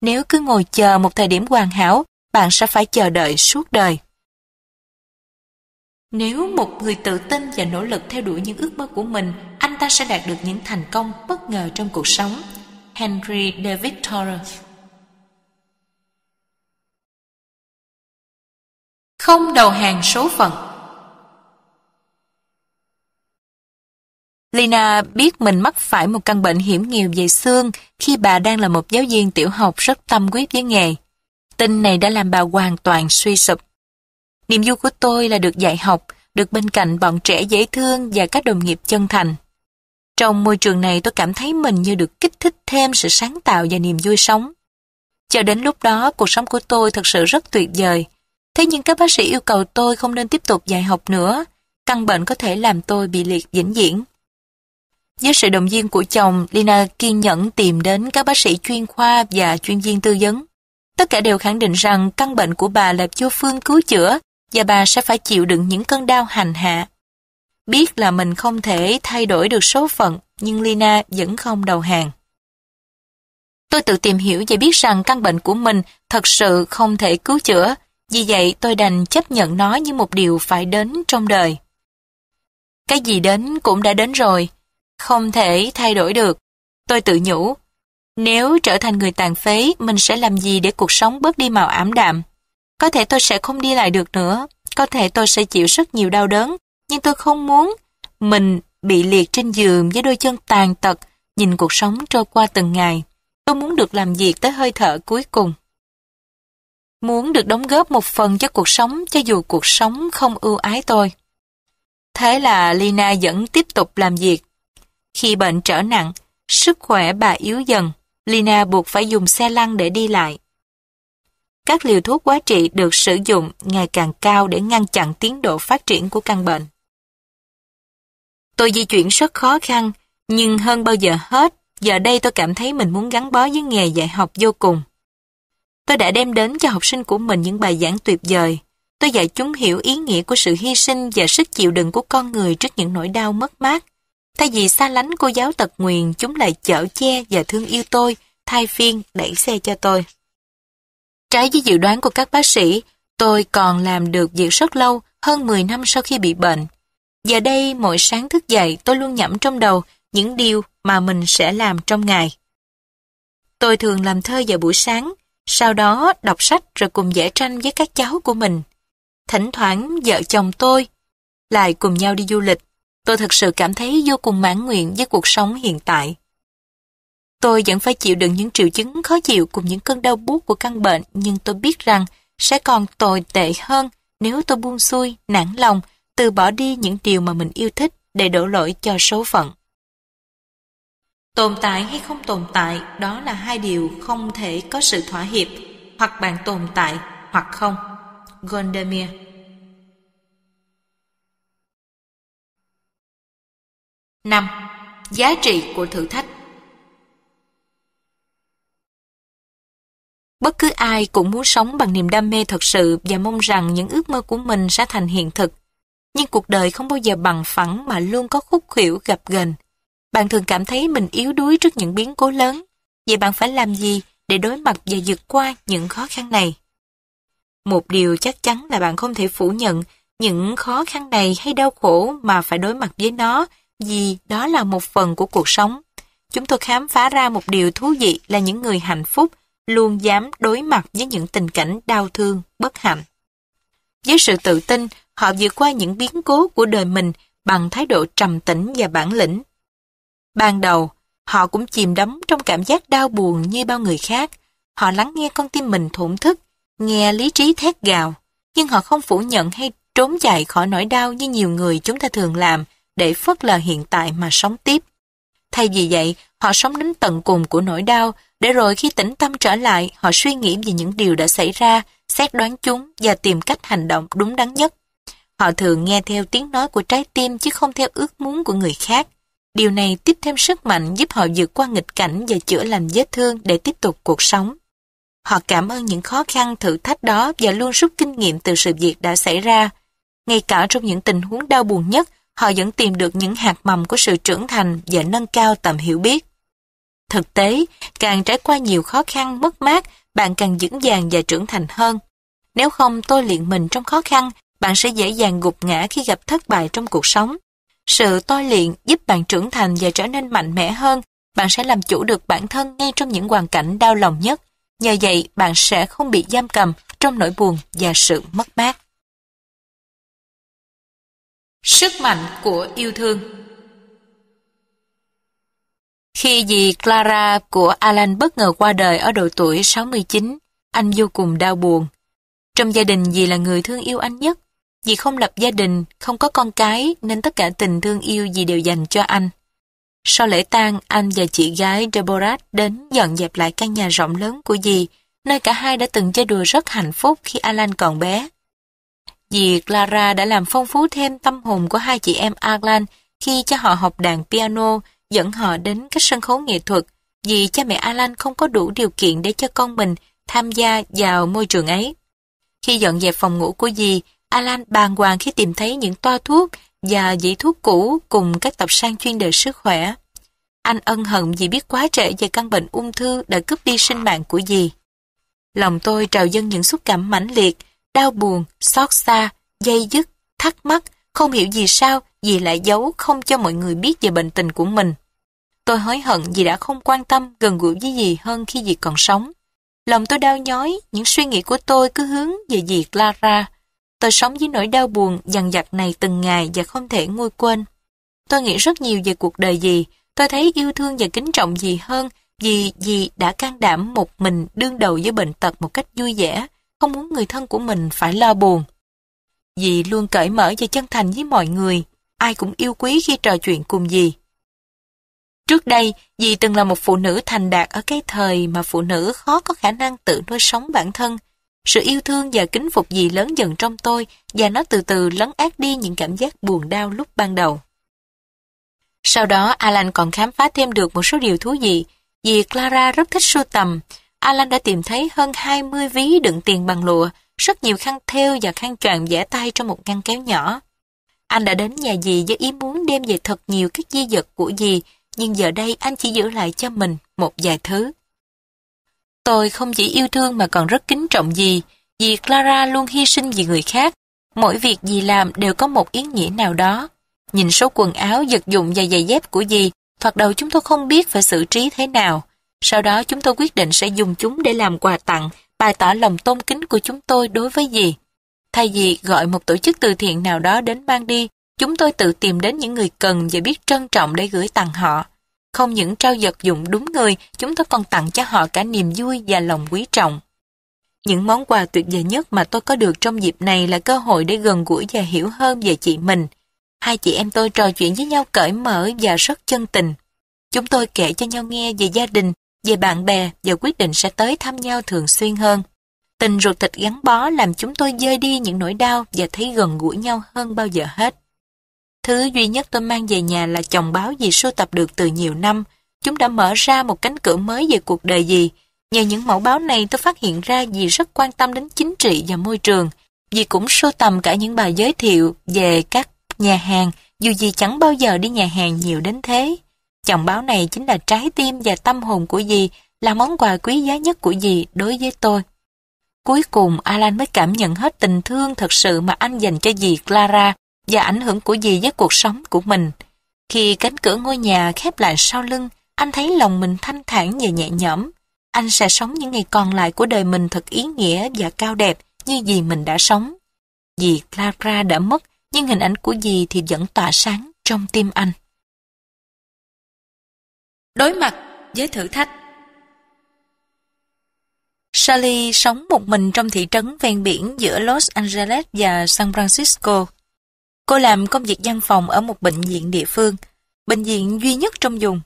Nếu cứ ngồi chờ một thời điểm hoàn hảo, bạn sẽ phải chờ đợi suốt đời. Nếu một người tự tin và nỗ lực theo đuổi những ước mơ của mình, anh ta sẽ đạt được những thành công bất ngờ trong cuộc sống. Henry David Thoreau Không đầu hàng số phận Lina biết mình mắc phải một căn bệnh hiểm nghèo về xương khi bà đang là một giáo viên tiểu học rất tâm huyết với nghề. Tin này đã làm bà hoàn toàn suy sụp. Niềm vui của tôi là được dạy học, được bên cạnh bọn trẻ dễ thương và các đồng nghiệp chân thành. Trong môi trường này tôi cảm thấy mình như được kích thích thêm sự sáng tạo và niềm vui sống. Cho đến lúc đó, cuộc sống của tôi thật sự rất tuyệt vời. Thế nhưng các bác sĩ yêu cầu tôi không nên tiếp tục dạy học nữa. Căn bệnh có thể làm tôi bị liệt vĩnh viễn. Với sự động viên của chồng, Lina kiên nhẫn tìm đến các bác sĩ chuyên khoa và chuyên viên tư vấn. Tất cả đều khẳng định rằng căn bệnh của bà là vô phương cứu chữa và bà sẽ phải chịu đựng những cơn đau hành hạ. Biết là mình không thể thay đổi được số phận, nhưng Lina vẫn không đầu hàng. Tôi tự tìm hiểu và biết rằng căn bệnh của mình thật sự không thể cứu chữa, vì vậy tôi đành chấp nhận nó như một điều phải đến trong đời. Cái gì đến cũng đã đến rồi, không thể thay đổi được. Tôi tự nhủ, nếu trở thành người tàn phế, mình sẽ làm gì để cuộc sống bớt đi màu ảm đạm? Có thể tôi sẽ không đi lại được nữa, có thể tôi sẽ chịu rất nhiều đau đớn, nhưng tôi không muốn mình bị liệt trên giường với đôi chân tàn tật, nhìn cuộc sống trôi qua từng ngày. Tôi muốn được làm việc tới hơi thở cuối cùng. Muốn được đóng góp một phần cho cuộc sống cho dù cuộc sống không ưu ái tôi. Thế là Lina vẫn tiếp tục làm việc. Khi bệnh trở nặng, sức khỏe bà yếu dần, Lina buộc phải dùng xe lăn để đi lại. các liều thuốc quá trị được sử dụng ngày càng cao để ngăn chặn tiến độ phát triển của căn bệnh. Tôi di chuyển rất khó khăn, nhưng hơn bao giờ hết, giờ đây tôi cảm thấy mình muốn gắn bó với nghề dạy học vô cùng. Tôi đã đem đến cho học sinh của mình những bài giảng tuyệt vời. Tôi dạy chúng hiểu ý nghĩa của sự hy sinh và sức chịu đựng của con người trước những nỗi đau mất mát. Thay vì xa lánh cô giáo tật nguyền, chúng lại chở che và thương yêu tôi, thay phiên đẩy xe cho tôi. Trái với dự đoán của các bác sĩ, tôi còn làm được việc rất lâu, hơn 10 năm sau khi bị bệnh. Giờ đây, mỗi sáng thức dậy, tôi luôn nhẩm trong đầu những điều mà mình sẽ làm trong ngày. Tôi thường làm thơ vào buổi sáng, sau đó đọc sách rồi cùng vẽ tranh với các cháu của mình. Thỉnh thoảng vợ chồng tôi lại cùng nhau đi du lịch. Tôi thật sự cảm thấy vô cùng mãn nguyện với cuộc sống hiện tại. Tôi vẫn phải chịu đựng những triệu chứng khó chịu cùng những cơn đau buốt của căn bệnh, nhưng tôi biết rằng sẽ còn tồi tệ hơn nếu tôi buông xuôi, nản lòng, từ bỏ đi những điều mà mình yêu thích để đổ lỗi cho số phận. Tồn tại hay không tồn tại, đó là hai điều không thể có sự thỏa hiệp, hoặc bạn tồn tại hoặc không. Gondemir năm, Giá trị của thử thách Bất cứ ai cũng muốn sống bằng niềm đam mê thật sự và mong rằng những ước mơ của mình sẽ thành hiện thực. Nhưng cuộc đời không bao giờ bằng phẳng mà luôn có khúc khuỷu gặp gần. Bạn thường cảm thấy mình yếu đuối trước những biến cố lớn. Vậy bạn phải làm gì để đối mặt và vượt qua những khó khăn này? Một điều chắc chắn là bạn không thể phủ nhận những khó khăn này hay đau khổ mà phải đối mặt với nó vì đó là một phần của cuộc sống. Chúng tôi khám phá ra một điều thú vị là những người hạnh phúc luôn dám đối mặt với những tình cảnh đau thương, bất hạnh. Với sự tự tin, họ vượt qua những biến cố của đời mình bằng thái độ trầm tĩnh và bản lĩnh. Ban đầu, họ cũng chìm đắm trong cảm giác đau buồn như bao người khác. Họ lắng nghe con tim mình thổn thức, nghe lý trí thét gào, nhưng họ không phủ nhận hay trốn chạy khỏi nỗi đau như nhiều người chúng ta thường làm để phớt lờ hiện tại mà sống tiếp. Thay vì vậy, họ sống đến tận cùng của nỗi đau, để rồi khi tĩnh tâm trở lại, họ suy nghĩ về những điều đã xảy ra, xét đoán chúng và tìm cách hành động đúng đắn nhất. Họ thường nghe theo tiếng nói của trái tim chứ không theo ước muốn của người khác. Điều này tiếp thêm sức mạnh giúp họ vượt qua nghịch cảnh và chữa lành vết thương để tiếp tục cuộc sống. Họ cảm ơn những khó khăn thử thách đó và luôn rút kinh nghiệm từ sự việc đã xảy ra. Ngay cả trong những tình huống đau buồn nhất, họ vẫn tìm được những hạt mầm của sự trưởng thành và nâng cao tầm hiểu biết. Thực tế, càng trải qua nhiều khó khăn, mất mát, bạn càng vững vàng và trưởng thành hơn. Nếu không tôi luyện mình trong khó khăn, bạn sẽ dễ dàng gục ngã khi gặp thất bại trong cuộc sống. Sự tôi luyện giúp bạn trưởng thành và trở nên mạnh mẽ hơn. Bạn sẽ làm chủ được bản thân ngay trong những hoàn cảnh đau lòng nhất. Nhờ vậy, bạn sẽ không bị giam cầm trong nỗi buồn và sự mất mát. Sức mạnh của yêu thương Khi dì Clara của Alan bất ngờ qua đời ở độ tuổi 69, anh vô cùng đau buồn. Trong gia đình dì là người thương yêu anh nhất. Dì không lập gia đình, không có con cái nên tất cả tình thương yêu dì đều dành cho anh. Sau lễ tang, anh và chị gái Deborah đến dọn dẹp lại căn nhà rộng lớn của dì, nơi cả hai đã từng chơi đùa rất hạnh phúc khi Alan còn bé. Dì Clara đã làm phong phú thêm tâm hồn của hai chị em Alan khi cho họ học đàn piano, dẫn họ đến các sân khấu nghệ thuật, vì cha mẹ Alan không có đủ điều kiện để cho con mình tham gia vào môi trường ấy. Khi dọn dẹp phòng ngủ của dì, Alan bàng hoàng khi tìm thấy những toa thuốc và dĩ thuốc cũ cùng các tập sang chuyên đề sức khỏe. Anh ân hận vì biết quá trễ về căn bệnh ung thư đã cướp đi sinh mạng của dì. Lòng tôi trào dâng những xúc cảm mãnh liệt, đau buồn, xót xa, dây dứt, thắc mắc, không hiểu gì sao dì lại giấu không cho mọi người biết về bệnh tình của mình. Tôi hối hận vì đã không quan tâm gần gũi với dì hơn khi dì còn sống. Lòng tôi đau nhói, những suy nghĩ của tôi cứ hướng về dì Clara. Tôi sống với nỗi đau buồn dằn dặt này từng ngày và không thể nguôi quên. Tôi nghĩ rất nhiều về cuộc đời dì, tôi thấy yêu thương và kính trọng dì hơn vì dì đã can đảm một mình đương đầu với bệnh tật một cách vui vẻ, không muốn người thân của mình phải lo buồn. Dì luôn cởi mở và chân thành với mọi người, ai cũng yêu quý khi trò chuyện cùng dì. Trước đây, dì từng là một phụ nữ thành đạt ở cái thời mà phụ nữ khó có khả năng tự nuôi sống bản thân. Sự yêu thương và kính phục gì lớn dần trong tôi và nó từ từ lấn át đi những cảm giác buồn đau lúc ban đầu. Sau đó Alan còn khám phá thêm được một số điều thú vị. Vì Clara rất thích sưu tầm, Alan đã tìm thấy hơn 20 ví đựng tiền bằng lụa, rất nhiều khăn thêu và khăn choàng vẽ tay trong một ngăn kéo nhỏ. Anh đã đến nhà dì với ý muốn đem về thật nhiều các di vật của dì, nhưng giờ đây anh chỉ giữ lại cho mình một vài thứ. Tôi không chỉ yêu thương mà còn rất kính trọng dì, dì Clara luôn hy sinh vì người khác. Mỗi việc dì làm đều có một ý nghĩa nào đó. Nhìn số quần áo, vật dụng và giày dép của dì, thoạt đầu chúng tôi không biết phải xử trí thế nào. Sau đó chúng tôi quyết định sẽ dùng chúng để làm quà tặng, bày tỏ lòng tôn kính của chúng tôi đối với dì. Thay vì gọi một tổ chức từ thiện nào đó đến mang đi, chúng tôi tự tìm đến những người cần và biết trân trọng để gửi tặng họ. Không những trao vật dụng đúng người, chúng tôi còn tặng cho họ cả niềm vui và lòng quý trọng. Những món quà tuyệt vời nhất mà tôi có được trong dịp này là cơ hội để gần gũi và hiểu hơn về chị mình. Hai chị em tôi trò chuyện với nhau cởi mở và rất chân tình. Chúng tôi kể cho nhau nghe về gia đình, về bạn bè và quyết định sẽ tới thăm nhau thường xuyên hơn. Tình ruột thịt gắn bó làm chúng tôi dơi đi những nỗi đau và thấy gần gũi nhau hơn bao giờ hết. Thứ duy nhất tôi mang về nhà là chồng báo gì sưu tập được từ nhiều năm. Chúng đã mở ra một cánh cửa mới về cuộc đời gì. Nhờ những mẫu báo này tôi phát hiện ra dì rất quan tâm đến chính trị và môi trường. Dì cũng sưu tầm cả những bài giới thiệu về các nhà hàng, dù dì chẳng bao giờ đi nhà hàng nhiều đến thế. Chồng báo này chính là trái tim và tâm hồn của dì, là món quà quý giá nhất của dì đối với tôi. Cuối cùng Alan mới cảm nhận hết tình thương thật sự mà anh dành cho dì Clara và ảnh hưởng của dì với cuộc sống của mình. Khi cánh cửa ngôi nhà khép lại sau lưng, anh thấy lòng mình thanh thản và nhẹ nhõm. Anh sẽ sống những ngày còn lại của đời mình thật ý nghĩa và cao đẹp như dì mình đã sống. Dì Clara đã mất, nhưng hình ảnh của dì thì vẫn tỏa sáng trong tim anh. Đối mặt với thử thách Sally sống một mình trong thị trấn ven biển giữa Los Angeles và San Francisco. Cô làm công việc văn phòng ở một bệnh viện địa phương, bệnh viện duy nhất trong vùng.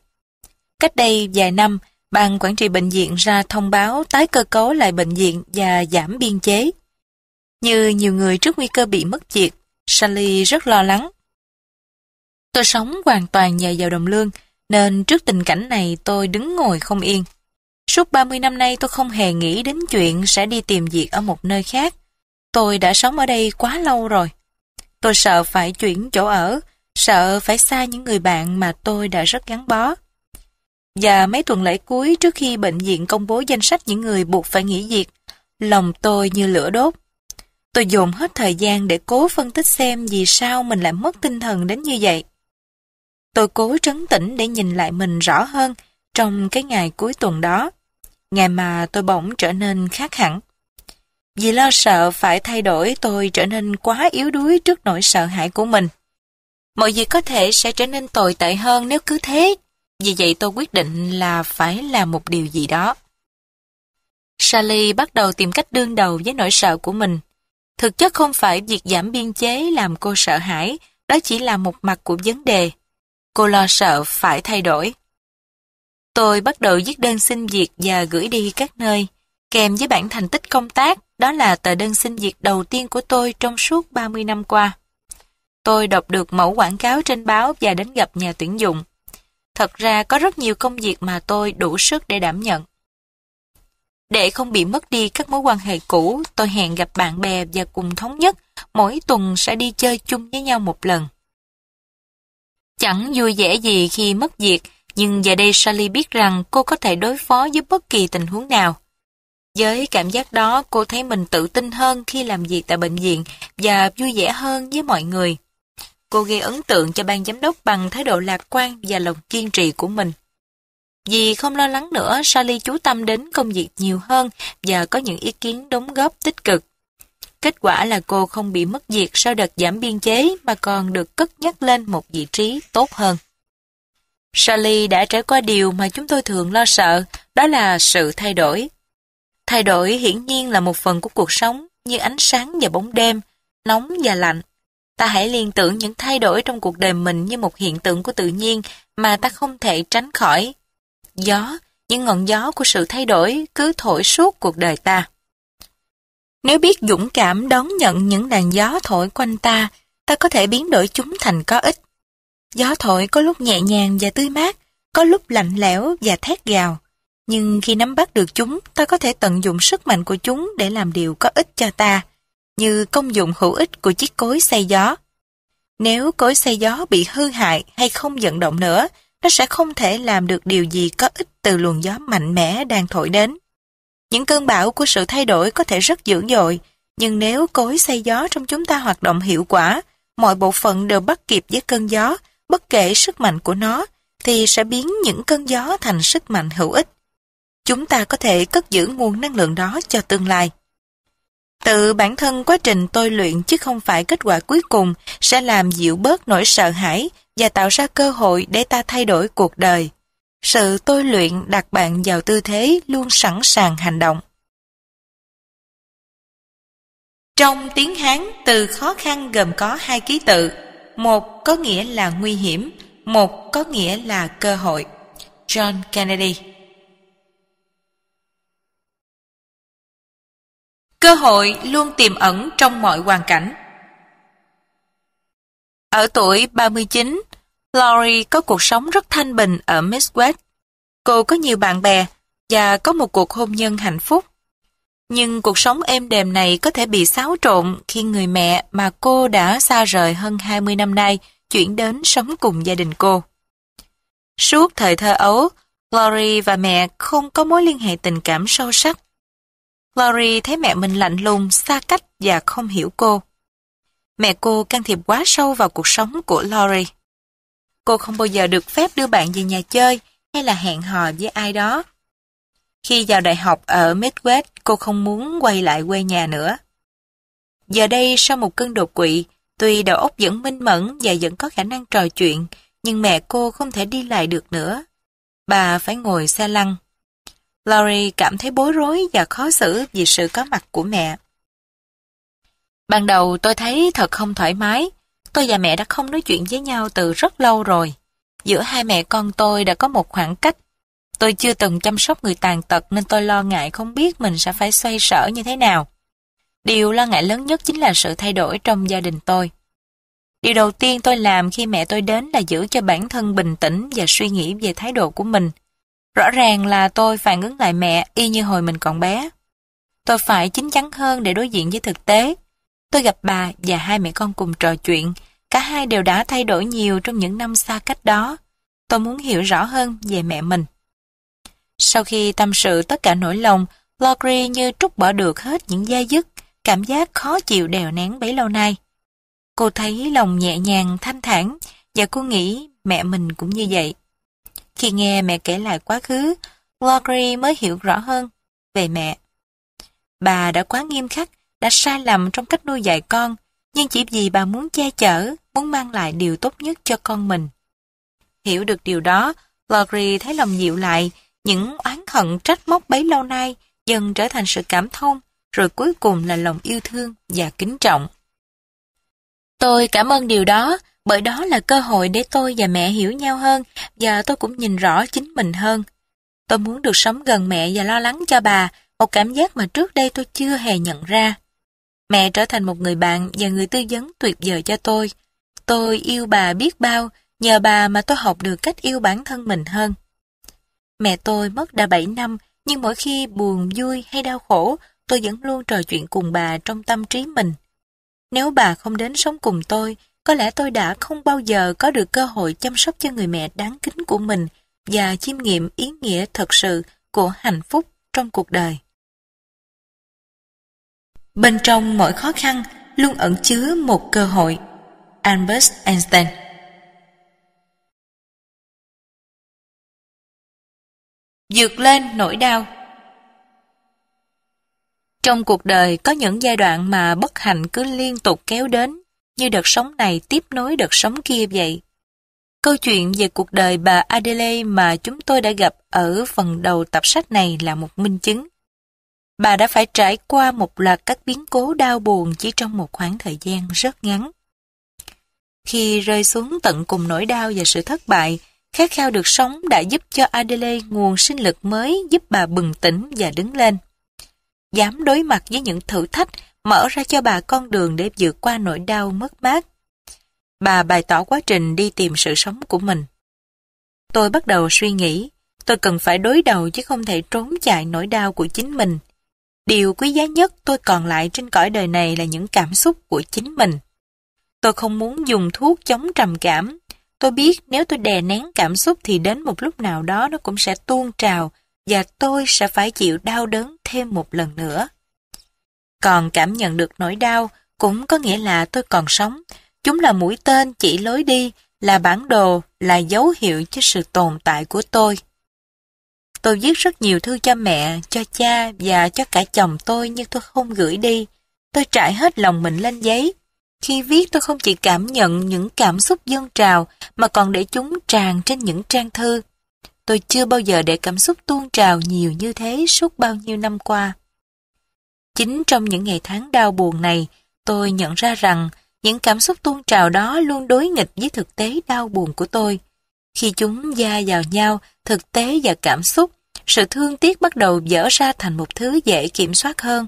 Cách đây vài năm, ban quản trị bệnh viện ra thông báo tái cơ cấu lại bệnh viện và giảm biên chế. Như nhiều người trước nguy cơ bị mất việc, Sally rất lo lắng. Tôi sống hoàn toàn nhờ vào đồng lương, nên trước tình cảnh này tôi đứng ngồi không yên. Suốt 30 năm nay tôi không hề nghĩ đến chuyện sẽ đi tìm việc ở một nơi khác. Tôi đã sống ở đây quá lâu rồi. Tôi sợ phải chuyển chỗ ở, sợ phải xa những người bạn mà tôi đã rất gắn bó. Và mấy tuần lễ cuối trước khi bệnh viện công bố danh sách những người buộc phải nghỉ việc, lòng tôi như lửa đốt. Tôi dồn hết thời gian để cố phân tích xem vì sao mình lại mất tinh thần đến như vậy. Tôi cố trấn tĩnh để nhìn lại mình rõ hơn trong cái ngày cuối tuần đó. Ngày mà tôi bỗng trở nên khác hẳn. Vì lo sợ phải thay đổi tôi trở nên quá yếu đuối trước nỗi sợ hãi của mình. Mọi việc có thể sẽ trở nên tồi tệ hơn nếu cứ thế. Vì vậy tôi quyết định là phải làm một điều gì đó. Sally bắt đầu tìm cách đương đầu với nỗi sợ của mình. Thực chất không phải việc giảm biên chế làm cô sợ hãi, đó chỉ là một mặt của vấn đề. Cô lo sợ phải thay đổi. Tôi bắt đầu viết đơn xin việc và gửi đi các nơi, kèm với bản thành tích công tác, đó là tờ đơn xin việc đầu tiên của tôi trong suốt 30 năm qua. Tôi đọc được mẫu quảng cáo trên báo và đến gặp nhà tuyển dụng. Thật ra có rất nhiều công việc mà tôi đủ sức để đảm nhận. Để không bị mất đi các mối quan hệ cũ, tôi hẹn gặp bạn bè và cùng thống nhất mỗi tuần sẽ đi chơi chung với nhau một lần. Chẳng vui vẻ gì khi mất việc, nhưng giờ đây Sally biết rằng cô có thể đối phó với bất kỳ tình huống nào. Với cảm giác đó, cô thấy mình tự tin hơn khi làm việc tại bệnh viện và vui vẻ hơn với mọi người. Cô gây ấn tượng cho ban giám đốc bằng thái độ lạc quan và lòng kiên trì của mình. Vì không lo lắng nữa, Sally chú tâm đến công việc nhiều hơn và có những ý kiến đóng góp tích cực. Kết quả là cô không bị mất việc sau đợt giảm biên chế mà còn được cất nhắc lên một vị trí tốt hơn. Sally đã trải qua điều mà chúng tôi thường lo sợ, đó là sự thay đổi. Thay đổi hiển nhiên là một phần của cuộc sống như ánh sáng và bóng đêm, nóng và lạnh. Ta hãy liên tưởng những thay đổi trong cuộc đời mình như một hiện tượng của tự nhiên mà ta không thể tránh khỏi. Gió, những ngọn gió của sự thay đổi cứ thổi suốt cuộc đời ta. Nếu biết dũng cảm đón nhận những làn gió thổi quanh ta, ta có thể biến đổi chúng thành có ích. Gió thổi có lúc nhẹ nhàng và tươi mát, có lúc lạnh lẽo và thét gào. Nhưng khi nắm bắt được chúng, ta có thể tận dụng sức mạnh của chúng để làm điều có ích cho ta, như công dụng hữu ích của chiếc cối xay gió. Nếu cối xay gió bị hư hại hay không vận động nữa, nó sẽ không thể làm được điều gì có ích từ luồng gió mạnh mẽ đang thổi đến. Những cơn bão của sự thay đổi có thể rất dữ dội, nhưng nếu cối xay gió trong chúng ta hoạt động hiệu quả, mọi bộ phận đều bắt kịp với cơn gió, bất kể sức mạnh của nó, thì sẽ biến những cơn gió thành sức mạnh hữu ích. Chúng ta có thể cất giữ nguồn năng lượng đó cho tương lai. Tự bản thân quá trình tôi luyện chứ không phải kết quả cuối cùng sẽ làm dịu bớt nỗi sợ hãi và tạo ra cơ hội để ta thay đổi cuộc đời. Sự tôi luyện đặt bạn vào tư thế luôn sẵn sàng hành động. Trong tiếng Hán, từ khó khăn gồm có hai ký tự. Một có nghĩa là nguy hiểm, một có nghĩa là cơ hội. John Kennedy Cơ hội luôn tiềm ẩn trong mọi hoàn cảnh. Ở tuổi 39, Laurie có cuộc sống rất thanh bình ở Midwest. Cô có nhiều bạn bè và có một cuộc hôn nhân hạnh phúc. Nhưng cuộc sống êm đềm này có thể bị xáo trộn khi người mẹ mà cô đã xa rời hơn 20 năm nay chuyển đến sống cùng gia đình cô. Suốt thời thơ ấu, Laurie và mẹ không có mối liên hệ tình cảm sâu sắc. Laurie thấy mẹ mình lạnh lùng, xa cách và không hiểu cô. Mẹ cô can thiệp quá sâu vào cuộc sống của Laurie. Cô không bao giờ được phép đưa bạn về nhà chơi hay là hẹn hò với ai đó. Khi vào đại học ở Midwest, cô không muốn quay lại quê nhà nữa. Giờ đây, sau một cơn đột quỵ, tuy đầu óc vẫn minh mẫn và vẫn có khả năng trò chuyện, nhưng mẹ cô không thể đi lại được nữa. Bà phải ngồi xe lăn. Laurie cảm thấy bối rối và khó xử vì sự có mặt của mẹ. Ban đầu tôi thấy thật không thoải mái. Tôi và mẹ đã không nói chuyện với nhau từ rất lâu rồi. Giữa hai mẹ con tôi đã có một khoảng cách. Tôi chưa từng chăm sóc người tàn tật nên tôi lo ngại không biết mình sẽ phải xoay sở như thế nào. Điều lo ngại lớn nhất chính là sự thay đổi trong gia đình tôi. Điều đầu tiên tôi làm khi mẹ tôi đến là giữ cho bản thân bình tĩnh và suy nghĩ về thái độ của mình. Rõ ràng là tôi phản ứng lại mẹ y như hồi mình còn bé. Tôi phải chín chắn hơn để đối diện với thực tế. Tôi gặp bà và hai mẹ con cùng trò chuyện. Cả hai đều đã thay đổi nhiều trong những năm xa cách đó. Tôi muốn hiểu rõ hơn về mẹ mình. Sau khi tâm sự tất cả nỗi lòng, Logri như trút bỏ được hết những dai dứt, cảm giác khó chịu đèo nén bấy lâu nay. Cô thấy lòng nhẹ nhàng, thanh thản và cô nghĩ mẹ mình cũng như vậy. Khi nghe mẹ kể lại quá khứ, Logri mới hiểu rõ hơn về mẹ. Bà đã quá nghiêm khắc, đã sai lầm trong cách nuôi dạy con, nhưng chỉ vì bà muốn che chở, muốn mang lại điều tốt nhất cho con mình. Hiểu được điều đó, lori thấy lòng dịu lại, những oán hận trách móc bấy lâu nay dần trở thành sự cảm thông, rồi cuối cùng là lòng yêu thương và kính trọng. Tôi cảm ơn điều đó, bởi đó là cơ hội để tôi và mẹ hiểu nhau hơn và tôi cũng nhìn rõ chính mình hơn. Tôi muốn được sống gần mẹ và lo lắng cho bà, một cảm giác mà trước đây tôi chưa hề nhận ra. Mẹ trở thành một người bạn và người tư vấn tuyệt vời cho tôi. Tôi yêu bà biết bao, nhờ bà mà tôi học được cách yêu bản thân mình hơn. Mẹ tôi mất đã 7 năm, nhưng mỗi khi buồn, vui hay đau khổ, tôi vẫn luôn trò chuyện cùng bà trong tâm trí mình. Nếu bà không đến sống cùng tôi, có lẽ tôi đã không bao giờ có được cơ hội chăm sóc cho người mẹ đáng kính của mình và chiêm nghiệm ý nghĩa thật sự của hạnh phúc trong cuộc đời. Bên trong mọi khó khăn luôn ẩn chứa một cơ hội. Albert Einstein Dược lên nỗi đau Trong cuộc đời có những giai đoạn mà bất hạnh cứ liên tục kéo đến, như đợt sống này tiếp nối đợt sống kia vậy. Câu chuyện về cuộc đời bà Adelaide mà chúng tôi đã gặp ở phần đầu tập sách này là một minh chứng. Bà đã phải trải qua một loạt các biến cố đau buồn chỉ trong một khoảng thời gian rất ngắn. Khi rơi xuống tận cùng nỗi đau và sự thất bại, khát khao được sống đã giúp cho Adelaide nguồn sinh lực mới giúp bà bừng tỉnh và đứng lên. dám đối mặt với những thử thách, mở ra cho bà con đường để vượt qua nỗi đau mất mát. Bà bày tỏ quá trình đi tìm sự sống của mình. Tôi bắt đầu suy nghĩ, tôi cần phải đối đầu chứ không thể trốn chạy nỗi đau của chính mình. Điều quý giá nhất tôi còn lại trên cõi đời này là những cảm xúc của chính mình. Tôi không muốn dùng thuốc chống trầm cảm. Tôi biết nếu tôi đè nén cảm xúc thì đến một lúc nào đó nó cũng sẽ tuôn trào và tôi sẽ phải chịu đau đớn thêm một lần nữa. Còn cảm nhận được nỗi đau cũng có nghĩa là tôi còn sống. Chúng là mũi tên chỉ lối đi, là bản đồ, là dấu hiệu cho sự tồn tại của tôi. Tôi viết rất nhiều thư cho mẹ, cho cha và cho cả chồng tôi nhưng tôi không gửi đi. Tôi trải hết lòng mình lên giấy. Khi viết tôi không chỉ cảm nhận những cảm xúc dâng trào mà còn để chúng tràn trên những trang thư. Tôi chưa bao giờ để cảm xúc tuôn trào nhiều như thế suốt bao nhiêu năm qua. Chính trong những ngày tháng đau buồn này, tôi nhận ra rằng những cảm xúc tuôn trào đó luôn đối nghịch với thực tế đau buồn của tôi. Khi chúng gia vào nhau, thực tế và cảm xúc, sự thương tiếc bắt đầu dở ra thành một thứ dễ kiểm soát hơn.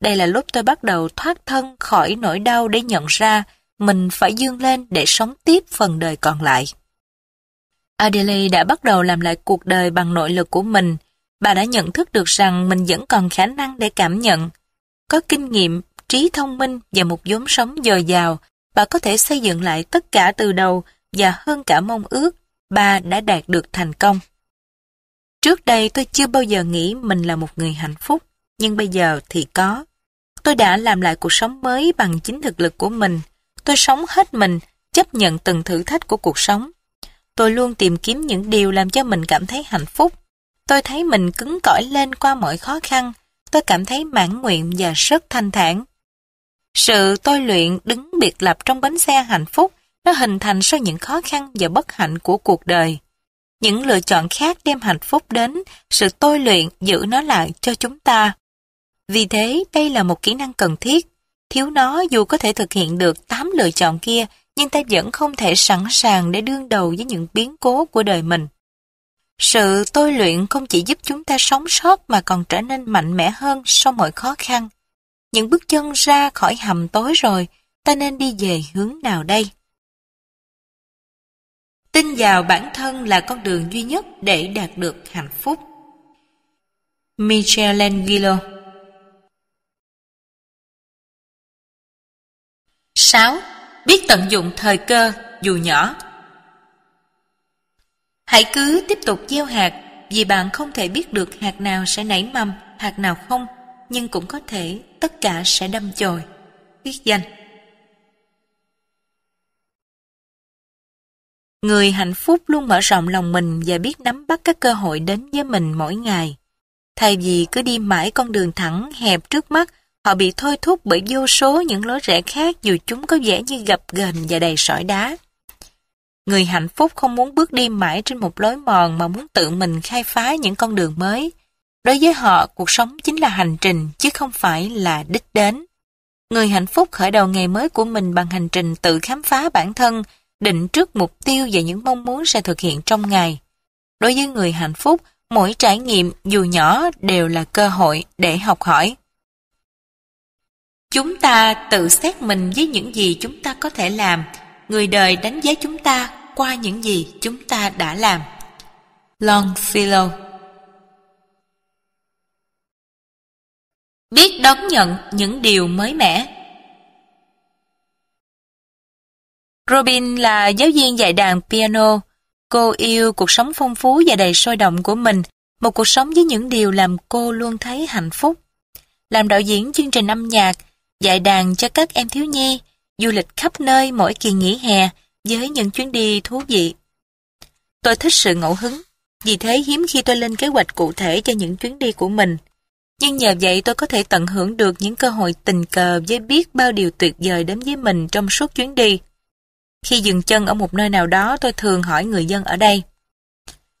Đây là lúc tôi bắt đầu thoát thân khỏi nỗi đau để nhận ra mình phải dương lên để sống tiếp phần đời còn lại. Adelaide đã bắt đầu làm lại cuộc đời bằng nội lực của mình. Bà đã nhận thức được rằng mình vẫn còn khả năng để cảm nhận. Có kinh nghiệm, trí thông minh và một vốn sống dồi dào, bà có thể xây dựng lại tất cả từ đầu và hơn cả mong ước, bà đã đạt được thành công. Trước đây tôi chưa bao giờ nghĩ mình là một người hạnh phúc, nhưng bây giờ thì có. Tôi đã làm lại cuộc sống mới bằng chính thực lực của mình. Tôi sống hết mình, chấp nhận từng thử thách của cuộc sống. Tôi luôn tìm kiếm những điều làm cho mình cảm thấy hạnh phúc. Tôi thấy mình cứng cỏi lên qua mọi khó khăn. Tôi cảm thấy mãn nguyện và rất thanh thản. Sự tôi luyện đứng biệt lập trong bánh xe hạnh phúc nó hình thành sau những khó khăn và bất hạnh của cuộc đời. Những lựa chọn khác đem hạnh phúc đến, sự tôi luyện giữ nó lại cho chúng ta. Vì thế, đây là một kỹ năng cần thiết. Thiếu nó dù có thể thực hiện được 8 lựa chọn kia, nhưng ta vẫn không thể sẵn sàng để đương đầu với những biến cố của đời mình. Sự tôi luyện không chỉ giúp chúng ta sống sót mà còn trở nên mạnh mẽ hơn sau mọi khó khăn. Những bước chân ra khỏi hầm tối rồi, ta nên đi về hướng nào đây? Tin vào bản thân là con đường duy nhất để đạt được hạnh phúc. Michelangelo 6. Biết tận dụng thời cơ dù nhỏ Hãy cứ tiếp tục gieo hạt vì bạn không thể biết được hạt nào sẽ nảy mầm, hạt nào không, nhưng cũng có thể tất cả sẽ đâm chồi. Viết danh Người hạnh phúc luôn mở rộng lòng mình và biết nắm bắt các cơ hội đến với mình mỗi ngày. Thay vì cứ đi mãi con đường thẳng, hẹp trước mắt, họ bị thôi thúc bởi vô số những lối rẽ khác dù chúng có vẻ như gập ghềnh và đầy sỏi đá. Người hạnh phúc không muốn bước đi mãi trên một lối mòn mà muốn tự mình khai phá những con đường mới. Đối với họ, cuộc sống chính là hành trình chứ không phải là đích đến. Người hạnh phúc khởi đầu ngày mới của mình bằng hành trình tự khám phá bản thân, định trước mục tiêu và những mong muốn sẽ thực hiện trong ngày. Đối với người hạnh phúc, mỗi trải nghiệm dù nhỏ đều là cơ hội để học hỏi. Chúng ta tự xét mình với những gì chúng ta có thể làm. Người đời đánh giá chúng ta qua những gì chúng ta đã làm. Longfellow Biết đón nhận những điều mới mẻ Robin là giáo viên dạy đàn piano. Cô yêu cuộc sống phong phú và đầy sôi động của mình, một cuộc sống với những điều làm cô luôn thấy hạnh phúc. Làm đạo diễn chương trình âm nhạc, dạy đàn cho các em thiếu nhi, du lịch khắp nơi mỗi kỳ nghỉ hè với những chuyến đi thú vị. Tôi thích sự ngẫu hứng, vì thế hiếm khi tôi lên kế hoạch cụ thể cho những chuyến đi của mình. Nhưng nhờ vậy tôi có thể tận hưởng được những cơ hội tình cờ với biết bao điều tuyệt vời đến với mình trong suốt chuyến đi. Khi dừng chân ở một nơi nào đó tôi thường hỏi người dân ở đây.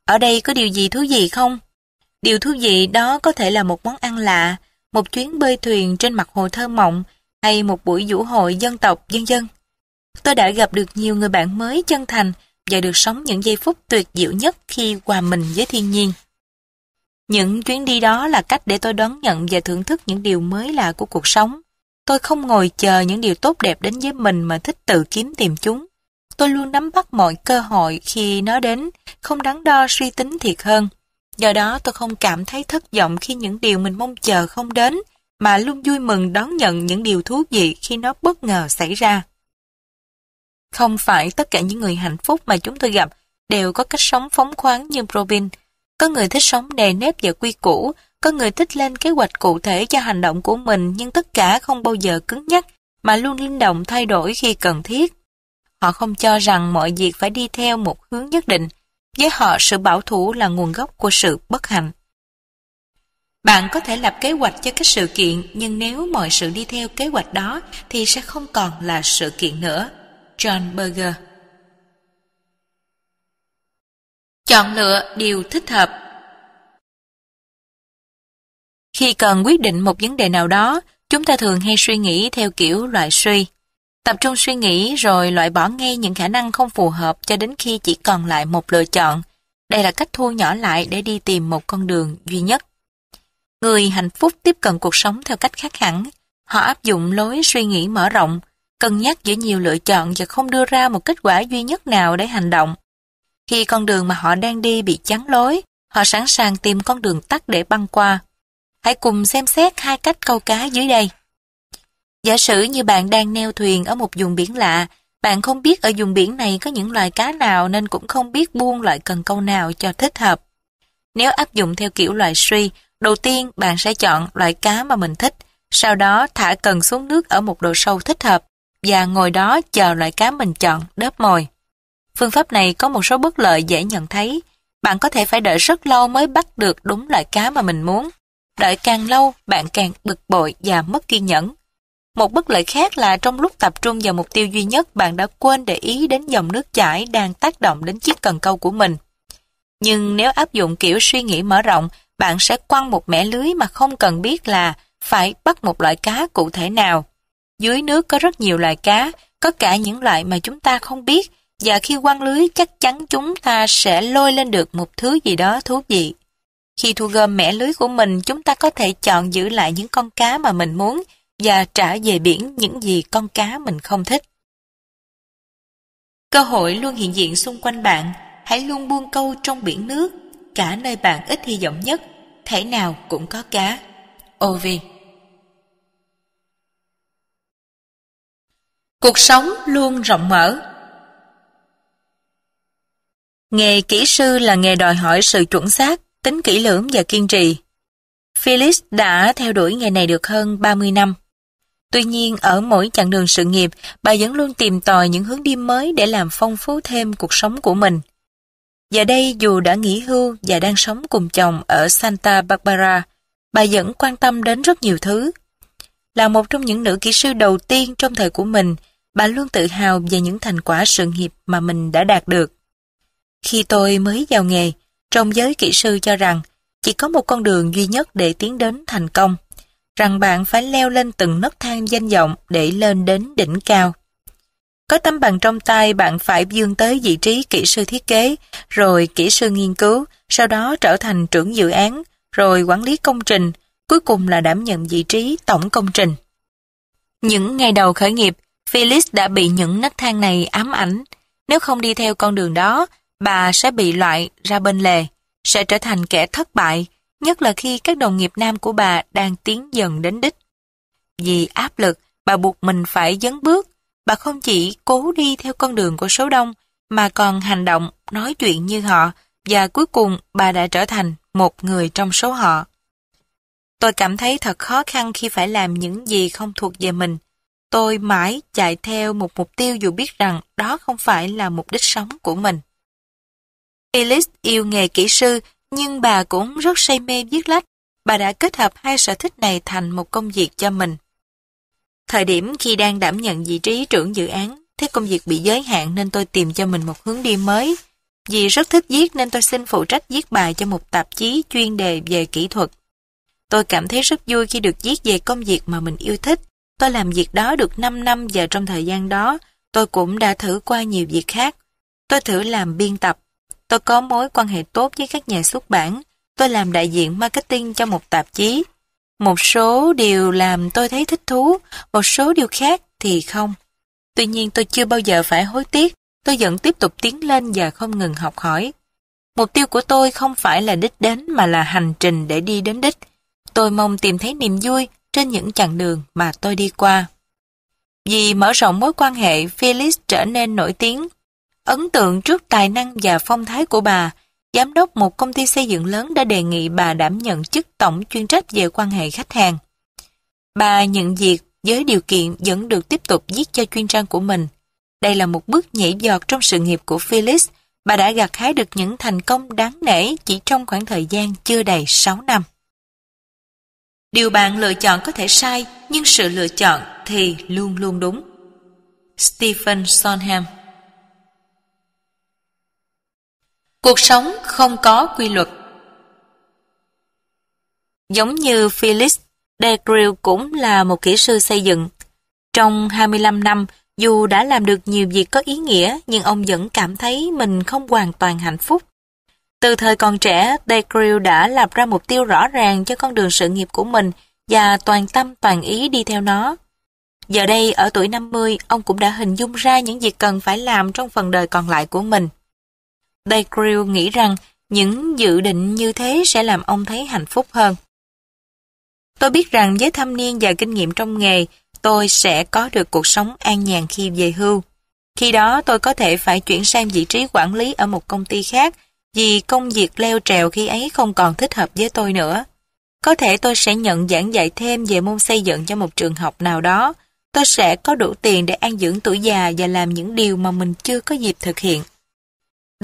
Ở đây có điều gì thú vị không? Điều thú vị đó có thể là một món ăn lạ, một chuyến bơi thuyền trên mặt hồ thơ mộng hay một buổi vũ hội dân tộc dân dân. Tôi đã gặp được nhiều người bạn mới chân thành và được sống những giây phút tuyệt diệu nhất khi hòa mình với thiên nhiên. Những chuyến đi đó là cách để tôi đón nhận và thưởng thức những điều mới lạ của cuộc sống. Tôi không ngồi chờ những điều tốt đẹp đến với mình mà thích tự kiếm tìm chúng. Tôi luôn nắm bắt mọi cơ hội khi nó đến, không đắn đo suy tính thiệt hơn. Do đó tôi không cảm thấy thất vọng khi những điều mình mong chờ không đến, mà luôn vui mừng đón nhận những điều thú vị khi nó bất ngờ xảy ra. Không phải tất cả những người hạnh phúc mà chúng tôi gặp đều có cách sống phóng khoáng như Robin. Có người thích sống nề nếp và quy củ, có người thích lên kế hoạch cụ thể cho hành động của mình nhưng tất cả không bao giờ cứng nhắc mà luôn linh động thay đổi khi cần thiết. Họ không cho rằng mọi việc phải đi theo một hướng nhất định. Với họ sự bảo thủ là nguồn gốc của sự bất hạnh. Bạn có thể lập kế hoạch cho các sự kiện nhưng nếu mọi sự đi theo kế hoạch đó thì sẽ không còn là sự kiện nữa. John Berger Chọn lựa điều thích hợp Khi cần quyết định một vấn đề nào đó, chúng ta thường hay suy nghĩ theo kiểu loại suy. Tập trung suy nghĩ rồi loại bỏ ngay những khả năng không phù hợp cho đến khi chỉ còn lại một lựa chọn. Đây là cách thu nhỏ lại để đi tìm một con đường duy nhất. Người hạnh phúc tiếp cận cuộc sống theo cách khác hẳn. Họ áp dụng lối suy nghĩ mở rộng, cân nhắc giữa nhiều lựa chọn và không đưa ra một kết quả duy nhất nào để hành động. Khi con đường mà họ đang đi bị chắn lối, họ sẵn sàng tìm con đường tắt để băng qua. Hãy cùng xem xét hai cách câu cá dưới đây. Giả sử như bạn đang neo thuyền ở một vùng biển lạ, bạn không biết ở vùng biển này có những loài cá nào nên cũng không biết buông loại cần câu nào cho thích hợp. Nếu áp dụng theo kiểu loại suy, đầu tiên bạn sẽ chọn loại cá mà mình thích, sau đó thả cần xuống nước ở một độ sâu thích hợp và ngồi đó chờ loại cá mình chọn đớp mồi. Phương pháp này có một số bất lợi dễ nhận thấy. Bạn có thể phải đợi rất lâu mới bắt được đúng loại cá mà mình muốn. Đợi càng lâu, bạn càng bực bội và mất kiên nhẫn. Một bất lợi khác là trong lúc tập trung vào mục tiêu duy nhất, bạn đã quên để ý đến dòng nước chảy đang tác động đến chiếc cần câu của mình. Nhưng nếu áp dụng kiểu suy nghĩ mở rộng, bạn sẽ quăng một mẻ lưới mà không cần biết là phải bắt một loại cá cụ thể nào. Dưới nước có rất nhiều loại cá, có cả những loại mà chúng ta không biết, và khi quăng lưới chắc chắn chúng ta sẽ lôi lên được một thứ gì đó thú vị. Khi thu gom mẻ lưới của mình, chúng ta có thể chọn giữ lại những con cá mà mình muốn và trả về biển những gì con cá mình không thích. Cơ hội luôn hiện diện xung quanh bạn, hãy luôn buông câu trong biển nước, cả nơi bạn ít hy vọng nhất, thể nào cũng có cá. Ovi Cuộc sống luôn rộng mở Nghề kỹ sư là nghề đòi hỏi sự chuẩn xác, tính kỹ lưỡng và kiên trì. Phyllis đã theo đuổi nghề này được hơn 30 năm. Tuy nhiên, ở mỗi chặng đường sự nghiệp, bà vẫn luôn tìm tòi những hướng đi mới để làm phong phú thêm cuộc sống của mình. Giờ đây, dù đã nghỉ hưu và đang sống cùng chồng ở Santa Barbara, bà vẫn quan tâm đến rất nhiều thứ. Là một trong những nữ kỹ sư đầu tiên trong thời của mình, bà luôn tự hào về những thành quả sự nghiệp mà mình đã đạt được. Khi tôi mới vào nghề, trong giới kỹ sư cho rằng chỉ có một con đường duy nhất để tiến đến thành công, rằng bạn phải leo lên từng nấc thang danh vọng để lên đến đỉnh cao. Có tấm bằng trong tay bạn phải vươn tới vị trí kỹ sư thiết kế, rồi kỹ sư nghiên cứu, sau đó trở thành trưởng dự án, rồi quản lý công trình, cuối cùng là đảm nhận vị trí tổng công trình. Những ngày đầu khởi nghiệp, Phyllis đã bị những nấc thang này ám ảnh. Nếu không đi theo con đường đó, bà sẽ bị loại ra bên lề, sẽ trở thành kẻ thất bại, nhất là khi các đồng nghiệp nam của bà đang tiến dần đến đích. Vì áp lực, bà buộc mình phải dấn bước. Bà không chỉ cố đi theo con đường của số đông, mà còn hành động, nói chuyện như họ, và cuối cùng bà đã trở thành một người trong số họ. Tôi cảm thấy thật khó khăn khi phải làm những gì không thuộc về mình. Tôi mãi chạy theo một mục tiêu dù biết rằng đó không phải là mục đích sống của mình. Elis yêu nghề kỹ sư, nhưng bà cũng rất say mê viết lách. Bà đã kết hợp hai sở thích này thành một công việc cho mình. Thời điểm khi đang đảm nhận vị trí trưởng dự án, thấy công việc bị giới hạn nên tôi tìm cho mình một hướng đi mới. Vì rất thích viết nên tôi xin phụ trách viết bài cho một tạp chí chuyên đề về kỹ thuật. Tôi cảm thấy rất vui khi được viết về công việc mà mình yêu thích. Tôi làm việc đó được 5 năm và trong thời gian đó, tôi cũng đã thử qua nhiều việc khác. Tôi thử làm biên tập, Tôi có mối quan hệ tốt với các nhà xuất bản. tôi làm đại diện marketing cho một tạp chí. Một số điều làm tôi thấy thích thú, một số điều khác thì không. Tuy nhiên tôi chưa bao giờ phải hối tiếc, tôi vẫn tiếp tục tiến lên và không ngừng học hỏi. Mục tiêu của tôi không phải là đích đến mà là hành trình để đi đến đích. Tôi mong tìm thấy niềm vui trên những chặng đường mà tôi đi qua. Vì mở rộng mối quan hệ, Felix trở nên nổi tiếng. Ấn tượng trước tài năng và phong thái của bà, giám đốc một công ty xây dựng lớn đã đề nghị bà đảm nhận chức tổng chuyên trách về quan hệ khách hàng. Bà nhận việc với điều kiện vẫn được tiếp tục viết cho chuyên trang của mình. Đây là một bước nhảy giọt trong sự nghiệp của Phyllis. Bà đã gặt hái được những thành công đáng nể chỉ trong khoảng thời gian chưa đầy 6 năm. Điều bạn lựa chọn có thể sai, nhưng sự lựa chọn thì luôn luôn đúng. Stephen Sondheim Cuộc sống không có quy luật Giống như Phyllis, Degrill cũng là một kỹ sư xây dựng. Trong 25 năm, dù đã làm được nhiều việc có ý nghĩa, nhưng ông vẫn cảm thấy mình không hoàn toàn hạnh phúc. Từ thời còn trẻ, Degrill đã lập ra mục tiêu rõ ràng cho con đường sự nghiệp của mình và toàn tâm toàn ý đi theo nó. Giờ đây, ở tuổi 50, ông cũng đã hình dung ra những việc cần phải làm trong phần đời còn lại của mình. Decrew nghĩ rằng những dự định như thế sẽ làm ông thấy hạnh phúc hơn. Tôi biết rằng với thâm niên và kinh nghiệm trong nghề, tôi sẽ có được cuộc sống an nhàn khi về hưu. Khi đó tôi có thể phải chuyển sang vị trí quản lý ở một công ty khác vì công việc leo trèo khi ấy không còn thích hợp với tôi nữa. Có thể tôi sẽ nhận giảng dạy thêm về môn xây dựng cho một trường học nào đó. Tôi sẽ có đủ tiền để an dưỡng tuổi già và làm những điều mà mình chưa có dịp thực hiện.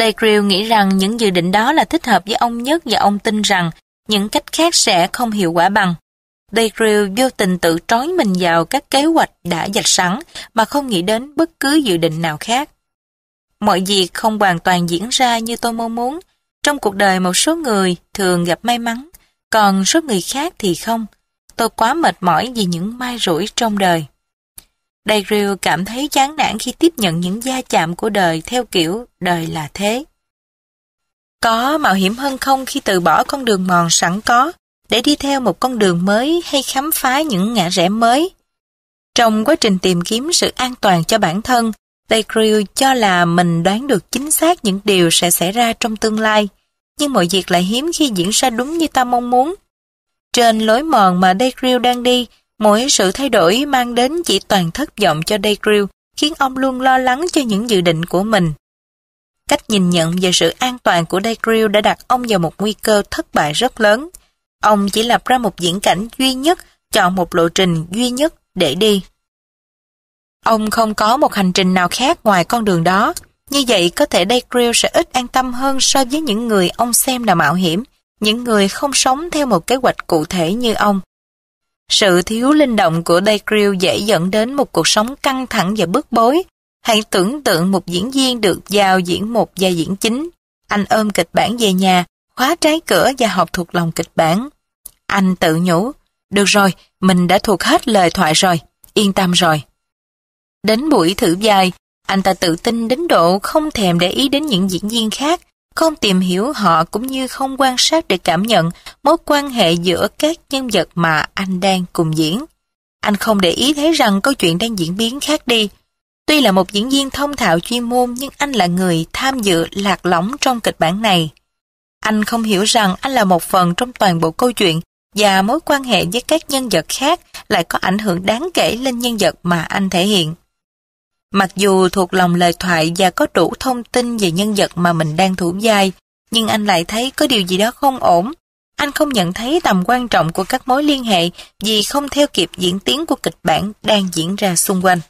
Daycrew nghĩ rằng những dự định đó là thích hợp với ông nhất và ông tin rằng những cách khác sẽ không hiệu quả bằng. Daycrew vô tình tự trói mình vào các kế hoạch đã dạch sẵn mà không nghĩ đến bất cứ dự định nào khác. Mọi việc không hoàn toàn diễn ra như tôi mong muốn. Trong cuộc đời một số người thường gặp may mắn, còn số người khác thì không. Tôi quá mệt mỏi vì những mai rủi trong đời. Dayrill cảm thấy chán nản khi tiếp nhận những gia chạm của đời theo kiểu đời là thế. Có mạo hiểm hơn không khi từ bỏ con đường mòn sẵn có để đi theo một con đường mới hay khám phá những ngã rẽ mới? Trong quá trình tìm kiếm sự an toàn cho bản thân, Dayrill cho là mình đoán được chính xác những điều sẽ xảy ra trong tương lai, nhưng mọi việc lại hiếm khi diễn ra đúng như ta mong muốn. Trên lối mòn mà Dayrill đang đi, Mỗi sự thay đổi mang đến chỉ toàn thất vọng cho Daycrew, khiến ông luôn lo lắng cho những dự định của mình. Cách nhìn nhận về sự an toàn của Daycrew đã đặt ông vào một nguy cơ thất bại rất lớn. Ông chỉ lập ra một diễn cảnh duy nhất, chọn một lộ trình duy nhất để đi. Ông không có một hành trình nào khác ngoài con đường đó. Như vậy có thể Daycrew sẽ ít an tâm hơn so với những người ông xem là mạo hiểm, những người không sống theo một kế hoạch cụ thể như ông. Sự thiếu linh động của Daycrew dễ dẫn đến một cuộc sống căng thẳng và bức bối. Hãy tưởng tượng một diễn viên được giao diễn một vai diễn chính. Anh ôm kịch bản về nhà, khóa trái cửa và học thuộc lòng kịch bản. Anh tự nhủ, được rồi, mình đã thuộc hết lời thoại rồi, yên tâm rồi. Đến buổi thử vai, anh ta tự tin đến độ không thèm để ý đến những diễn viên khác không tìm hiểu họ cũng như không quan sát để cảm nhận mối quan hệ giữa các nhân vật mà anh đang cùng diễn. Anh không để ý thấy rằng câu chuyện đang diễn biến khác đi. Tuy là một diễn viên thông thạo chuyên môn, nhưng anh là người tham dự lạc lõng trong kịch bản này. Anh không hiểu rằng anh là một phần trong toàn bộ câu chuyện và mối quan hệ với các nhân vật khác lại có ảnh hưởng đáng kể lên nhân vật mà anh thể hiện. Mặc dù thuộc lòng lời thoại và có đủ thông tin về nhân vật mà mình đang thủ vai, nhưng anh lại thấy có điều gì đó không ổn. Anh không nhận thấy tầm quan trọng của các mối liên hệ vì không theo kịp diễn tiến của kịch bản đang diễn ra xung quanh.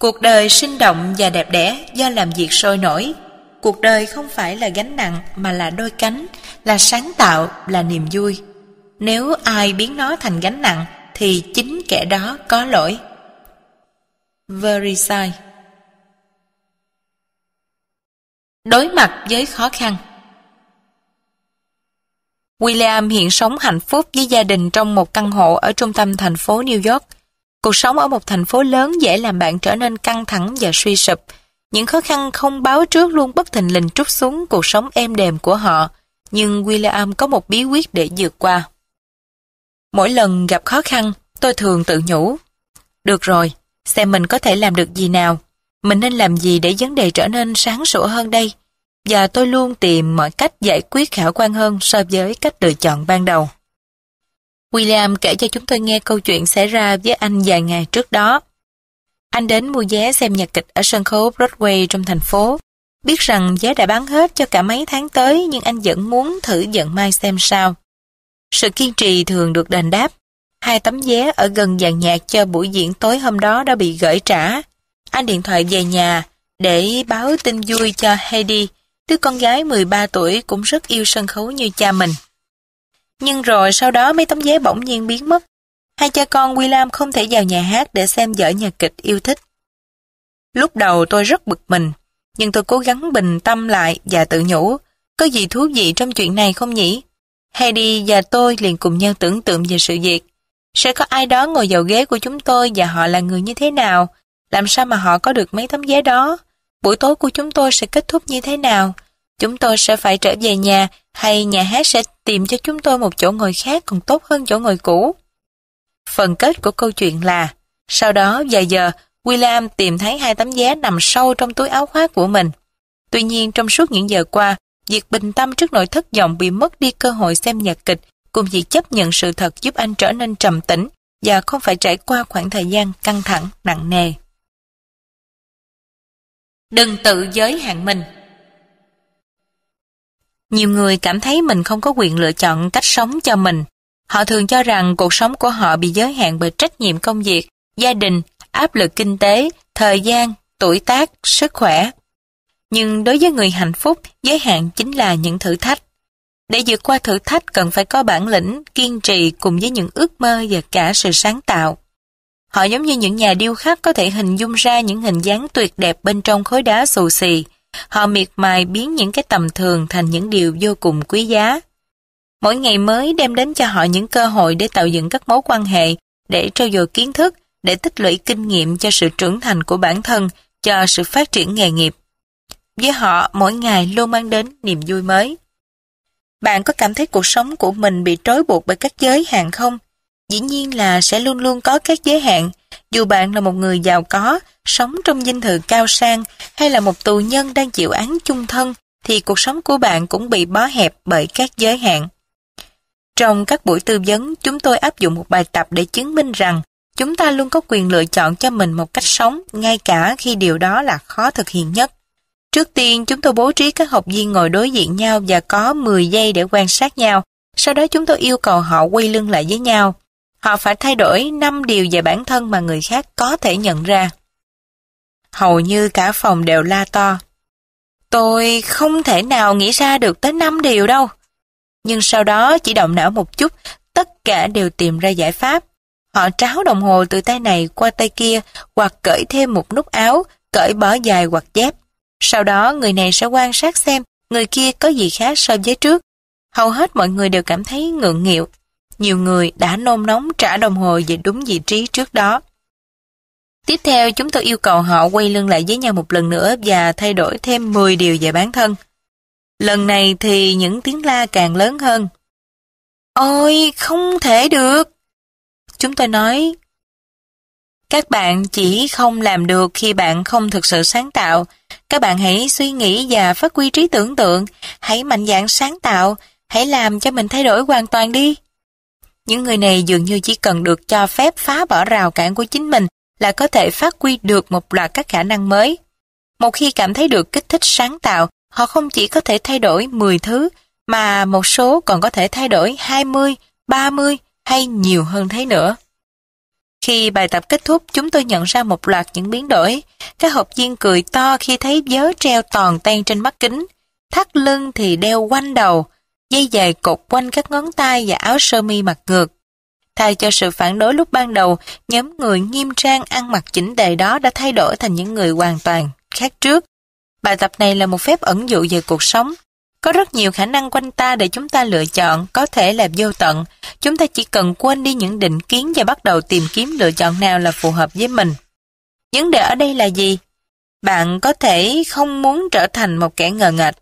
Cuộc đời sinh động và đẹp đẽ do làm việc sôi nổi. Cuộc đời không phải là gánh nặng mà là đôi cánh, là sáng tạo, là niềm vui. Nếu ai biến nó thành gánh nặng thì chính kẻ đó có lỗi. Versailles Đối mặt với khó khăn William hiện sống hạnh phúc với gia đình trong một căn hộ ở trung tâm thành phố New York. Cuộc sống ở một thành phố lớn dễ làm bạn trở nên căng thẳng và suy sụp. Những khó khăn không báo trước luôn bất thình lình trút xuống cuộc sống êm đềm của họ. nhưng William có một bí quyết để vượt qua. Mỗi lần gặp khó khăn, tôi thường tự nhủ. Được rồi, xem mình có thể làm được gì nào. Mình nên làm gì để vấn đề trở nên sáng sủa hơn đây? Và tôi luôn tìm mọi cách giải quyết khả quan hơn so với cách lựa chọn ban đầu. William kể cho chúng tôi nghe câu chuyện xảy ra với anh vài ngày trước đó. Anh đến mua vé xem nhạc kịch ở sân khấu Broadway trong thành phố. Biết rằng vé đã bán hết cho cả mấy tháng tới, nhưng anh vẫn muốn thử vận may xem sao. Sự kiên trì thường được đền đáp. Hai tấm vé ở gần dàn nhạc cho buổi diễn tối hôm đó đã bị gửi trả. Anh điện thoại về nhà để báo tin vui cho Heidi, đứa con gái 13 tuổi cũng rất yêu sân khấu như cha mình. Nhưng rồi sau đó mấy tấm vé bỗng nhiên biến mất. Hai cha con William không thể vào nhà hát để xem vở nhạc kịch yêu thích. Lúc đầu tôi rất bực mình, nhưng tôi cố gắng bình tâm lại và tự nhủ, có gì thú vị trong chuyện này không nhỉ? Heidi và tôi liền cùng nhau tưởng tượng về sự việc. Sẽ có ai đó ngồi vào ghế của chúng tôi và họ là người như thế nào? Làm sao mà họ có được mấy tấm vé đó? Buổi tối của chúng tôi sẽ kết thúc như thế nào? Chúng tôi sẽ phải trở về nhà hay nhà hát sẽ tìm cho chúng tôi một chỗ ngồi khác còn tốt hơn chỗ ngồi cũ? Phần kết của câu chuyện là sau đó vài giờ William tìm thấy hai tấm vé nằm sâu trong túi áo khoác của mình. Tuy nhiên trong suốt những giờ qua, việc bình tâm trước nỗi thất vọng bị mất đi cơ hội xem nhạc kịch cùng việc chấp nhận sự thật giúp anh trở nên trầm tĩnh và không phải trải qua khoảng thời gian căng thẳng, nặng nề. Đừng tự giới hạn mình Nhiều người cảm thấy mình không có quyền lựa chọn cách sống cho mình. Họ thường cho rằng cuộc sống của họ bị giới hạn bởi trách nhiệm công việc, gia đình, áp lực kinh tế, thời gian, tuổi tác, sức khỏe. Nhưng đối với người hạnh phúc, giới hạn chính là những thử thách. Để vượt qua thử thách cần phải có bản lĩnh, kiên trì cùng với những ước mơ và cả sự sáng tạo. Họ giống như những nhà điêu khắc có thể hình dung ra những hình dáng tuyệt đẹp bên trong khối đá xù xì. Họ miệt mài biến những cái tầm thường thành những điều vô cùng quý giá. Mỗi ngày mới đem đến cho họ những cơ hội để tạo dựng các mối quan hệ, để trau dồi kiến thức, để tích lũy kinh nghiệm cho sự trưởng thành của bản thân, cho sự phát triển nghề nghiệp. Với họ, mỗi ngày luôn mang đến niềm vui mới. Bạn có cảm thấy cuộc sống của mình bị trói buộc bởi các giới hạn không? Dĩ nhiên là sẽ luôn luôn có các giới hạn. Dù bạn là một người giàu có, sống trong dinh thự cao sang hay là một tù nhân đang chịu án chung thân, thì cuộc sống của bạn cũng bị bó hẹp bởi các giới hạn. Trong các buổi tư vấn, chúng tôi áp dụng một bài tập để chứng minh rằng chúng ta luôn có quyền lựa chọn cho mình một cách sống, ngay cả khi điều đó là khó thực hiện nhất. Trước tiên, chúng tôi bố trí các học viên ngồi đối diện nhau và có 10 giây để quan sát nhau. Sau đó chúng tôi yêu cầu họ quay lưng lại với nhau. Họ phải thay đổi 5 điều về bản thân mà người khác có thể nhận ra. Hầu như cả phòng đều la to. Tôi không thể nào nghĩ ra được tới 5 điều đâu. Nhưng sau đó chỉ động não một chút, tất cả đều tìm ra giải pháp. Họ tráo đồng hồ từ tay này qua tay kia hoặc cởi thêm một nút áo, cởi bỏ dài hoặc dép. Sau đó người này sẽ quan sát xem người kia có gì khác so với trước. Hầu hết mọi người đều cảm thấy ngượng nghịu. Nhiều người đã nôn nóng trả đồng hồ về đúng vị trí trước đó. Tiếp theo chúng tôi yêu cầu họ quay lưng lại với nhau một lần nữa và thay đổi thêm 10 điều về bản thân. Lần này thì những tiếng la càng lớn hơn. Ôi, không thể được! Chúng tôi nói, các bạn chỉ không làm được khi bạn không thực sự sáng tạo. Các bạn hãy suy nghĩ và phát huy trí tưởng tượng, hãy mạnh dạn sáng tạo, hãy làm cho mình thay đổi hoàn toàn đi. Những người này dường như chỉ cần được cho phép phá bỏ rào cản của chính mình là có thể phát huy được một loạt các khả năng mới. Một khi cảm thấy được kích thích sáng tạo, họ không chỉ có thể thay đổi 10 thứ, mà một số còn có thể thay đổi 20, 30 hay nhiều hơn thế nữa. Khi bài tập kết thúc, chúng tôi nhận ra một loạt những biến đổi. Các học viên cười to khi thấy vớ treo toàn tan trên mắt kính. Thắt lưng thì đeo quanh đầu, dây dài cột quanh các ngón tay và áo sơ mi mặt ngược. Thay cho sự phản đối lúc ban đầu, nhóm người nghiêm trang ăn mặc chỉnh tề đó đã thay đổi thành những người hoàn toàn khác trước. Bài tập này là một phép ẩn dụ về cuộc sống. Có rất nhiều khả năng quanh ta để chúng ta lựa chọn, có thể là vô tận. Chúng ta chỉ cần quên đi những định kiến và bắt đầu tìm kiếm lựa chọn nào là phù hợp với mình. Vấn đề ở đây là gì? Bạn có thể không muốn trở thành một kẻ ngờ nghệch.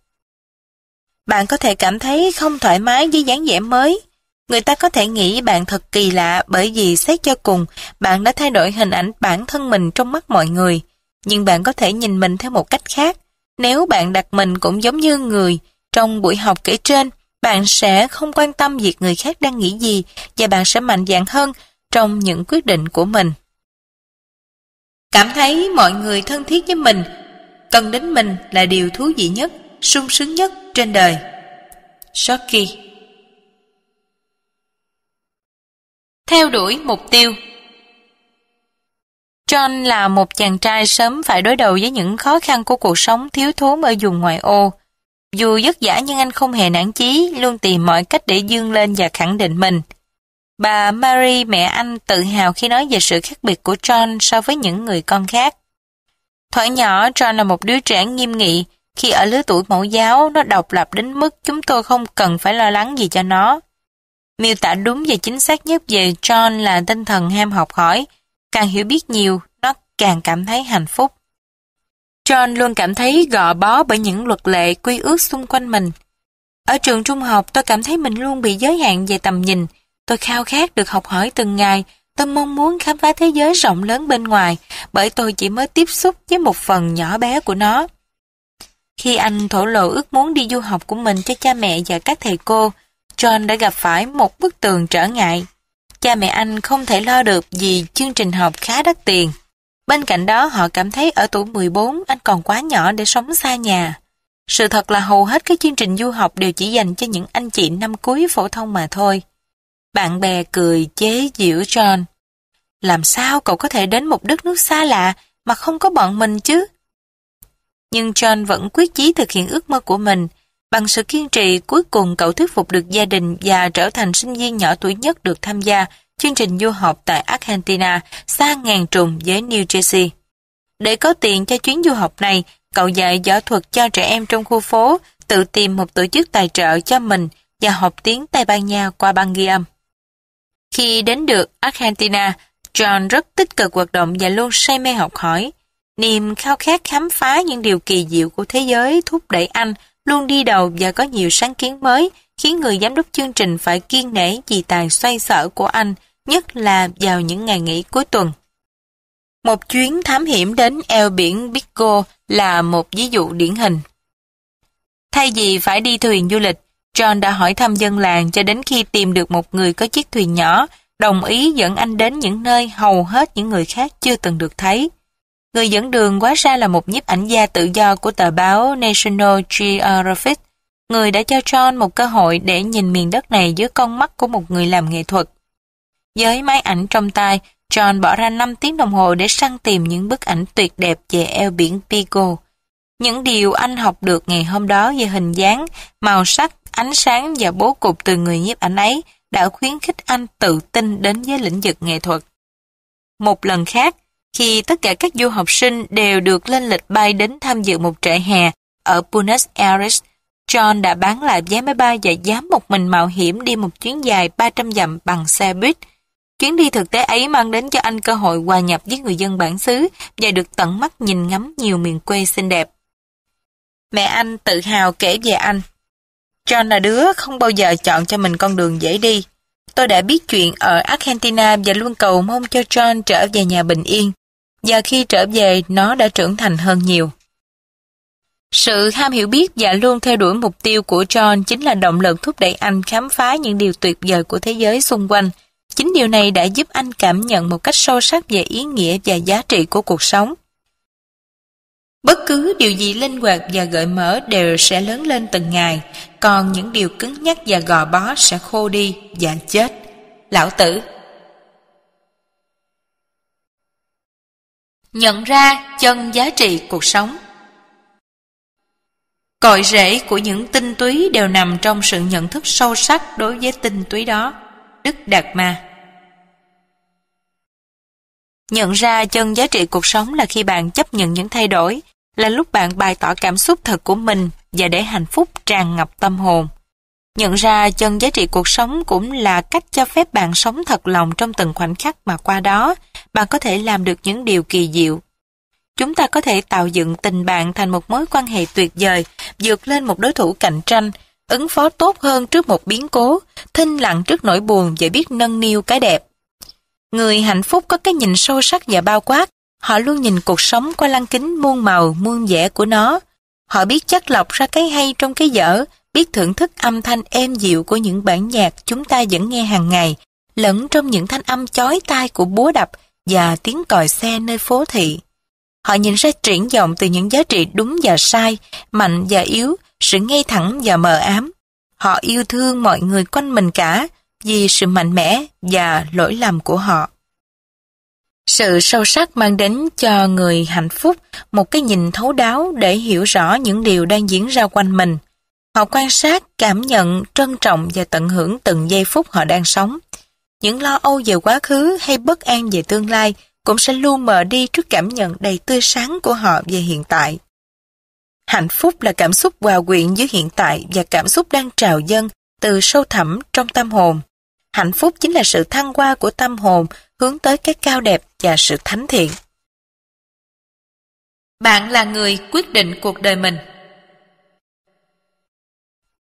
Bạn có thể cảm thấy không thoải mái với dáng vẻ mới. Người ta có thể nghĩ bạn thật kỳ lạ bởi vì xét cho cùng, bạn đã thay đổi hình ảnh bản thân mình trong mắt mọi người. Nhưng bạn có thể nhìn mình theo một cách khác. Nếu bạn đặt mình cũng giống như người trong buổi học kể trên, bạn sẽ không quan tâm việc người khác đang nghĩ gì và bạn sẽ mạnh dạn hơn trong những quyết định của mình. Cảm thấy mọi người thân thiết với mình, cần đến mình là điều thú vị nhất, sung sướng nhất trên đời. Shoki Theo đuổi mục tiêu John là một chàng trai sớm phải đối đầu với những khó khăn của cuộc sống thiếu thốn ở vùng ngoại ô. Dù vất vả nhưng anh không hề nản chí, luôn tìm mọi cách để dương lên và khẳng định mình. Bà Mary mẹ anh tự hào khi nói về sự khác biệt của John so với những người con khác. Thoại nhỏ, John là một đứa trẻ nghiêm nghị. Khi ở lứa tuổi mẫu giáo, nó độc lập đến mức chúng tôi không cần phải lo lắng gì cho nó. Miêu tả đúng và chính xác nhất về John là tinh thần ham học hỏi. Càng hiểu biết nhiều, nó càng cảm thấy hạnh phúc. John luôn cảm thấy gò bó bởi những luật lệ quy ước xung quanh mình. Ở trường trung học tôi cảm thấy mình luôn bị giới hạn về tầm nhìn. Tôi khao khát được học hỏi từng ngày. Tôi mong muốn khám phá thế giới rộng lớn bên ngoài bởi tôi chỉ mới tiếp xúc với một phần nhỏ bé của nó. Khi anh thổ lộ ước muốn đi du học của mình cho cha mẹ và các thầy cô, John đã gặp phải một bức tường trở ngại. Cha mẹ anh không thể lo được vì chương trình học khá đắt tiền. Bên cạnh đó họ cảm thấy ở tuổi 14 anh còn quá nhỏ để sống xa nhà. Sự thật là hầu hết các chương trình du học đều chỉ dành cho những anh chị năm cuối phổ thông mà thôi. Bạn bè cười chế giễu John. Làm sao cậu có thể đến một đất nước xa lạ mà không có bọn mình chứ? Nhưng John vẫn quyết chí thực hiện ước mơ của mình. Bằng sự kiên trì, cuối cùng cậu thuyết phục được gia đình và trở thành sinh viên nhỏ tuổi nhất được tham gia chương trình du học tại Argentina xa ngàn trùng với New Jersey. Để có tiền cho chuyến du học này, cậu dạy võ thuật cho trẻ em trong khu phố, tự tìm một tổ chức tài trợ cho mình và học tiếng Tây Ban Nha qua băng ghi âm. Khi đến được Argentina, John rất tích cực hoạt động và luôn say mê học hỏi. Niềm khao khát khám phá những điều kỳ diệu của thế giới thúc đẩy anh luôn đi đầu và có nhiều sáng kiến mới, khiến người giám đốc chương trình phải kiên nể vì tài xoay sở của anh nhất là vào những ngày nghỉ cuối tuần. Một chuyến thám hiểm đến eo biển Bigo là một ví dụ điển hình. Thay vì phải đi thuyền du lịch, John đã hỏi thăm dân làng cho đến khi tìm được một người có chiếc thuyền nhỏ, đồng ý dẫn anh đến những nơi hầu hết những người khác chưa từng được thấy. Người dẫn đường quá ra là một nhiếp ảnh gia tự do của tờ báo National Geographic, người đã cho John một cơ hội để nhìn miền đất này dưới con mắt của một người làm nghệ thuật. Với máy ảnh trong tay, John bỏ ra 5 tiếng đồng hồ để săn tìm những bức ảnh tuyệt đẹp về eo biển Pico. Những điều anh học được ngày hôm đó về hình dáng, màu sắc, ánh sáng và bố cục từ người nhiếp ảnh ấy đã khuyến khích anh tự tin đến với lĩnh vực nghệ thuật. Một lần khác, khi tất cả các du học sinh đều được lên lịch bay đến tham dự một trại hè ở Buenos Aires, John đã bán lại vé máy bay và dám một mình mạo hiểm đi một chuyến dài 300 dặm bằng xe buýt, Chuyến đi thực tế ấy mang đến cho anh cơ hội hòa nhập với người dân bản xứ và được tận mắt nhìn ngắm nhiều miền quê xinh đẹp. Mẹ anh tự hào kể về anh. John là đứa không bao giờ chọn cho mình con đường dễ đi. Tôi đã biết chuyện ở Argentina và luôn cầu mong cho John trở về nhà bình yên. Và khi trở về, nó đã trưởng thành hơn nhiều. Sự ham hiểu biết và luôn theo đuổi mục tiêu của John chính là động lực thúc đẩy anh khám phá những điều tuyệt vời của thế giới xung quanh, Chính điều này đã giúp anh cảm nhận một cách sâu sắc về ý nghĩa và giá trị của cuộc sống. Bất cứ điều gì linh hoạt và gợi mở đều sẽ lớn lên từng ngày, còn những điều cứng nhắc và gò bó sẽ khô đi và chết. Lão tử Nhận ra chân giá trị cuộc sống Cội rễ của những tinh túy đều nằm trong sự nhận thức sâu sắc đối với tinh túy đó. Đức Đạt Ma Nhận ra chân giá trị cuộc sống là khi bạn chấp nhận những thay đổi, là lúc bạn bày tỏ cảm xúc thật của mình và để hạnh phúc tràn ngập tâm hồn. Nhận ra chân giá trị cuộc sống cũng là cách cho phép bạn sống thật lòng trong từng khoảnh khắc mà qua đó, bạn có thể làm được những điều kỳ diệu. Chúng ta có thể tạo dựng tình bạn thành một mối quan hệ tuyệt vời, vượt lên một đối thủ cạnh tranh, ứng phó tốt hơn trước một biến cố, thinh lặng trước nỗi buồn và biết nâng niu cái đẹp. Người hạnh phúc có cái nhìn sâu sắc và bao quát, họ luôn nhìn cuộc sống qua lăng kính muôn màu, muôn vẻ của nó. Họ biết chắc lọc ra cái hay trong cái dở, biết thưởng thức âm thanh êm dịu của những bản nhạc chúng ta vẫn nghe hàng ngày, lẫn trong những thanh âm chói tai của búa đập và tiếng còi xe nơi phố thị. Họ nhìn ra triển vọng từ những giá trị đúng và sai, mạnh và yếu, sự ngay thẳng và mờ ám. Họ yêu thương mọi người quanh mình cả vì sự mạnh mẽ và lỗi lầm của họ. Sự sâu sắc mang đến cho người hạnh phúc một cái nhìn thấu đáo để hiểu rõ những điều đang diễn ra quanh mình. Họ quan sát, cảm nhận, trân trọng và tận hưởng từng giây phút họ đang sống. Những lo âu về quá khứ hay bất an về tương lai cũng sẽ luôn mờ đi trước cảm nhận đầy tươi sáng của họ về hiện tại. Hạnh phúc là cảm xúc hòa quyện giữa hiện tại và cảm xúc đang trào dâng từ sâu thẳm trong tâm hồn. Hạnh phúc chính là sự thăng hoa của tâm hồn hướng tới cái cao đẹp và sự thánh thiện. Bạn là người quyết định cuộc đời mình.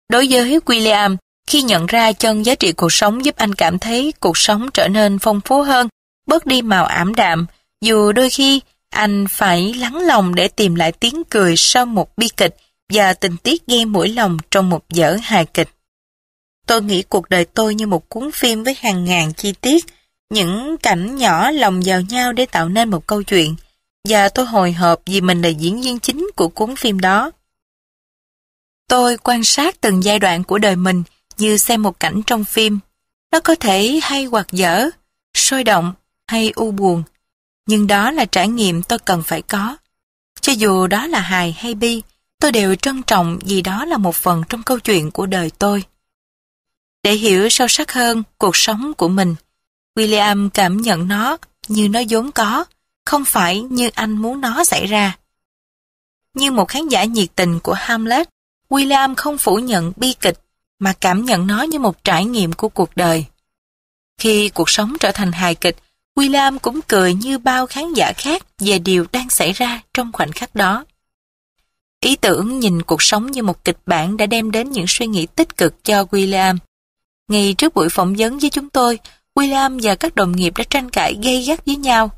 Đối với William, khi nhận ra chân giá trị cuộc sống giúp anh cảm thấy cuộc sống trở nên phong phú hơn, bớt đi màu ảm đạm, dù đôi khi anh phải lắng lòng để tìm lại tiếng cười sau một bi kịch và tình tiết gây mũi lòng trong một dở hài kịch. Tôi nghĩ cuộc đời tôi như một cuốn phim với hàng ngàn chi tiết, những cảnh nhỏ lồng vào nhau để tạo nên một câu chuyện, và tôi hồi hộp vì mình là diễn viên chính của cuốn phim đó. Tôi quan sát từng giai đoạn của đời mình như xem một cảnh trong phim. Nó có thể hay hoặc dở, sôi động hay u buồn, nhưng đó là trải nghiệm tôi cần phải có. Cho dù đó là hài hay bi, tôi đều trân trọng vì đó là một phần trong câu chuyện của đời tôi. Để hiểu sâu sắc hơn cuộc sống của mình, William cảm nhận nó như nó vốn có, không phải như anh muốn nó xảy ra. Như một khán giả nhiệt tình của Hamlet, William không phủ nhận bi kịch mà cảm nhận nó như một trải nghiệm của cuộc đời. Khi cuộc sống trở thành hài kịch, William cũng cười như bao khán giả khác về điều đang xảy ra trong khoảnh khắc đó. Ý tưởng nhìn cuộc sống như một kịch bản đã đem đến những suy nghĩ tích cực cho William. Ngay trước buổi phỏng vấn với chúng tôi, William và các đồng nghiệp đã tranh cãi gay gắt với nhau.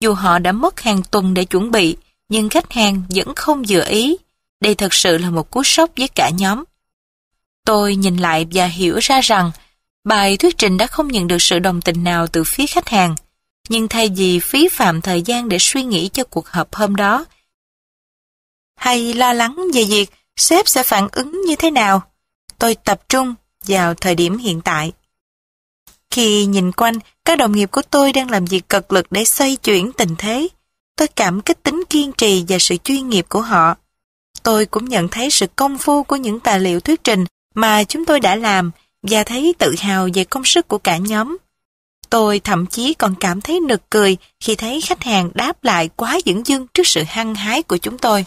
Dù họ đã mất hàng tuần để chuẩn bị, nhưng khách hàng vẫn không vừa ý. Đây thật sự là một cú sốc với cả nhóm. Tôi nhìn lại và hiểu ra rằng bài thuyết trình đã không nhận được sự đồng tình nào từ phía khách hàng. Nhưng thay vì phí phạm thời gian để suy nghĩ cho cuộc họp hôm đó, hay lo lắng về việc sếp sẽ phản ứng như thế nào, tôi tập trung vào thời điểm hiện tại. Khi nhìn quanh, các đồng nghiệp của tôi đang làm việc cật lực để xoay chuyển tình thế. Tôi cảm kích tính kiên trì và sự chuyên nghiệp của họ. Tôi cũng nhận thấy sự công phu của những tài liệu thuyết trình mà chúng tôi đã làm và thấy tự hào về công sức của cả nhóm. Tôi thậm chí còn cảm thấy nực cười khi thấy khách hàng đáp lại quá dững dưng trước sự hăng hái của chúng tôi.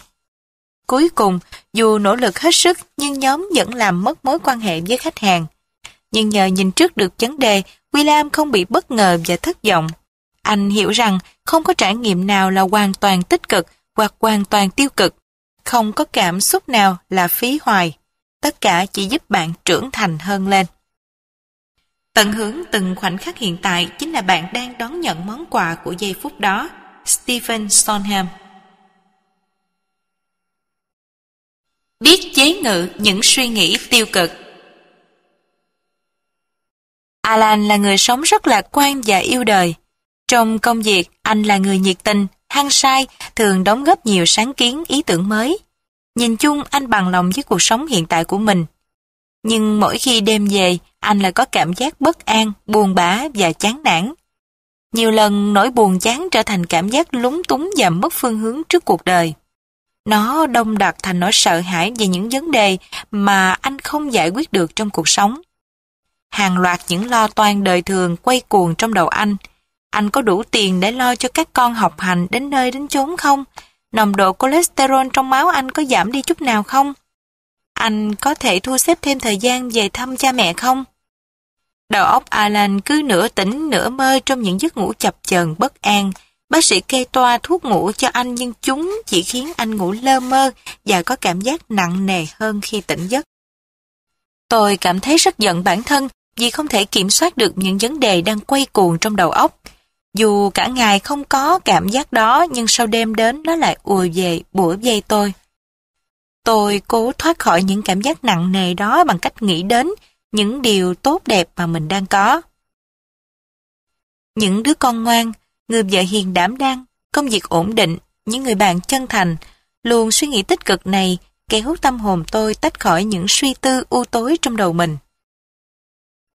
Cuối cùng, dù nỗ lực hết sức nhưng nhóm vẫn làm mất mối quan hệ với khách hàng. Nhưng nhờ nhìn trước được vấn đề, William không bị bất ngờ và thất vọng. Anh hiểu rằng không có trải nghiệm nào là hoàn toàn tích cực hoặc hoàn toàn tiêu cực. Không có cảm xúc nào là phí hoài. Tất cả chỉ giúp bạn trưởng thành hơn lên. Tận hưởng từng khoảnh khắc hiện tại chính là bạn đang đón nhận món quà của giây phút đó. Stephen Sondheim Biết chế ngự những suy nghĩ tiêu cực Alan là người sống rất lạc quan và yêu đời. Trong công việc, anh là người nhiệt tình, hăng say, thường đóng góp nhiều sáng kiến, ý tưởng mới. Nhìn chung, anh bằng lòng với cuộc sống hiện tại của mình. Nhưng mỗi khi đêm về, anh lại có cảm giác bất an, buồn bã và chán nản. Nhiều lần nỗi buồn chán trở thành cảm giác lúng túng và mất phương hướng trước cuộc đời. Nó đông đặc thành nỗi sợ hãi về những vấn đề mà anh không giải quyết được trong cuộc sống. Hàng loạt những lo toan đời thường quay cuồng trong đầu anh. Anh có đủ tiền để lo cho các con học hành đến nơi đến chốn không? Nồng độ cholesterol trong máu anh có giảm đi chút nào không? Anh có thể thu xếp thêm thời gian về thăm cha mẹ không? Đầu óc Alan cứ nửa tỉnh nửa mơ trong những giấc ngủ chập chờn, bất an. Bác sĩ kê toa thuốc ngủ cho anh nhưng chúng chỉ khiến anh ngủ lơ mơ và có cảm giác nặng nề hơn khi tỉnh giấc. Tôi cảm thấy rất giận bản thân vì không thể kiểm soát được những vấn đề đang quay cuồng trong đầu óc. Dù cả ngày không có cảm giác đó nhưng sau đêm đến nó lại ùa về bủa dây tôi. Tôi cố thoát khỏi những cảm giác nặng nề đó bằng cách nghĩ đến những điều tốt đẹp mà mình đang có. Những đứa con ngoan, người vợ hiền đảm đang, công việc ổn định, những người bạn chân thành, luôn suy nghĩ tích cực này kéo tâm hồn tôi tách khỏi những suy tư u tối trong đầu mình.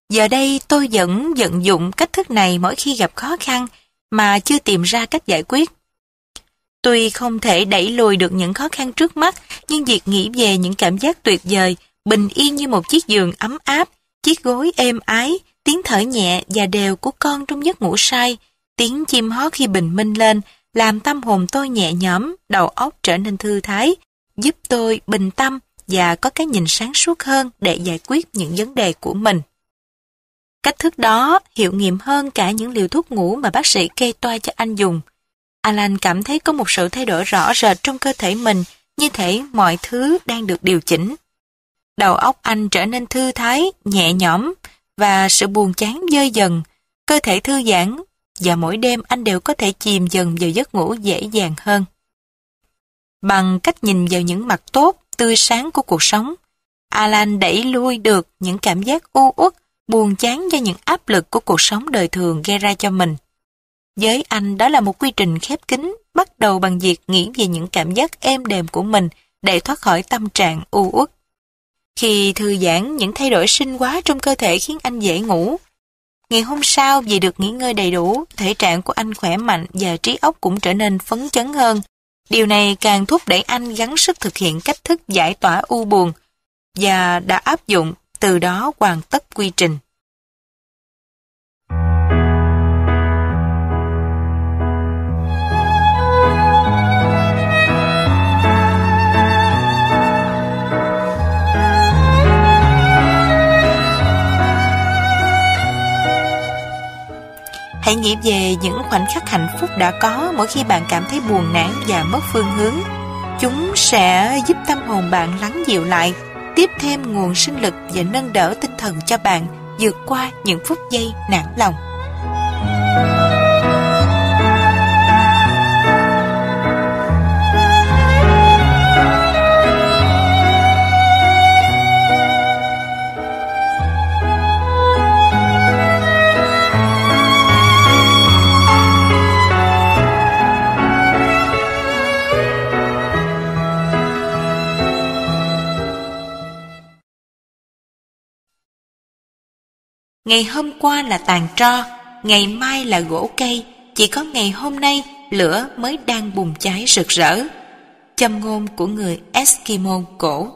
Giờ đây tôi vẫn vận dụng cách thức này mỗi khi gặp khó khăn mà chưa tìm ra cách giải quyết. Tuy không thể đẩy lùi được những khó khăn trước mắt, nhưng việc nghĩ về những cảm giác tuyệt vời, bình yên như một chiếc giường ấm áp, chiếc gối êm ái, tiếng thở nhẹ và đều của con trong giấc ngủ say, tiếng chim hót khi bình minh lên, làm tâm hồn tôi nhẹ nhõm, đầu óc trở nên thư thái, giúp tôi bình tâm và có cái nhìn sáng suốt hơn để giải quyết những vấn đề của mình. Cách thức đó hiệu nghiệm hơn cả những liều thuốc ngủ mà bác sĩ kê toa cho anh dùng. Alan cảm thấy có một sự thay đổi rõ rệt trong cơ thể mình, như thể mọi thứ đang được điều chỉnh. Đầu óc anh trở nên thư thái, nhẹ nhõm và sự buồn chán dơi dần, cơ thể thư giãn và mỗi đêm anh đều có thể chìm dần vào giấc ngủ dễ dàng hơn. Bằng cách nhìn vào những mặt tốt, tươi sáng của cuộc sống, Alan đẩy lui được những cảm giác u uất, buồn chán do những áp lực của cuộc sống đời thường gây ra cho mình. Với anh đó là một quy trình khép kín, bắt đầu bằng việc nghĩ về những cảm giác êm đềm của mình để thoát khỏi tâm trạng u uất. Khi thư giãn, những thay đổi sinh hóa trong cơ thể khiến anh dễ ngủ. Ngày hôm sau, vì được nghỉ ngơi đầy đủ, thể trạng của anh khỏe mạnh và trí óc cũng trở nên phấn chấn hơn. Điều này càng thúc đẩy anh gắng sức thực hiện cách thức giải tỏa u buồn và đã áp dụng, từ đó hoàn tất quy trình. Hãy nghĩ về những khoảnh khắc hạnh phúc đã có mỗi khi bạn cảm thấy buồn nản và mất phương hướng. Chúng sẽ giúp tâm hồn bạn lắng dịu lại, tiếp thêm nguồn sinh lực và nâng đỡ tinh thần cho bạn vượt qua những phút giây nản lòng. Ngày hôm qua là tàn tro, ngày mai là gỗ cây, chỉ có ngày hôm nay lửa mới đang bùng cháy rực rỡ. Châm ngôn của người Eskimo cổ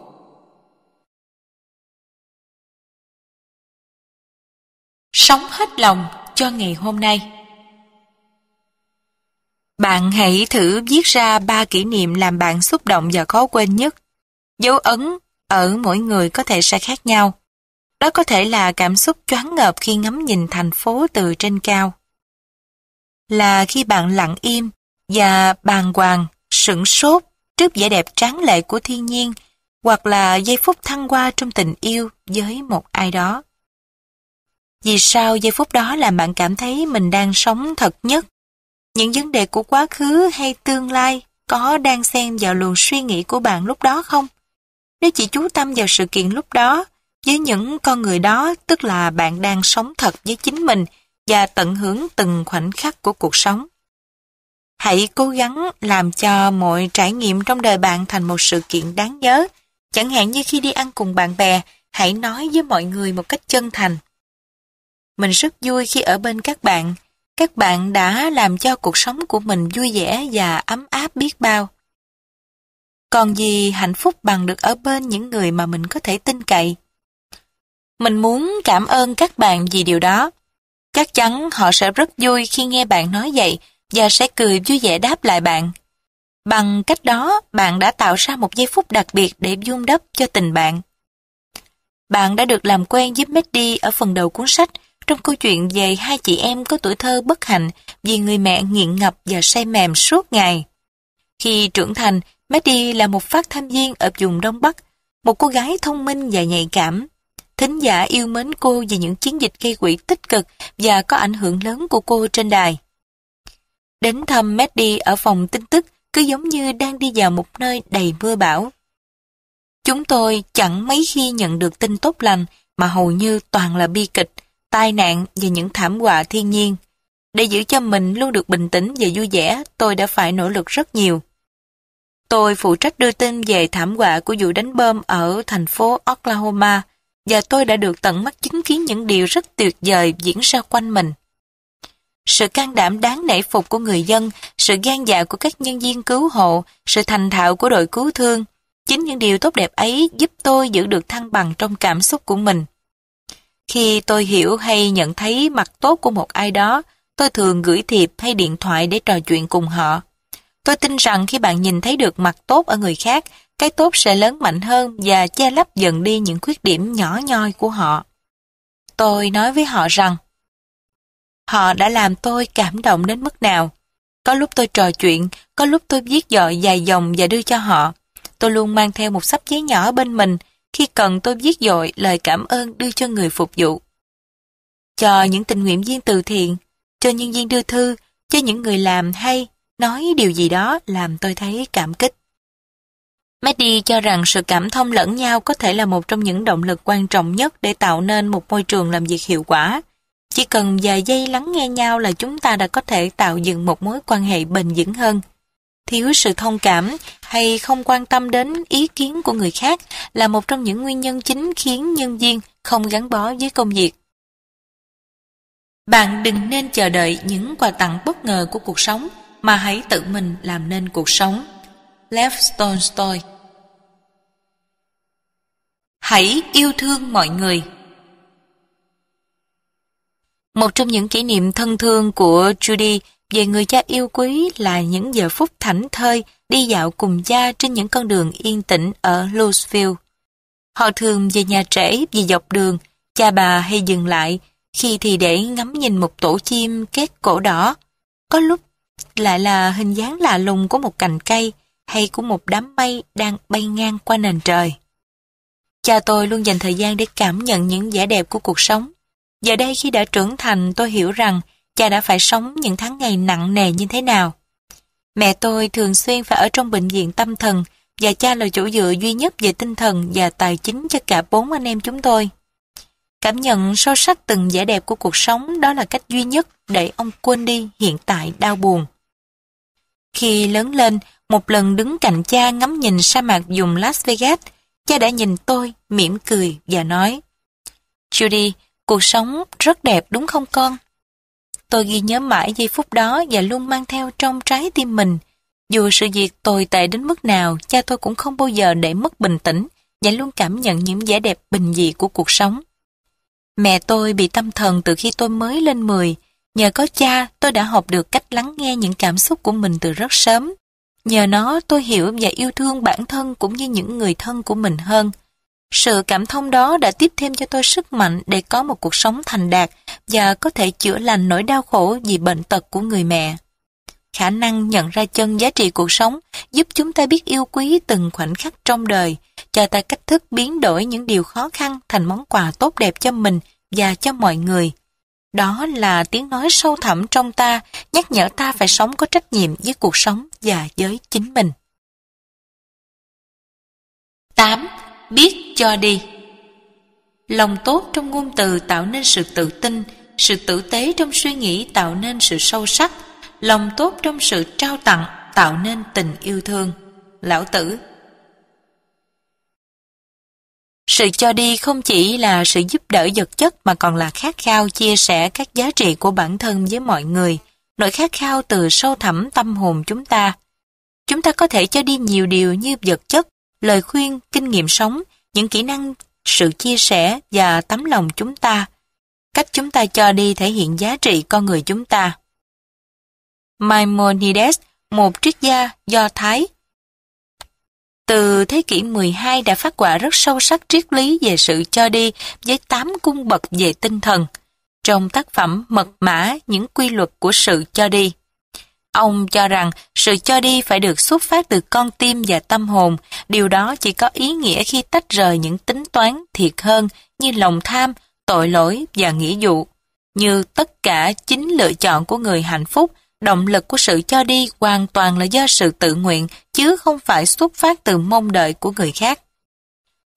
Sống hết lòng cho ngày hôm nay. Bạn hãy thử viết ra ba kỷ niệm làm bạn xúc động và khó quên nhất. Dấu ấn ở mỗi người có thể sẽ khác nhau. Đó có thể là cảm xúc choáng ngợp khi ngắm nhìn thành phố từ trên cao. Là khi bạn lặng im và bàng hoàng, sửng sốt trước vẻ đẹp tráng lệ của thiên nhiên hoặc là giây phút thăng hoa trong tình yêu với một ai đó. Vì sao giây phút đó làm bạn cảm thấy mình đang sống thật nhất? Những vấn đề của quá khứ hay tương lai có đang xen vào luồng suy nghĩ của bạn lúc đó không? Nếu chỉ chú tâm vào sự kiện lúc đó, với những con người đó tức là bạn đang sống thật với chính mình và tận hưởng từng khoảnh khắc của cuộc sống. Hãy cố gắng làm cho mọi trải nghiệm trong đời bạn thành một sự kiện đáng nhớ. Chẳng hạn như khi đi ăn cùng bạn bè, hãy nói với mọi người một cách chân thành. Mình rất vui khi ở bên các bạn. Các bạn đã làm cho cuộc sống của mình vui vẻ và ấm áp biết bao. Còn gì hạnh phúc bằng được ở bên những người mà mình có thể tin cậy. Mình muốn cảm ơn các bạn vì điều đó. Chắc chắn họ sẽ rất vui khi nghe bạn nói vậy và sẽ cười vui vẻ đáp lại bạn. Bằng cách đó, bạn đã tạo ra một giây phút đặc biệt để dung đắp cho tình bạn. Bạn đã được làm quen với Maddie ở phần đầu cuốn sách trong câu chuyện về hai chị em có tuổi thơ bất hạnh vì người mẹ nghiện ngập và say mềm suốt ngày. Khi trưởng thành, Maddie là một phát thanh viên ở vùng Đông Bắc, một cô gái thông minh và nhạy cảm thính giả yêu mến cô vì những chiến dịch gây quỹ tích cực và có ảnh hưởng lớn của cô trên đài. Đến thăm Maddie ở phòng tin tức cứ giống như đang đi vào một nơi đầy mưa bão. Chúng tôi chẳng mấy khi nhận được tin tốt lành mà hầu như toàn là bi kịch, tai nạn và những thảm họa thiên nhiên. Để giữ cho mình luôn được bình tĩnh và vui vẻ, tôi đã phải nỗ lực rất nhiều. Tôi phụ trách đưa tin về thảm họa của vụ đánh bom ở thành phố Oklahoma và tôi đã được tận mắt chứng kiến những điều rất tuyệt vời diễn ra quanh mình. Sự can đảm đáng nể phục của người dân, sự gan dạ của các nhân viên cứu hộ, sự thành thạo của đội cứu thương, chính những điều tốt đẹp ấy giúp tôi giữ được thăng bằng trong cảm xúc của mình. Khi tôi hiểu hay nhận thấy mặt tốt của một ai đó, tôi thường gửi thiệp hay điện thoại để trò chuyện cùng họ. Tôi tin rằng khi bạn nhìn thấy được mặt tốt ở người khác, cái tốt sẽ lớn mạnh hơn và che lấp dần đi những khuyết điểm nhỏ nhoi của họ. Tôi nói với họ rằng, họ đã làm tôi cảm động đến mức nào. Có lúc tôi trò chuyện, có lúc tôi viết dọi dài dòng và đưa cho họ. Tôi luôn mang theo một sắp giấy nhỏ bên mình, khi cần tôi viết dội lời cảm ơn đưa cho người phục vụ. Cho những tình nguyện viên từ thiện, cho nhân viên đưa thư, cho những người làm hay nói điều gì đó làm tôi thấy cảm kích. Maddie cho rằng sự cảm thông lẫn nhau có thể là một trong những động lực quan trọng nhất để tạo nên một môi trường làm việc hiệu quả. Chỉ cần vài giây lắng nghe nhau là chúng ta đã có thể tạo dựng một mối quan hệ bền vững hơn. Thiếu sự thông cảm hay không quan tâm đến ý kiến của người khác là một trong những nguyên nhân chính khiến nhân viên không gắn bó với công việc. Bạn đừng nên chờ đợi những quà tặng bất ngờ của cuộc sống mà hãy tự mình làm nên cuộc sống. Lev Tolstoy Hãy yêu thương mọi người Một trong những kỷ niệm thân thương của Judy về người cha yêu quý là những giờ phút thảnh thơi đi dạo cùng cha trên những con đường yên tĩnh ở Louisville. Họ thường về nhà trễ vì dọc đường, cha bà hay dừng lại, khi thì để ngắm nhìn một tổ chim két cổ đỏ. Có lúc lại là hình dáng lạ lùng của một cành cây hay của một đám mây đang bay ngang qua nền trời. Cha tôi luôn dành thời gian để cảm nhận những vẻ đẹp của cuộc sống. Giờ đây khi đã trưởng thành, tôi hiểu rằng cha đã phải sống những tháng ngày nặng nề như thế nào. Mẹ tôi thường xuyên phải ở trong bệnh viện tâm thần và cha là chỗ dựa duy nhất về tinh thần và tài chính cho cả bốn anh em chúng tôi. Cảm nhận sâu sắc từng vẻ đẹp của cuộc sống đó là cách duy nhất để ông quên đi hiện tại đau buồn. Khi lớn lên, một lần đứng cạnh cha ngắm nhìn sa mạc dùng Las Vegas, cha đã nhìn tôi, mỉm cười và nói Judy, cuộc sống rất đẹp đúng không con? Tôi ghi nhớ mãi giây phút đó và luôn mang theo trong trái tim mình. Dù sự việc tồi tệ đến mức nào, cha tôi cũng không bao giờ để mất bình tĩnh và luôn cảm nhận những vẻ đẹp bình dị của cuộc sống. Mẹ tôi bị tâm thần từ khi tôi mới lên 10. Nhờ có cha, tôi đã học được cách lắng nghe những cảm xúc của mình từ rất sớm. Nhờ nó, tôi hiểu và yêu thương bản thân cũng như những người thân của mình hơn. Sự cảm thông đó đã tiếp thêm cho tôi sức mạnh để có một cuộc sống thành đạt và có thể chữa lành nỗi đau khổ vì bệnh tật của người mẹ. Khả năng nhận ra chân giá trị cuộc sống giúp chúng ta biết yêu quý từng khoảnh khắc trong đời, cho ta cách thức biến đổi những điều khó khăn thành món quà tốt đẹp cho mình và cho mọi người. Đó là tiếng nói sâu thẳm trong ta, nhắc nhở ta phải sống có trách nhiệm với cuộc sống và với chính mình. 8 biết cho đi. Lòng tốt trong ngôn từ tạo nên sự tự tin, sự tử tế trong suy nghĩ tạo nên sự sâu sắc, lòng tốt trong sự trao tặng tạo nên tình yêu thương. Lão Tử Sự cho đi không chỉ là sự giúp đỡ vật chất mà còn là khát khao chia sẻ các giá trị của bản thân với mọi người, nỗi khát khao từ sâu thẳm tâm hồn chúng ta. Chúng ta có thể cho đi nhiều điều như vật chất, lời khuyên, kinh nghiệm sống, những kỹ năng, sự chia sẻ và tấm lòng chúng ta. Cách chúng ta cho đi thể hiện giá trị con người chúng ta. Maimonides, một triết gia do Thái, từ thế kỷ 12 đã phát quả rất sâu sắc triết lý về sự cho đi với tám cung bậc về tinh thần. Trong tác phẩm Mật mã những quy luật của sự cho đi. Ông cho rằng sự cho đi phải được xuất phát từ con tim và tâm hồn, điều đó chỉ có ý nghĩa khi tách rời những tính toán thiệt hơn như lòng tham, tội lỗi và nghĩa dụ. Như tất cả chính lựa chọn của người hạnh phúc, động lực của sự cho đi hoàn toàn là do sự tự nguyện, chứ không phải xuất phát từ mong đợi của người khác.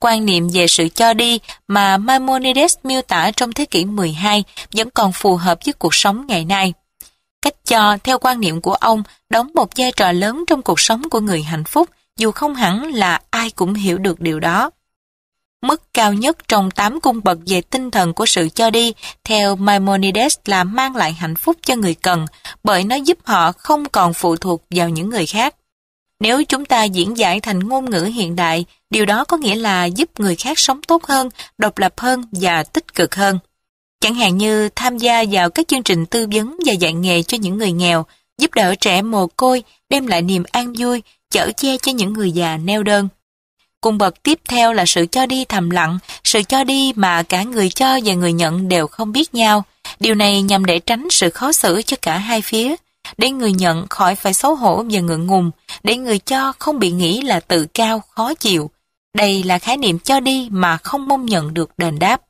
Quan niệm về sự cho đi mà Maimonides miêu tả trong thế kỷ 12 vẫn còn phù hợp với cuộc sống ngày nay. Cách cho, theo quan niệm của ông, đóng một vai trò lớn trong cuộc sống của người hạnh phúc, dù không hẳn là ai cũng hiểu được điều đó. Mức cao nhất trong 8 cung bậc về tinh thần của sự cho đi, theo Maimonides là mang lại hạnh phúc cho người cần, bởi nó giúp họ không còn phụ thuộc vào những người khác. Nếu chúng ta diễn giải thành ngôn ngữ hiện đại, điều đó có nghĩa là giúp người khác sống tốt hơn, độc lập hơn và tích cực hơn. Chẳng hạn như tham gia vào các chương trình tư vấn và dạy nghề cho những người nghèo, giúp đỡ trẻ mồ côi, đem lại niềm an vui, chở che cho những người già neo đơn. Cung bậc tiếp theo là sự cho đi thầm lặng, sự cho đi mà cả người cho và người nhận đều không biết nhau. Điều này nhằm để tránh sự khó xử cho cả hai phía, để người nhận khỏi phải xấu hổ và ngượng ngùng, để người cho không bị nghĩ là tự cao, khó chịu. Đây là khái niệm cho đi mà không mong nhận được đền đáp.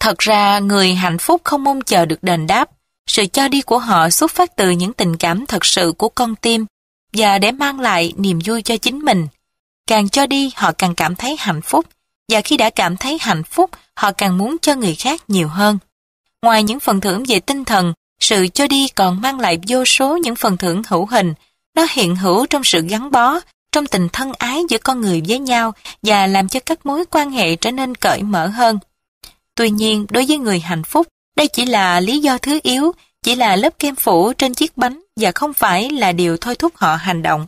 Thật ra, người hạnh phúc không mong chờ được đền đáp. Sự cho đi của họ xuất phát từ những tình cảm thật sự của con tim và để mang lại niềm vui cho chính mình. Càng cho đi, họ càng cảm thấy hạnh phúc và khi đã cảm thấy hạnh phúc, họ càng muốn cho người khác nhiều hơn. Ngoài những phần thưởng về tinh thần, sự cho đi còn mang lại vô số những phần thưởng hữu hình. Nó hiện hữu trong sự gắn bó, trong tình thân ái giữa con người với nhau và làm cho các mối quan hệ trở nên cởi mở hơn. Tuy nhiên, đối với người hạnh phúc, đây chỉ là lý do thứ yếu, chỉ là lớp kem phủ trên chiếc bánh và không phải là điều thôi thúc họ hành động.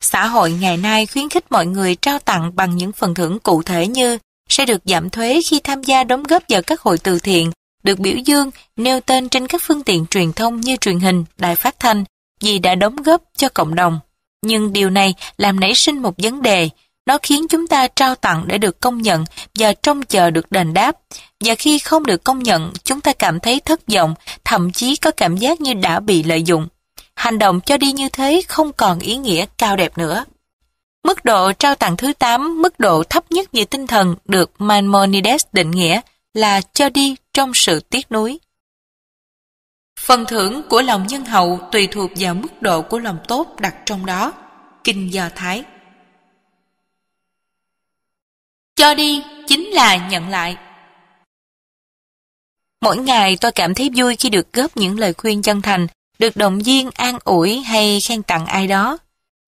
Xã hội ngày nay khuyến khích mọi người trao tặng bằng những phần thưởng cụ thể như sẽ được giảm thuế khi tham gia đóng góp vào các hội từ thiện, được biểu dương, nêu tên trên các phương tiện truyền thông như truyền hình, đài phát thanh, vì đã đóng góp cho cộng đồng. Nhưng điều này làm nảy sinh một vấn đề, nó khiến chúng ta trao tặng để được công nhận và trông chờ được đền đáp. Và khi không được công nhận, chúng ta cảm thấy thất vọng, thậm chí có cảm giác như đã bị lợi dụng. Hành động cho đi như thế không còn ý nghĩa cao đẹp nữa. Mức độ trao tặng thứ 8, mức độ thấp nhất về tinh thần được Maimonides định nghĩa là cho đi trong sự tiếc nuối. Phần thưởng của lòng nhân hậu tùy thuộc vào mức độ của lòng tốt đặt trong đó. Kinh Do Thái Cho đi chính là nhận lại. Mỗi ngày tôi cảm thấy vui khi được góp những lời khuyên chân thành, được động viên, an ủi hay khen tặng ai đó.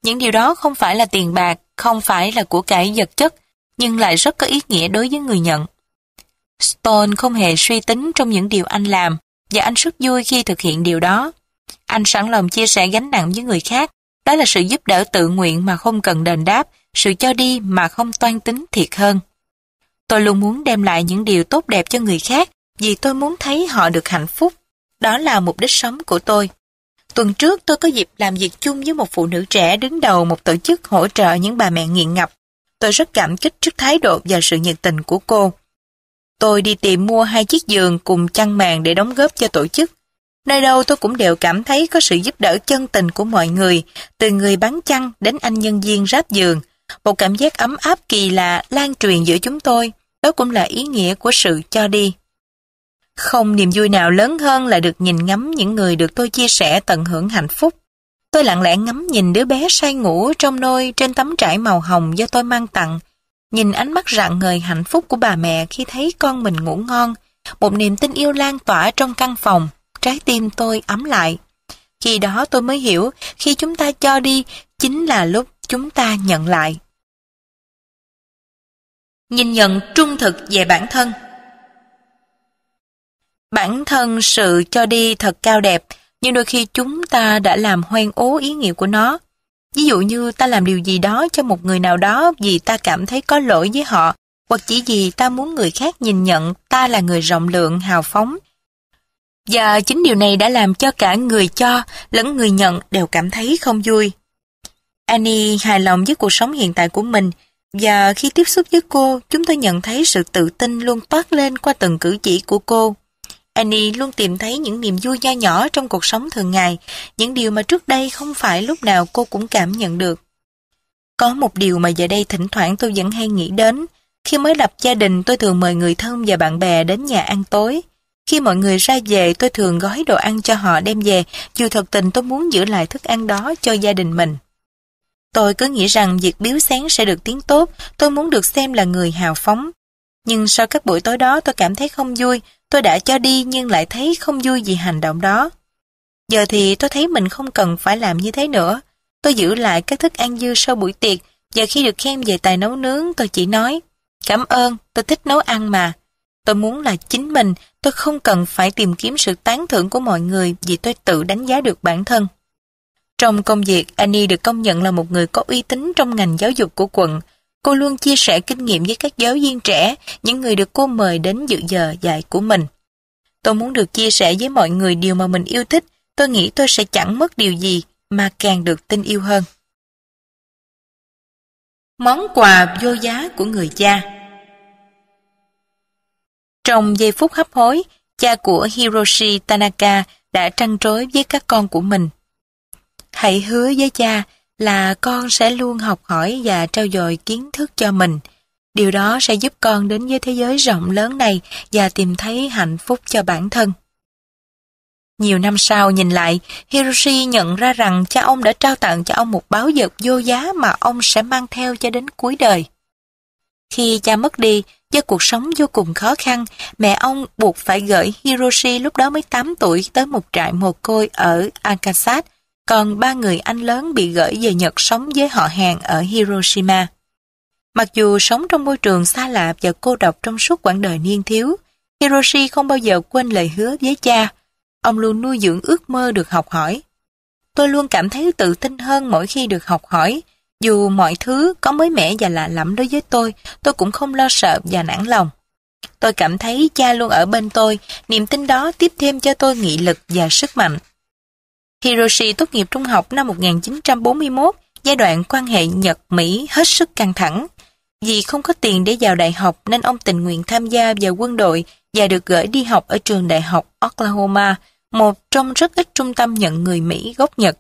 Những điều đó không phải là tiền bạc, không phải là của cải vật chất, nhưng lại rất có ý nghĩa đối với người nhận. Stone không hề suy tính trong những điều anh làm, và anh rất vui khi thực hiện điều đó. Anh sẵn lòng chia sẻ gánh nặng với người khác, đó là sự giúp đỡ tự nguyện mà không cần đền đáp, sự cho đi mà không toan tính thiệt hơn. Tôi luôn muốn đem lại những điều tốt đẹp cho người khác vì tôi muốn thấy họ được hạnh phúc. Đó là mục đích sống của tôi. Tuần trước tôi có dịp làm việc chung với một phụ nữ trẻ đứng đầu một tổ chức hỗ trợ những bà mẹ nghiện ngập. Tôi rất cảm kích trước thái độ và sự nhiệt tình của cô. Tôi đi tìm mua hai chiếc giường cùng chăn màn để đóng góp cho tổ chức. Nơi đâu tôi cũng đều cảm thấy có sự giúp đỡ chân tình của mọi người, từ người bán chăn đến anh nhân viên ráp giường. Một cảm giác ấm áp kỳ lạ lan truyền giữa chúng tôi. Đó cũng là ý nghĩa của sự cho đi. Không niềm vui nào lớn hơn là được nhìn ngắm những người được tôi chia sẻ tận hưởng hạnh phúc. Tôi lặng lẽ ngắm nhìn đứa bé say ngủ trong nôi trên tấm trải màu hồng do tôi mang tặng. Nhìn ánh mắt rạng ngời hạnh phúc của bà mẹ khi thấy con mình ngủ ngon. Một niềm tin yêu lan tỏa trong căn phòng. Trái tim tôi ấm lại. Khi đó tôi mới hiểu, khi chúng ta cho đi, chính là lúc chúng ta nhận lại. Nhìn nhận trung thực về bản thân Bản thân sự cho đi thật cao đẹp, nhưng đôi khi chúng ta đã làm hoen ố ý nghĩa của nó. Ví dụ như ta làm điều gì đó cho một người nào đó vì ta cảm thấy có lỗi với họ, hoặc chỉ vì ta muốn người khác nhìn nhận ta là người rộng lượng, hào phóng. Và chính điều này đã làm cho cả người cho lẫn người nhận đều cảm thấy không vui. Annie hài lòng với cuộc sống hiện tại của mình, và khi tiếp xúc với cô, chúng tôi nhận thấy sự tự tin luôn toát lên qua từng cử chỉ của cô. Annie luôn tìm thấy những niềm vui nho nhỏ trong cuộc sống thường ngày, những điều mà trước đây không phải lúc nào cô cũng cảm nhận được. Có một điều mà giờ đây thỉnh thoảng tôi vẫn hay nghĩ đến. Khi mới lập gia đình tôi thường mời người thân và bạn bè đến nhà ăn tối. Khi mọi người ra về tôi thường gói đồ ăn cho họ đem về, dù thật tình tôi muốn giữ lại thức ăn đó cho gia đình mình. Tôi cứ nghĩ rằng việc biếu sáng sẽ được tiếng tốt, tôi muốn được xem là người hào phóng. Nhưng sau các buổi tối đó tôi cảm thấy không vui, tôi đã cho đi nhưng lại thấy không vui vì hành động đó. Giờ thì tôi thấy mình không cần phải làm như thế nữa. Tôi giữ lại các thức ăn dư sau buổi tiệc và khi được khen về tài nấu nướng tôi chỉ nói Cảm ơn, tôi thích nấu ăn mà. Tôi muốn là chính mình, tôi không cần phải tìm kiếm sự tán thưởng của mọi người vì tôi tự đánh giá được bản thân. Trong công việc, Annie được công nhận là một người có uy tín trong ngành giáo dục của quận. Cô luôn chia sẻ kinh nghiệm với các giáo viên trẻ, những người được cô mời đến dự giờ dạy của mình. Tôi muốn được chia sẻ với mọi người điều mà mình yêu thích, tôi nghĩ tôi sẽ chẳng mất điều gì mà càng được tin yêu hơn. Món quà vô giá của người cha Trong giây phút hấp hối, cha của Hiroshi Tanaka đã trăn trối với các con của mình. Hãy hứa với cha là con sẽ luôn học hỏi và trao dồi kiến thức cho mình. Điều đó sẽ giúp con đến với thế giới rộng lớn này và tìm thấy hạnh phúc cho bản thân. Nhiều năm sau nhìn lại, Hiroshi nhận ra rằng cha ông đã trao tặng cho ông một báo vật vô giá mà ông sẽ mang theo cho đến cuối đời. Khi cha mất đi, do cuộc sống vô cùng khó khăn, mẹ ông buộc phải gửi Hiroshi lúc đó mới 8 tuổi tới một trại mồ côi ở Akasat, còn ba người anh lớn bị gửi về Nhật sống với họ hàng ở Hiroshima. Mặc dù sống trong môi trường xa lạ và cô độc trong suốt quãng đời niên thiếu, Hiroshi không bao giờ quên lời hứa với cha. Ông luôn nuôi dưỡng ước mơ được học hỏi. Tôi luôn cảm thấy tự tin hơn mỗi khi được học hỏi. Dù mọi thứ có mới mẻ và lạ lẫm đối với tôi, tôi cũng không lo sợ và nản lòng. Tôi cảm thấy cha luôn ở bên tôi, niềm tin đó tiếp thêm cho tôi nghị lực và sức mạnh. Hiroshi tốt nghiệp trung học năm 1941, giai đoạn quan hệ Nhật-Mỹ hết sức căng thẳng. Vì không có tiền để vào đại học nên ông tình nguyện tham gia vào quân đội và được gửi đi học ở trường đại học Oklahoma, một trong rất ít trung tâm nhận người Mỹ gốc Nhật.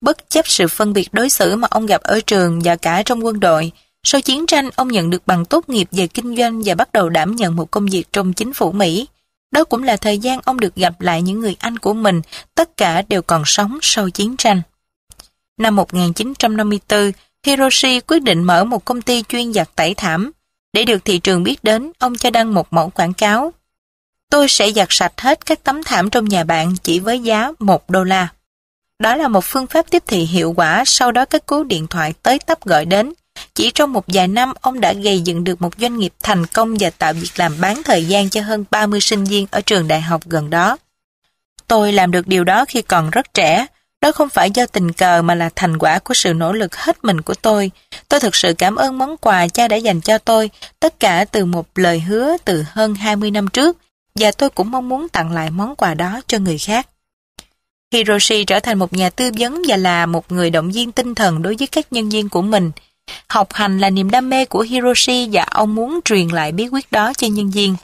Bất chấp sự phân biệt đối xử mà ông gặp ở trường và cả trong quân đội, sau chiến tranh ông nhận được bằng tốt nghiệp về kinh doanh và bắt đầu đảm nhận một công việc trong chính phủ Mỹ. Đó cũng là thời gian ông được gặp lại những người anh của mình, tất cả đều còn sống sau chiến tranh. Năm 1954, Hiroshi quyết định mở một công ty chuyên giặt tẩy thảm. Để được thị trường biết đến, ông cho đăng một mẫu quảng cáo. Tôi sẽ giặt sạch hết các tấm thảm trong nhà bạn chỉ với giá 1 đô la. Đó là một phương pháp tiếp thị hiệu quả sau đó các cú điện thoại tới tấp gọi đến. Chỉ trong một vài năm, ông đã gây dựng được một doanh nghiệp thành công và tạo việc làm bán thời gian cho hơn 30 sinh viên ở trường đại học gần đó. Tôi làm được điều đó khi còn rất trẻ. Đó không phải do tình cờ mà là thành quả của sự nỗ lực hết mình của tôi. Tôi thực sự cảm ơn món quà cha đã dành cho tôi, tất cả từ một lời hứa từ hơn 20 năm trước, và tôi cũng mong muốn tặng lại món quà đó cho người khác. Hiroshi trở thành một nhà tư vấn và là một người động viên tinh thần đối với các nhân viên của mình. Học hành là niềm đam mê của Hiroshi và ông muốn truyền lại bí quyết đó cho nhân viên.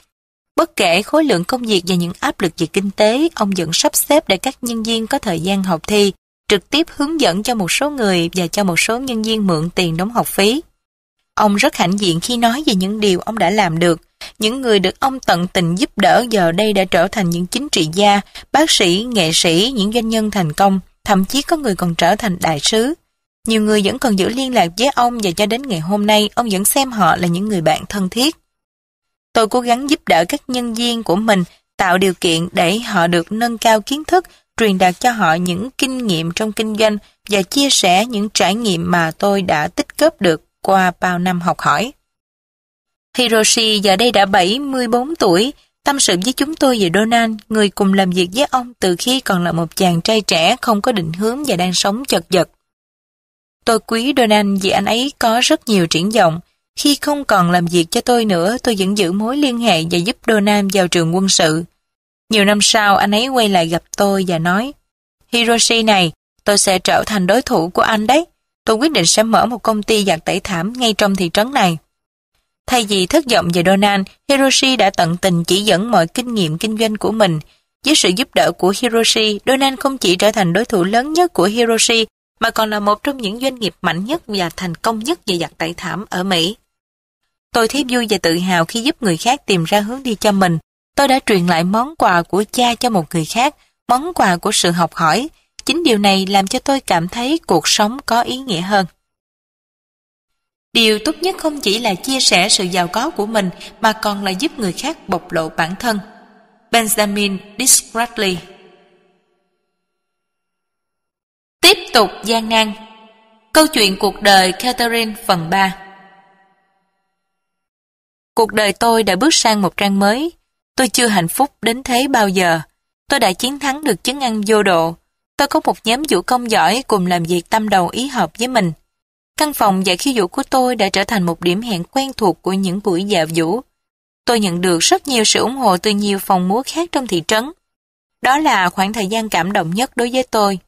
Bất kể khối lượng công việc và những áp lực về kinh tế, ông vẫn sắp xếp để các nhân viên có thời gian học thi, trực tiếp hướng dẫn cho một số người và cho một số nhân viên mượn tiền đóng học phí. Ông rất hãnh diện khi nói về những điều ông đã làm được. Những người được ông tận tình giúp đỡ giờ đây đã trở thành những chính trị gia, bác sĩ, nghệ sĩ, những doanh nhân thành công, thậm chí có người còn trở thành đại sứ. Nhiều người vẫn còn giữ liên lạc với ông và cho đến ngày hôm nay ông vẫn xem họ là những người bạn thân thiết. Tôi cố gắng giúp đỡ các nhân viên của mình tạo điều kiện để họ được nâng cao kiến thức, truyền đạt cho họ những kinh nghiệm trong kinh doanh và chia sẻ những trải nghiệm mà tôi đã tích góp được qua bao năm học hỏi. Hiroshi giờ đây đã 74 tuổi, tâm sự với chúng tôi về Donald, người cùng làm việc với ông từ khi còn là một chàng trai trẻ không có định hướng và đang sống chật vật. Tôi quý Donald vì anh ấy có rất nhiều triển vọng. Khi không còn làm việc cho tôi nữa, tôi vẫn giữ mối liên hệ và giúp Donald vào trường quân sự. Nhiều năm sau, anh ấy quay lại gặp tôi và nói, Hiroshi này, tôi sẽ trở thành đối thủ của anh đấy. Tôi quyết định sẽ mở một công ty giặt tẩy thảm ngay trong thị trấn này. Thay vì thất vọng về Donald, Hiroshi đã tận tình chỉ dẫn mọi kinh nghiệm kinh doanh của mình. Với sự giúp đỡ của Hiroshi, Donald không chỉ trở thành đối thủ lớn nhất của Hiroshi, mà còn là một trong những doanh nghiệp mạnh nhất và thành công nhất về giặt tẩy thảm ở Mỹ. Tôi thấy vui và tự hào khi giúp người khác tìm ra hướng đi cho mình. Tôi đã truyền lại món quà của cha cho một người khác, món quà của sự học hỏi. Chính điều này làm cho tôi cảm thấy cuộc sống có ý nghĩa hơn. Điều tốt nhất không chỉ là chia sẻ sự giàu có của mình mà còn là giúp người khác bộc lộ bản thân. Benjamin Disraeli Tiếp tục gian nan Câu chuyện cuộc đời Catherine phần 3 Cuộc đời tôi đã bước sang một trang mới. Tôi chưa hạnh phúc đến thế bao giờ. Tôi đã chiến thắng được chứng ăn vô độ. Tôi có một nhóm vũ công giỏi cùng làm việc tâm đầu ý hợp với mình. Căn phòng dạy khiêu vũ của tôi đã trở thành một điểm hẹn quen thuộc của những buổi dạ vũ. Tôi nhận được rất nhiều sự ủng hộ từ nhiều phòng múa khác trong thị trấn. Đó là khoảng thời gian cảm động nhất đối với tôi.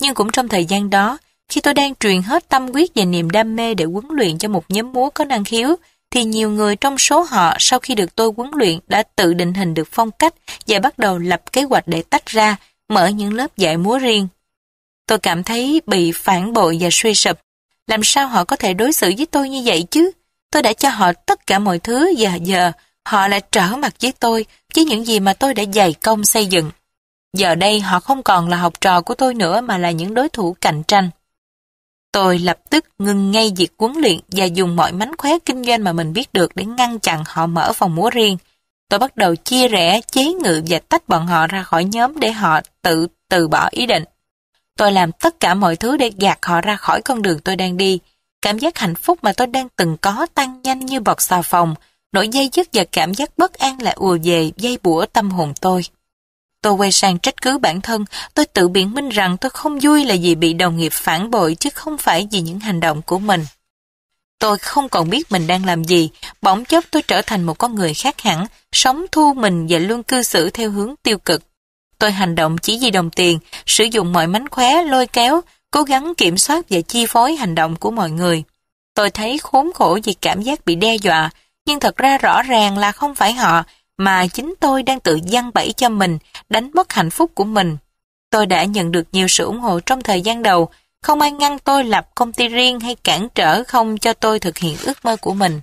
Nhưng cũng trong thời gian đó, khi tôi đang truyền hết tâm quyết và niềm đam mê để huấn luyện cho một nhóm múa có năng khiếu, thì nhiều người trong số họ sau khi được tôi huấn luyện đã tự định hình được phong cách và bắt đầu lập kế hoạch để tách ra, mở những lớp dạy múa riêng. Tôi cảm thấy bị phản bội và suy sụp. Làm sao họ có thể đối xử với tôi như vậy chứ? Tôi đã cho họ tất cả mọi thứ và giờ họ lại trở mặt với tôi với những gì mà tôi đã dày công xây dựng. Giờ đây họ không còn là học trò của tôi nữa mà là những đối thủ cạnh tranh. Tôi lập tức ngừng ngay việc huấn luyện và dùng mọi mánh khóe kinh doanh mà mình biết được để ngăn chặn họ mở phòng múa riêng. Tôi bắt đầu chia rẽ, chế ngự và tách bọn họ ra khỏi nhóm để họ tự từ bỏ ý định. Tôi làm tất cả mọi thứ để gạt họ ra khỏi con đường tôi đang đi. Cảm giác hạnh phúc mà tôi đang từng có tăng nhanh như bọt xà phòng, nỗi dây dứt và cảm giác bất an lại ùa về dây bủa tâm hồn tôi. Tôi quay sang trách cứ bản thân, tôi tự biện minh rằng tôi không vui là vì bị đồng nghiệp phản bội chứ không phải vì những hành động của mình. Tôi không còn biết mình đang làm gì, bỗng chốc tôi trở thành một con người khác hẳn, sống thu mình và luôn cư xử theo hướng tiêu cực. Tôi hành động chỉ vì đồng tiền, sử dụng mọi mánh khóe, lôi kéo, cố gắng kiểm soát và chi phối hành động của mọi người. Tôi thấy khốn khổ vì cảm giác bị đe dọa, nhưng thật ra rõ ràng là không phải họ, mà chính tôi đang tự giăng bẫy cho mình, đánh mất hạnh phúc của mình. Tôi đã nhận được nhiều sự ủng hộ trong thời gian đầu, không ai ngăn tôi lập công ty riêng hay cản trở không cho tôi thực hiện ước mơ của mình.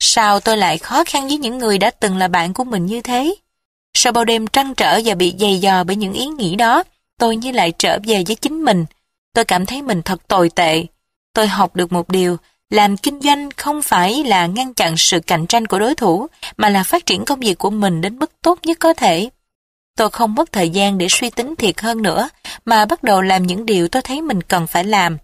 Sao tôi lại khó khăn với những người đã từng là bạn của mình như thế? Sau bao đêm trăn trở và bị dày dò bởi những ý nghĩ đó, tôi như lại trở về với chính mình. Tôi cảm thấy mình thật tồi tệ. Tôi học được một điều, làm kinh doanh không phải là ngăn chặn sự cạnh tranh của đối thủ, mà là phát triển công việc của mình đến mức tốt nhất có thể. Tôi không mất thời gian để suy tính thiệt hơn nữa, mà bắt đầu làm những điều tôi thấy mình cần phải làm.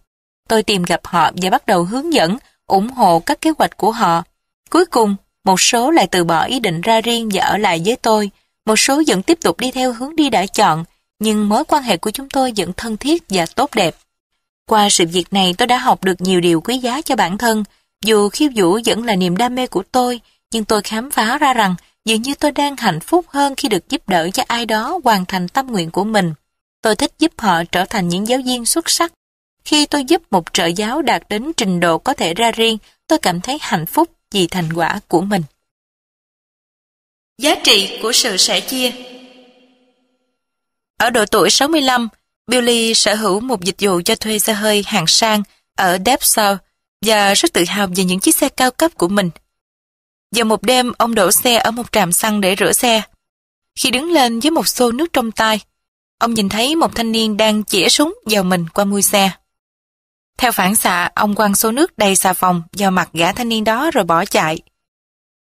Tôi tìm gặp họ và bắt đầu hướng dẫn, ủng hộ các kế hoạch của họ. Cuối cùng, một số lại từ bỏ ý định ra riêng và ở lại với tôi, một số vẫn tiếp tục đi theo hướng đi đã chọn, nhưng mối quan hệ của chúng tôi vẫn thân thiết và tốt đẹp. Qua sự việc này tôi đã học được nhiều điều quý giá cho bản thân. Dù khiêu vũ vẫn là niềm đam mê của tôi, nhưng tôi khám phá ra rằng dường như tôi đang hạnh phúc hơn khi được giúp đỡ cho ai đó hoàn thành tâm nguyện của mình. Tôi thích giúp họ trở thành những giáo viên xuất sắc. Khi tôi giúp một trợ giáo đạt đến trình độ có thể ra riêng, tôi cảm thấy hạnh phúc vì thành quả của mình. Giá trị của sự sẻ chia Ở độ tuổi 65, Billy sở hữu một dịch vụ cho thuê xe hơi hàng sang ở Depsau và rất tự hào về những chiếc xe cao cấp của mình. Giờ một đêm, ông đổ xe ở một trạm xăng để rửa xe. Khi đứng lên với một xô nước trong tay, ông nhìn thấy một thanh niên đang chĩa súng vào mình qua mui xe. Theo phản xạ, ông quăng xô nước đầy xà phòng vào mặt gã thanh niên đó rồi bỏ chạy.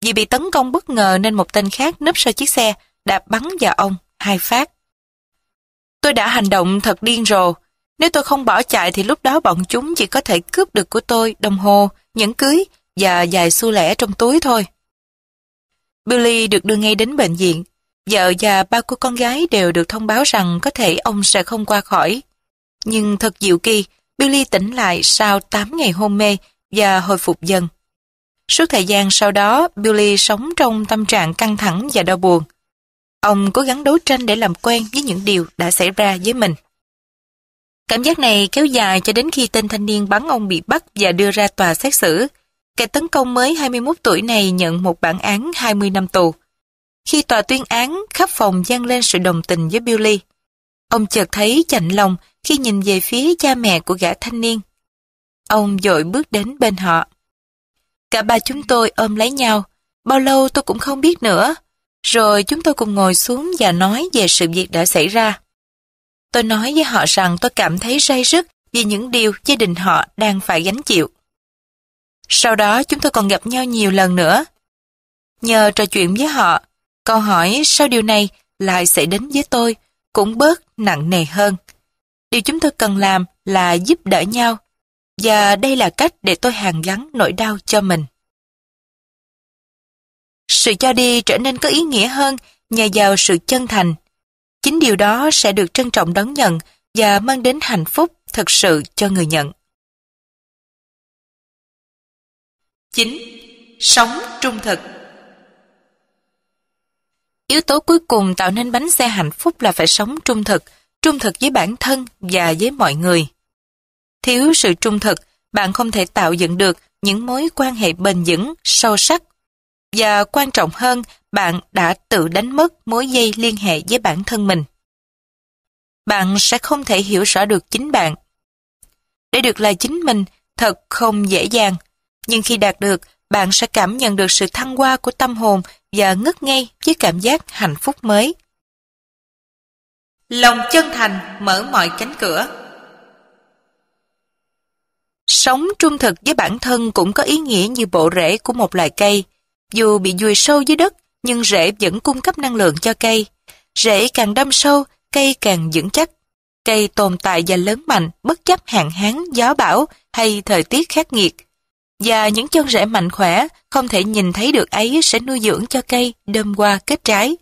Vì bị tấn công bất ngờ nên một tên khác nấp sau chiếc xe đã bắn vào ông hai phát. Tôi đã hành động thật điên rồ. Nếu tôi không bỏ chạy thì lúc đó bọn chúng chỉ có thể cướp được của tôi đồng hồ, nhẫn cưới và vài xu lẻ trong túi thôi. Billy được đưa ngay đến bệnh viện. Vợ và ba của con gái đều được thông báo rằng có thể ông sẽ không qua khỏi. Nhưng thật diệu kỳ, Billy tỉnh lại sau 8 ngày hôn mê và hồi phục dần. Suốt thời gian sau đó, Billy sống trong tâm trạng căng thẳng và đau buồn. Ông cố gắng đấu tranh để làm quen với những điều đã xảy ra với mình. Cảm giác này kéo dài cho đến khi tên thanh niên bắn ông bị bắt và đưa ra tòa xét xử. kẻ tấn công mới 21 tuổi này nhận một bản án 20 năm tù. Khi tòa tuyên án, khắp phòng gian lên sự đồng tình với Billy. Ông chợt thấy chạnh lòng khi nhìn về phía cha mẹ của gã thanh niên. Ông dội bước đến bên họ. Cả ba chúng tôi ôm lấy nhau, bao lâu tôi cũng không biết nữa. Rồi chúng tôi cùng ngồi xuống và nói về sự việc đã xảy ra. Tôi nói với họ rằng tôi cảm thấy say rứt vì những điều gia đình họ đang phải gánh chịu. Sau đó chúng tôi còn gặp nhau nhiều lần nữa. Nhờ trò chuyện với họ, câu hỏi sao điều này lại xảy đến với tôi cũng bớt nặng nề hơn. Điều chúng tôi cần làm là giúp đỡ nhau, và đây là cách để tôi hàn gắn nỗi đau cho mình. Sự cho đi trở nên có ý nghĩa hơn nhờ vào sự chân thành. Chính điều đó sẽ được trân trọng đón nhận và mang đến hạnh phúc thực sự cho người nhận. 9. Sống trung thực Yếu tố cuối cùng tạo nên bánh xe hạnh phúc là phải sống trung thực, trung thực với bản thân và với mọi người. Thiếu sự trung thực, bạn không thể tạo dựng được những mối quan hệ bền vững, sâu sắc. Và quan trọng hơn, bạn đã tự đánh mất mối dây liên hệ với bản thân mình. Bạn sẽ không thể hiểu rõ được chính bạn. Để được là chính mình thật không dễ dàng, nhưng khi đạt được, bạn sẽ cảm nhận được sự thăng hoa của tâm hồn và ngất ngây với cảm giác hạnh phúc mới. Lòng chân thành mở mọi cánh cửa. Sống trung thực với bản thân cũng có ý nghĩa như bộ rễ của một loài cây. Dù bị dùi sâu dưới đất, nhưng rễ vẫn cung cấp năng lượng cho cây. Rễ càng đâm sâu, cây càng vững chắc. Cây tồn tại và lớn mạnh bất chấp hạn hán, gió bão hay thời tiết khắc nghiệt. Và những chân rễ mạnh khỏe, không thể nhìn thấy được ấy sẽ nuôi dưỡng cho cây đơm qua kết trái.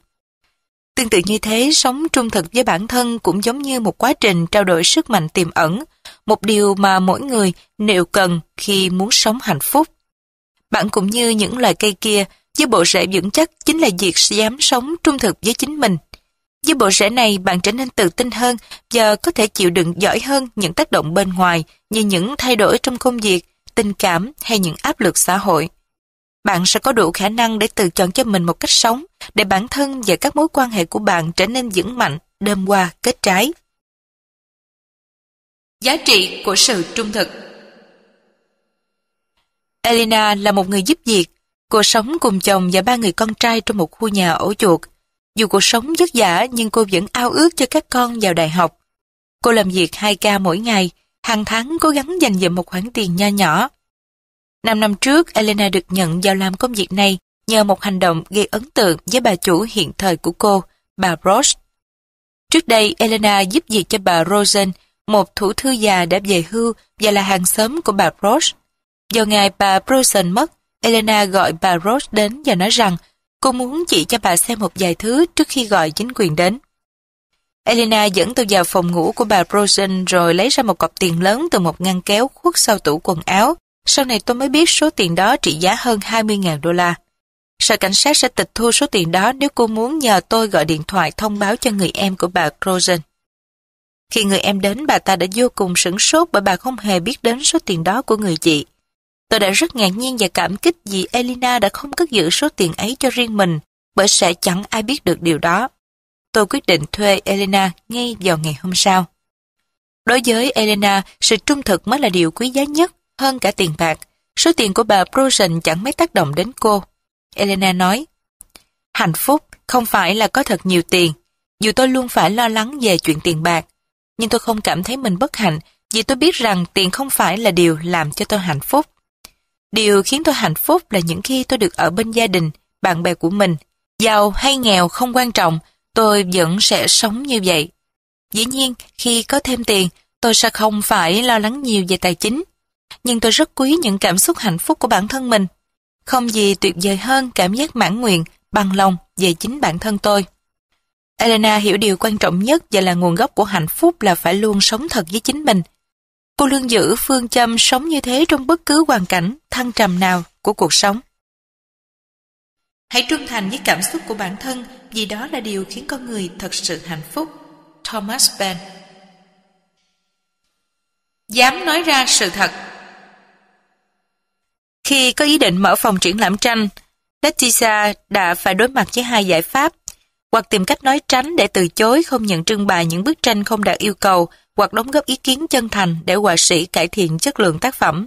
Tương tự như thế, sống trung thực với bản thân cũng giống như một quá trình trao đổi sức mạnh tiềm ẩn, một điều mà mỗi người đều cần khi muốn sống hạnh phúc. Bạn cũng như những loài cây kia, với bộ rễ vững chắc chính là việc dám sống trung thực với chính mình. Với bộ rễ này bạn trở nên tự tin hơn và có thể chịu đựng giỏi hơn những tác động bên ngoài như những thay đổi trong công việc, tình cảm hay những áp lực xã hội. Bạn sẽ có đủ khả năng để tự chọn cho mình một cách sống, để bản thân và các mối quan hệ của bạn trở nên vững mạnh, đơm qua, kết trái. Giá trị của sự trung thực Elena là một người giúp việc. Cô sống cùng chồng và ba người con trai trong một khu nhà ổ chuột. Dù cuộc sống vất vả nhưng cô vẫn ao ước cho các con vào đại học. Cô làm việc 2 ca mỗi ngày, hàng tháng cố gắng dành dụm một khoản tiền nho nhỏ. Năm năm trước, Elena được nhận vào làm công việc này nhờ một hành động gây ấn tượng với bà chủ hiện thời của cô, bà Roche. Trước đây, Elena giúp việc cho bà Rosen, một thủ thư già đã về hưu và là hàng xóm của bà Roche. Vào ngày bà Rosen mất, Elena gọi bà Rose đến và nói rằng cô muốn chỉ cho bà xem một vài thứ trước khi gọi chính quyền đến. Elena dẫn tôi vào phòng ngủ của bà Rosen rồi lấy ra một cọc tiền lớn từ một ngăn kéo khuất sau tủ quần áo. Sau này tôi mới biết số tiền đó trị giá hơn 20.000 đô la. Sở cảnh sát sẽ tịch thu số tiền đó nếu cô muốn nhờ tôi gọi điện thoại thông báo cho người em của bà Rosen. Khi người em đến bà ta đã vô cùng sửng sốt bởi bà không hề biết đến số tiền đó của người chị. Tôi đã rất ngạc nhiên và cảm kích vì Elena đã không cất giữ số tiền ấy cho riêng mình, bởi sẽ chẳng ai biết được điều đó. Tôi quyết định thuê Elena ngay vào ngày hôm sau. Đối với Elena, sự trung thực mới là điều quý giá nhất hơn cả tiền bạc. Số tiền của bà Prosen chẳng mấy tác động đến cô. Elena nói, Hạnh phúc không phải là có thật nhiều tiền. Dù tôi luôn phải lo lắng về chuyện tiền bạc, nhưng tôi không cảm thấy mình bất hạnh vì tôi biết rằng tiền không phải là điều làm cho tôi hạnh phúc. Điều khiến tôi hạnh phúc là những khi tôi được ở bên gia đình, bạn bè của mình. Giàu hay nghèo không quan trọng, tôi vẫn sẽ sống như vậy. Dĩ nhiên, khi có thêm tiền, tôi sẽ không phải lo lắng nhiều về tài chính. Nhưng tôi rất quý những cảm xúc hạnh phúc của bản thân mình. Không gì tuyệt vời hơn cảm giác mãn nguyện, bằng lòng về chính bản thân tôi. Elena hiểu điều quan trọng nhất và là nguồn gốc của hạnh phúc là phải luôn sống thật với chính mình. Cô luôn giữ phương châm sống như thế trong bất cứ hoàn cảnh thăng trầm nào của cuộc sống. Hãy trung thành với cảm xúc của bản thân vì đó là điều khiến con người thật sự hạnh phúc. Thomas Ben Dám nói ra sự thật Khi có ý định mở phòng triển lãm tranh, Leticia đã phải đối mặt với hai giải pháp, hoặc tìm cách nói tránh để từ chối không nhận trưng bày những bức tranh không đạt yêu cầu, hoặc đóng góp ý kiến chân thành để họa sĩ cải thiện chất lượng tác phẩm.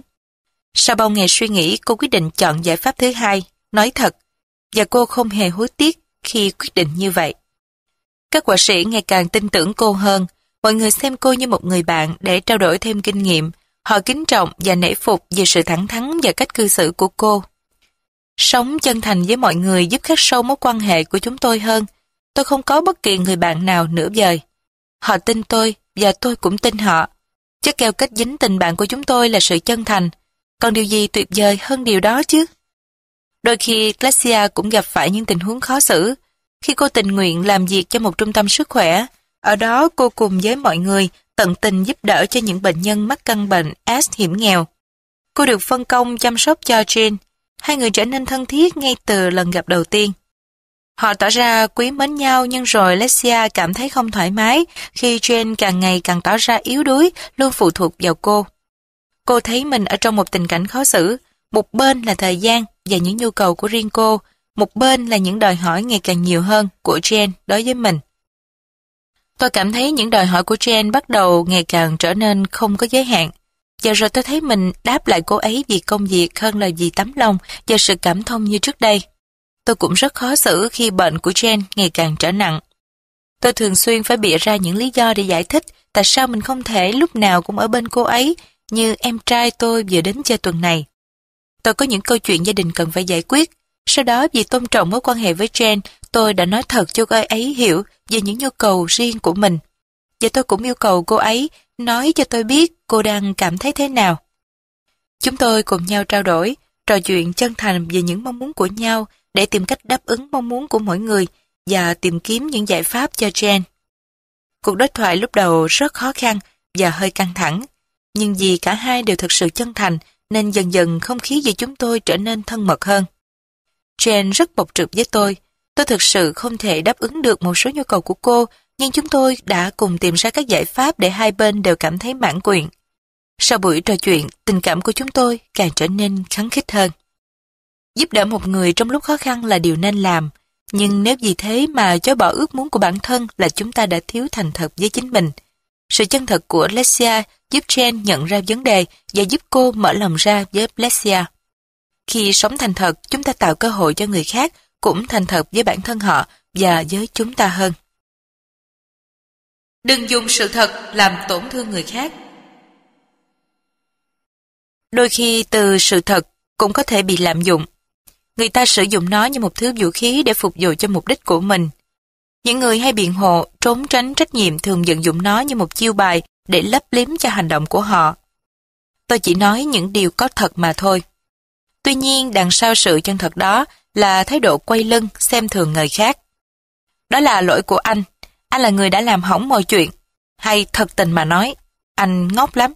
Sau bao ngày suy nghĩ, cô quyết định chọn giải pháp thứ hai, nói thật, và cô không hề hối tiếc khi quyết định như vậy. Các họa sĩ ngày càng tin tưởng cô hơn, mọi người xem cô như một người bạn để trao đổi thêm kinh nghiệm, họ kính trọng và nể phục về sự thẳng thắn và cách cư xử của cô. Sống chân thành với mọi người giúp khắc sâu mối quan hệ của chúng tôi hơn. Tôi không có bất kỳ người bạn nào nửa vời. Họ tin tôi và tôi cũng tin họ. Chất keo kết dính tình bạn của chúng tôi là sự chân thành. Còn điều gì tuyệt vời hơn điều đó chứ? Đôi khi Glacia cũng gặp phải những tình huống khó xử. Khi cô tình nguyện làm việc cho một trung tâm sức khỏe, ở đó cô cùng với mọi người tận tình giúp đỡ cho những bệnh nhân mắc căn bệnh S hiểm nghèo. Cô được phân công chăm sóc cho Jane. Hai người trở nên thân thiết ngay từ lần gặp đầu tiên. Họ tỏ ra quý mến nhau nhưng rồi Lexia cảm thấy không thoải mái khi Jane càng ngày càng tỏ ra yếu đuối, luôn phụ thuộc vào cô. Cô thấy mình ở trong một tình cảnh khó xử, một bên là thời gian và những nhu cầu của riêng cô, một bên là những đòi hỏi ngày càng nhiều hơn của Jane đối với mình. Tôi cảm thấy những đòi hỏi của Jane bắt đầu ngày càng trở nên không có giới hạn. Giờ rồi tôi thấy mình đáp lại cô ấy vì công việc hơn là vì tấm lòng và sự cảm thông như trước đây. Tôi cũng rất khó xử khi bệnh của Jane ngày càng trở nặng. Tôi thường xuyên phải bịa ra những lý do để giải thích tại sao mình không thể lúc nào cũng ở bên cô ấy như em trai tôi vừa đến chơi tuần này. Tôi có những câu chuyện gia đình cần phải giải quyết. Sau đó vì tôn trọng mối quan hệ với Jane, tôi đã nói thật cho cô ấy hiểu về những nhu cầu riêng của mình. Và tôi cũng yêu cầu cô ấy nói cho tôi biết cô đang cảm thấy thế nào. Chúng tôi cùng nhau trao đổi, trò chuyện chân thành về những mong muốn của nhau để tìm cách đáp ứng mong muốn của mỗi người và tìm kiếm những giải pháp cho Jen. Cuộc đối thoại lúc đầu rất khó khăn và hơi căng thẳng, nhưng vì cả hai đều thực sự chân thành nên dần dần không khí giữa chúng tôi trở nên thân mật hơn. Jen rất bộc trực với tôi, tôi thực sự không thể đáp ứng được một số nhu cầu của cô nhưng chúng tôi đã cùng tìm ra các giải pháp để hai bên đều cảm thấy mãn nguyện. Sau buổi trò chuyện, tình cảm của chúng tôi càng trở nên khắng khích hơn. Giúp đỡ một người trong lúc khó khăn là điều nên làm, nhưng nếu vì thế mà chối bỏ ước muốn của bản thân là chúng ta đã thiếu thành thật với chính mình. Sự chân thật của Lesia giúp Jen nhận ra vấn đề và giúp cô mở lòng ra với Lesia. Khi sống thành thật, chúng ta tạo cơ hội cho người khác cũng thành thật với bản thân họ và với chúng ta hơn. Đừng dùng sự thật làm tổn thương người khác. Đôi khi từ sự thật cũng có thể bị lạm dụng. Người ta sử dụng nó như một thứ vũ khí để phục vụ cho mục đích của mình. Những người hay biện hộ, trốn tránh trách nhiệm thường vận dụng nó như một chiêu bài để lấp liếm cho hành động của họ. Tôi chỉ nói những điều có thật mà thôi. Tuy nhiên, đằng sau sự chân thật đó là thái độ quay lưng xem thường người khác. Đó là lỗi của anh, anh là người đã làm hỏng mọi chuyện. Hay thật tình mà nói, anh ngốc lắm.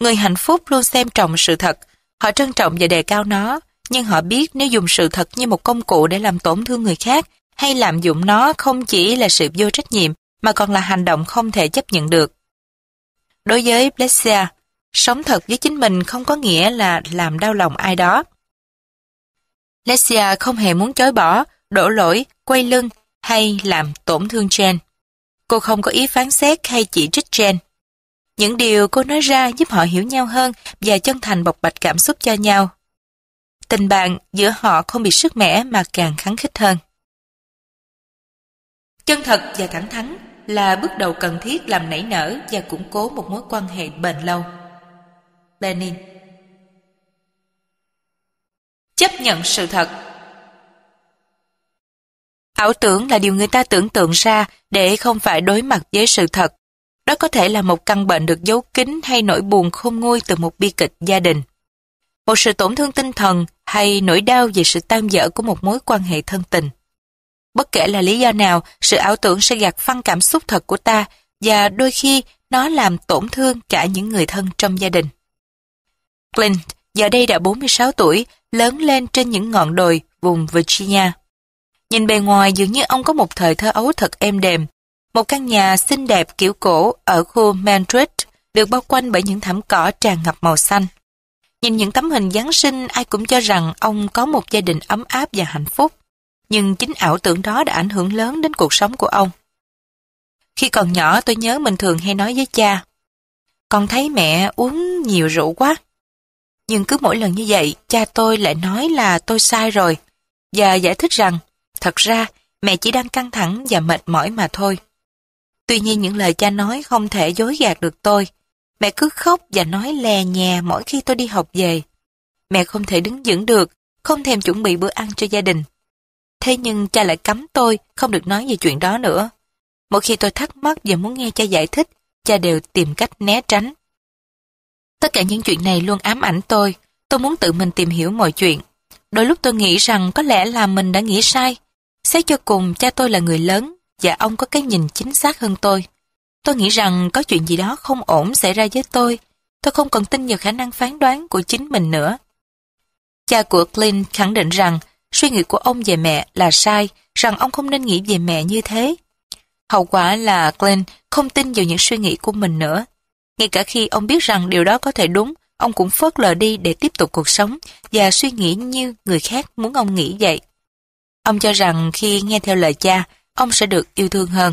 Người hạnh phúc luôn xem trọng sự thật, họ trân trọng và đề cao nó, nhưng họ biết nếu dùng sự thật như một công cụ để làm tổn thương người khác, hay lạm dụng nó không chỉ là sự vô trách nhiệm, mà còn là hành động không thể chấp nhận được. Đối với Blessia, sống thật với chính mình không có nghĩa là làm đau lòng ai đó. Blessia không hề muốn chối bỏ, đổ lỗi, quay lưng hay làm tổn thương Jen. Cô không có ý phán xét hay chỉ trích Jen. Những điều cô nói ra giúp họ hiểu nhau hơn và chân thành bộc bạch cảm xúc cho nhau. Tình bạn giữa họ không bị sức mẻ mà càng kháng khích hơn. Chân thật và thẳng thắn là bước đầu cần thiết làm nảy nở và củng cố một mối quan hệ bền lâu. Lenin Chấp nhận sự thật Ảo tưởng là điều người ta tưởng tượng ra để không phải đối mặt với sự thật. Đó có thể là một căn bệnh được giấu kín hay nỗi buồn không nguôi từ một bi kịch gia đình. Một sự tổn thương tinh thần hay nỗi đau về sự tan vỡ của một mối quan hệ thân tình. Bất kể là lý do nào, sự ảo tưởng sẽ gạt phăng cảm xúc thật của ta và đôi khi nó làm tổn thương cả những người thân trong gia đình. Clint giờ đây đã 46 tuổi, lớn lên trên những ngọn đồi vùng Virginia. Nhìn bề ngoài dường như ông có một thời thơ ấu thật êm đềm. Một căn nhà xinh đẹp kiểu cổ ở khu Madrid được bao quanh bởi những thảm cỏ tràn ngập màu xanh. Nhìn những tấm hình Giáng sinh ai cũng cho rằng ông có một gia đình ấm áp và hạnh phúc. Nhưng chính ảo tưởng đó đã ảnh hưởng lớn đến cuộc sống của ông. Khi còn nhỏ tôi nhớ mình thường hay nói với cha. Con thấy mẹ uống nhiều rượu quá. Nhưng cứ mỗi lần như vậy, cha tôi lại nói là tôi sai rồi. Và giải thích rằng, thật ra mẹ chỉ đang căng thẳng và mệt mỏi mà thôi. Tuy nhiên những lời cha nói không thể dối gạt được tôi. Mẹ cứ khóc và nói lè nhè mỗi khi tôi đi học về. Mẹ không thể đứng vững được, không thèm chuẩn bị bữa ăn cho gia đình. Thế nhưng cha lại cấm tôi không được nói về chuyện đó nữa. Mỗi khi tôi thắc mắc và muốn nghe cha giải thích, cha đều tìm cách né tránh. Tất cả những chuyện này luôn ám ảnh tôi. Tôi muốn tự mình tìm hiểu mọi chuyện. Đôi lúc tôi nghĩ rằng có lẽ là mình đã nghĩ sai. Xét cho cùng, cha tôi là người lớn và ông có cái nhìn chính xác hơn tôi. Tôi nghĩ rằng có chuyện gì đó không ổn xảy ra với tôi. Tôi không còn tin vào khả năng phán đoán của chính mình nữa. Cha của Clint khẳng định rằng suy nghĩ của ông về mẹ là sai, rằng ông không nên nghĩ về mẹ như thế. Hậu quả là Clint không tin vào những suy nghĩ của mình nữa. Ngay cả khi ông biết rằng điều đó có thể đúng, ông cũng phớt lờ đi để tiếp tục cuộc sống và suy nghĩ như người khác muốn ông nghĩ vậy. Ông cho rằng khi nghe theo lời cha, ông sẽ được yêu thương hơn.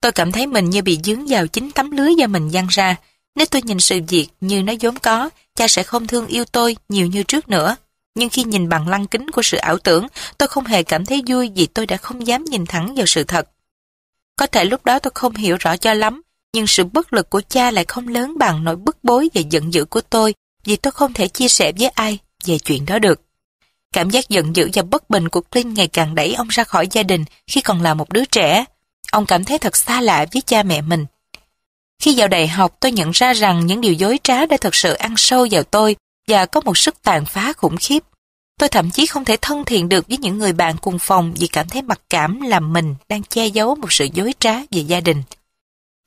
Tôi cảm thấy mình như bị dướng vào chính tấm lưới do mình dăng ra. Nếu tôi nhìn sự việc như nó vốn có, cha sẽ không thương yêu tôi nhiều như trước nữa. Nhưng khi nhìn bằng lăng kính của sự ảo tưởng, tôi không hề cảm thấy vui vì tôi đã không dám nhìn thẳng vào sự thật. Có thể lúc đó tôi không hiểu rõ cho lắm, nhưng sự bất lực của cha lại không lớn bằng nỗi bức bối và giận dữ của tôi vì tôi không thể chia sẻ với ai về chuyện đó được. Cảm giác giận dữ và bất bình của Clint ngày càng đẩy ông ra khỏi gia đình khi còn là một đứa trẻ. Ông cảm thấy thật xa lạ với cha mẹ mình. Khi vào đại học tôi nhận ra rằng những điều dối trá đã thật sự ăn sâu vào tôi và có một sức tàn phá khủng khiếp. Tôi thậm chí không thể thân thiện được với những người bạn cùng phòng vì cảm thấy mặc cảm làm mình đang che giấu một sự dối trá về gia đình.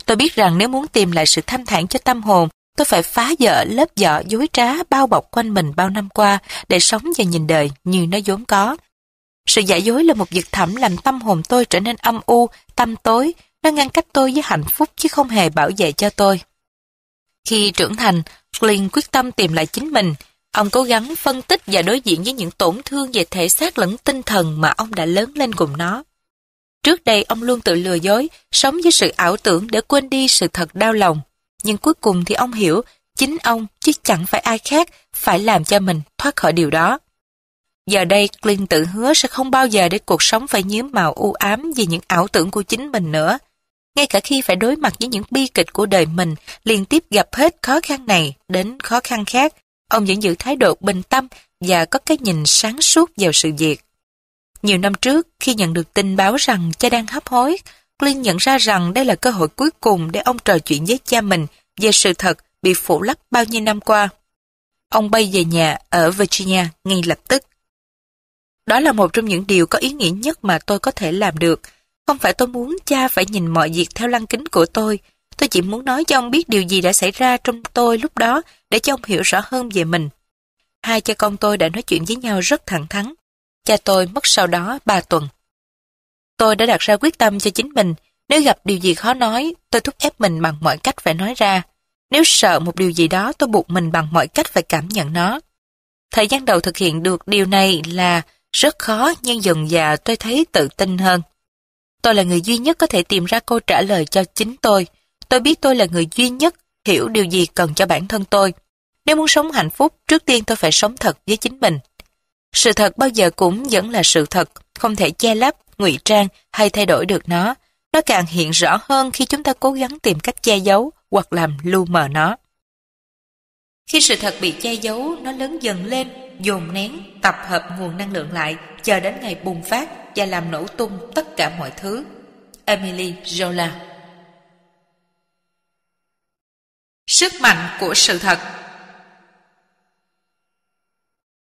Tôi biết rằng nếu muốn tìm lại sự thanh thản cho tâm hồn, tôi phải phá vỡ lớp vỏ dối trá bao bọc quanh mình bao năm qua để sống và nhìn đời như nó vốn có. Sự giả dối là một việc thẳm làm tâm hồn tôi trở nên âm u, tâm tối, nó ngăn cách tôi với hạnh phúc chứ không hề bảo vệ cho tôi. Khi trưởng thành, Flynn quyết tâm tìm lại chính mình. Ông cố gắng phân tích và đối diện với những tổn thương về thể xác lẫn tinh thần mà ông đã lớn lên cùng nó. Trước đây ông luôn tự lừa dối, sống với sự ảo tưởng để quên đi sự thật đau lòng. Nhưng cuối cùng thì ông hiểu, chính ông chứ chẳng phải ai khác phải làm cho mình thoát khỏi điều đó. Giờ đây, Clint tự hứa sẽ không bao giờ để cuộc sống phải nhiễm màu u ám vì những ảo tưởng của chính mình nữa. Ngay cả khi phải đối mặt với những bi kịch của đời mình, liên tiếp gặp hết khó khăn này đến khó khăn khác, ông vẫn giữ thái độ bình tâm và có cái nhìn sáng suốt vào sự việc. Nhiều năm trước, khi nhận được tin báo rằng cha đang hấp hối, Clint nhận ra rằng đây là cơ hội cuối cùng để ông trò chuyện với cha mình về sự thật bị phủ lấp bao nhiêu năm qua. Ông bay về nhà ở Virginia ngay lập tức. Đó là một trong những điều có ý nghĩa nhất mà tôi có thể làm được. Không phải tôi muốn cha phải nhìn mọi việc theo lăng kính của tôi. Tôi chỉ muốn nói cho ông biết điều gì đã xảy ra trong tôi lúc đó để cho ông hiểu rõ hơn về mình. Hai cha con tôi đã nói chuyện với nhau rất thẳng thắn. Cha tôi mất sau đó ba tuần. Tôi đã đặt ra quyết tâm cho chính mình. Nếu gặp điều gì khó nói, tôi thúc ép mình bằng mọi cách phải nói ra. Nếu sợ một điều gì đó, tôi buộc mình bằng mọi cách phải cảm nhận nó. Thời gian đầu thực hiện được điều này là rất khó nhưng dần dà tôi thấy tự tin hơn. Tôi là người duy nhất có thể tìm ra câu trả lời cho chính tôi. Tôi biết tôi là người duy nhất hiểu điều gì cần cho bản thân tôi. Nếu muốn sống hạnh phúc, trước tiên tôi phải sống thật với chính mình. Sự thật bao giờ cũng vẫn là sự thật, không thể che lấp, ngụy trang hay thay đổi được nó. Nó càng hiện rõ hơn khi chúng ta cố gắng tìm cách che giấu hoặc làm lu mờ nó. Khi sự thật bị che giấu, nó lớn dần lên, dồn nén, tập hợp nguồn năng lượng lại, chờ đến ngày bùng phát và làm nổ tung tất cả mọi thứ. Emily Zola Sức mạnh của sự thật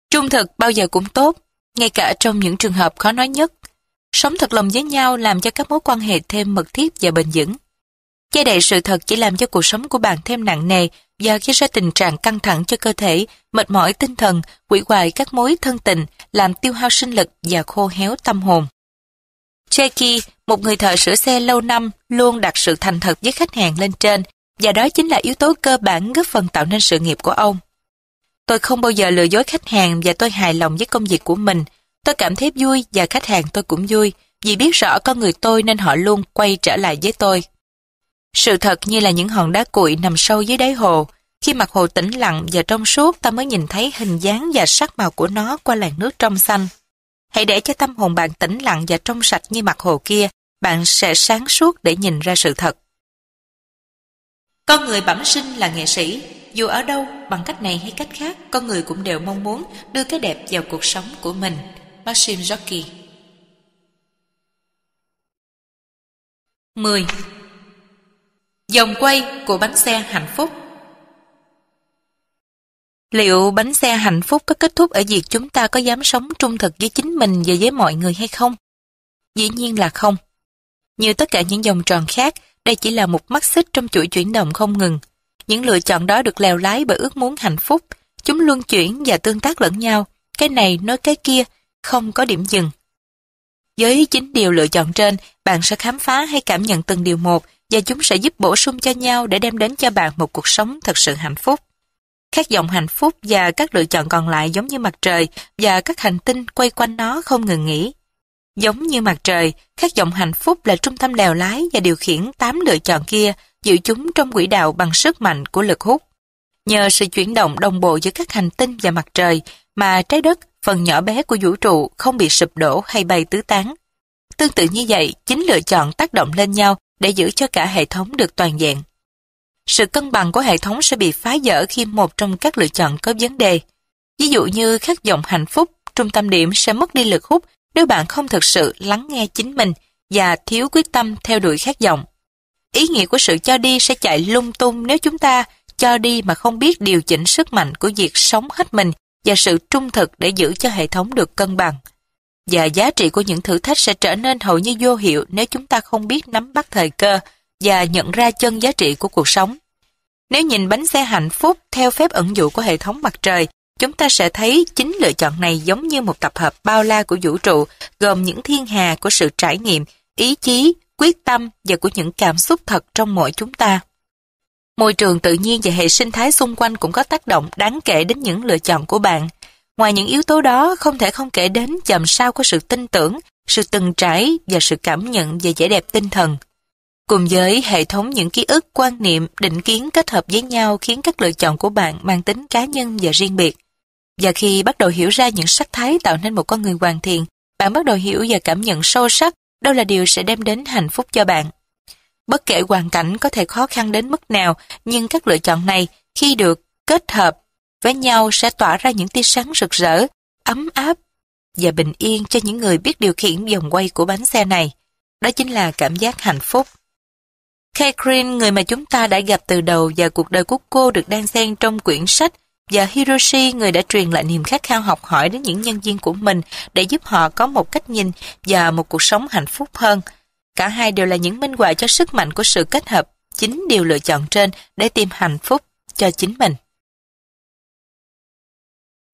Trung thực bao giờ cũng tốt, ngay cả trong những trường hợp khó nói nhất. Sống thật lòng với nhau làm cho các mối quan hệ thêm mật thiết và bền vững. Che đậy sự thật chỉ làm cho cuộc sống của bạn thêm nặng nề và gây ra tình trạng căng thẳng cho cơ thể, mệt mỏi tinh thần, quỷ hoại các mối thân tình, làm tiêu hao sinh lực và khô héo tâm hồn. Jackie, một người thợ sửa xe lâu năm, luôn đặt sự thành thật với khách hàng lên trên, và đó chính là yếu tố cơ bản góp phần tạo nên sự nghiệp của ông. Tôi không bao giờ lừa dối khách hàng và tôi hài lòng với công việc của mình. Tôi cảm thấy vui và khách hàng tôi cũng vui vì biết rõ con người tôi nên họ luôn quay trở lại với tôi. Sự thật như là những hòn đá cuội nằm sâu dưới đáy hồ. Khi mặt hồ tĩnh lặng và trong suốt ta mới nhìn thấy hình dáng và sắc màu của nó qua làn nước trong xanh. Hãy để cho tâm hồn bạn tĩnh lặng và trong sạch như mặt hồ kia, bạn sẽ sáng suốt để nhìn ra sự thật. Con người bẩm sinh là nghệ sĩ, dù ở đâu, bằng cách này hay cách khác, con người cũng đều mong muốn đưa cái đẹp vào cuộc sống của mình. Maxim Jockey 10. Dòng quay của bánh xe hạnh phúc Liệu bánh xe hạnh phúc có kết thúc ở việc chúng ta có dám sống trung thực với chính mình và với mọi người hay không? Dĩ nhiên là không. Như tất cả những vòng tròn khác, đây chỉ là một mắt xích trong chuỗi chuyển động không ngừng. Những lựa chọn đó được lèo lái bởi ước muốn hạnh phúc. Chúng luân chuyển và tương tác lẫn nhau. Cái này nói cái kia, không có điểm dừng. Với chính điều lựa chọn trên, bạn sẽ khám phá hay cảm nhận từng điều một và chúng sẽ giúp bổ sung cho nhau để đem đến cho bạn một cuộc sống thật sự hạnh phúc. Các dòng hạnh phúc và các lựa chọn còn lại giống như mặt trời và các hành tinh quay quanh nó không ngừng nghỉ. Giống như mặt trời, các dòng hạnh phúc là trung tâm lèo lái và điều khiển tám lựa chọn kia, giữ chúng trong quỹ đạo bằng sức mạnh của lực hút. Nhờ sự chuyển động đồng bộ giữa các hành tinh và mặt trời mà trái đất, phần nhỏ bé của vũ trụ không bị sụp đổ hay bay tứ tán. Tương tự như vậy, chính lựa chọn tác động lên nhau để giữ cho cả hệ thống được toàn diện. Sự cân bằng của hệ thống sẽ bị phá vỡ khi một trong các lựa chọn có vấn đề. Ví dụ như khát vọng hạnh phúc, trung tâm điểm sẽ mất đi lực hút nếu bạn không thực sự lắng nghe chính mình và thiếu quyết tâm theo đuổi khát vọng. Ý nghĩa của sự cho đi sẽ chạy lung tung nếu chúng ta cho đi mà không biết điều chỉnh sức mạnh của việc sống hết mình và sự trung thực để giữ cho hệ thống được cân bằng. Và giá trị của những thử thách sẽ trở nên hầu như vô hiệu nếu chúng ta không biết nắm bắt thời cơ và nhận ra chân giá trị của cuộc sống. Nếu nhìn bánh xe hạnh phúc theo phép ẩn dụ của hệ thống mặt trời, chúng ta sẽ thấy chính lựa chọn này giống như một tập hợp bao la của vũ trụ, gồm những thiên hà của sự trải nghiệm, ý chí, quyết tâm và của những cảm xúc thật trong mỗi chúng ta. Môi trường tự nhiên và hệ sinh thái xung quanh cũng có tác động đáng kể đến những lựa chọn của bạn. Ngoài những yếu tố đó, không thể không kể đến chầm sao của sự tin tưởng, sự từng trải và sự cảm nhận về vẻ đẹp tinh thần. Cùng với hệ thống những ký ức, quan niệm, định kiến kết hợp với nhau khiến các lựa chọn của bạn mang tính cá nhân và riêng biệt. Và khi bắt đầu hiểu ra những sắc thái tạo nên một con người hoàn thiện, bạn bắt đầu hiểu và cảm nhận sâu sắc đâu là điều sẽ đem đến hạnh phúc cho bạn. Bất kể hoàn cảnh có thể khó khăn đến mức nào, nhưng các lựa chọn này khi được kết hợp với nhau sẽ tỏa ra những tia sáng rực rỡ, ấm áp và bình yên cho những người biết điều khiển vòng quay của bánh xe này. Đó chính là cảm giác hạnh phúc. Catherine, người mà chúng ta đã gặp từ đầu và cuộc đời của cô được đan xen trong quyển sách và Hiroshi, người đã truyền lại niềm khát khao học hỏi đến những nhân viên của mình để giúp họ có một cách nhìn và một cuộc sống hạnh phúc hơn. Cả hai đều là những minh họa cho sức mạnh của sự kết hợp chính điều lựa chọn trên để tìm hạnh phúc cho chính mình.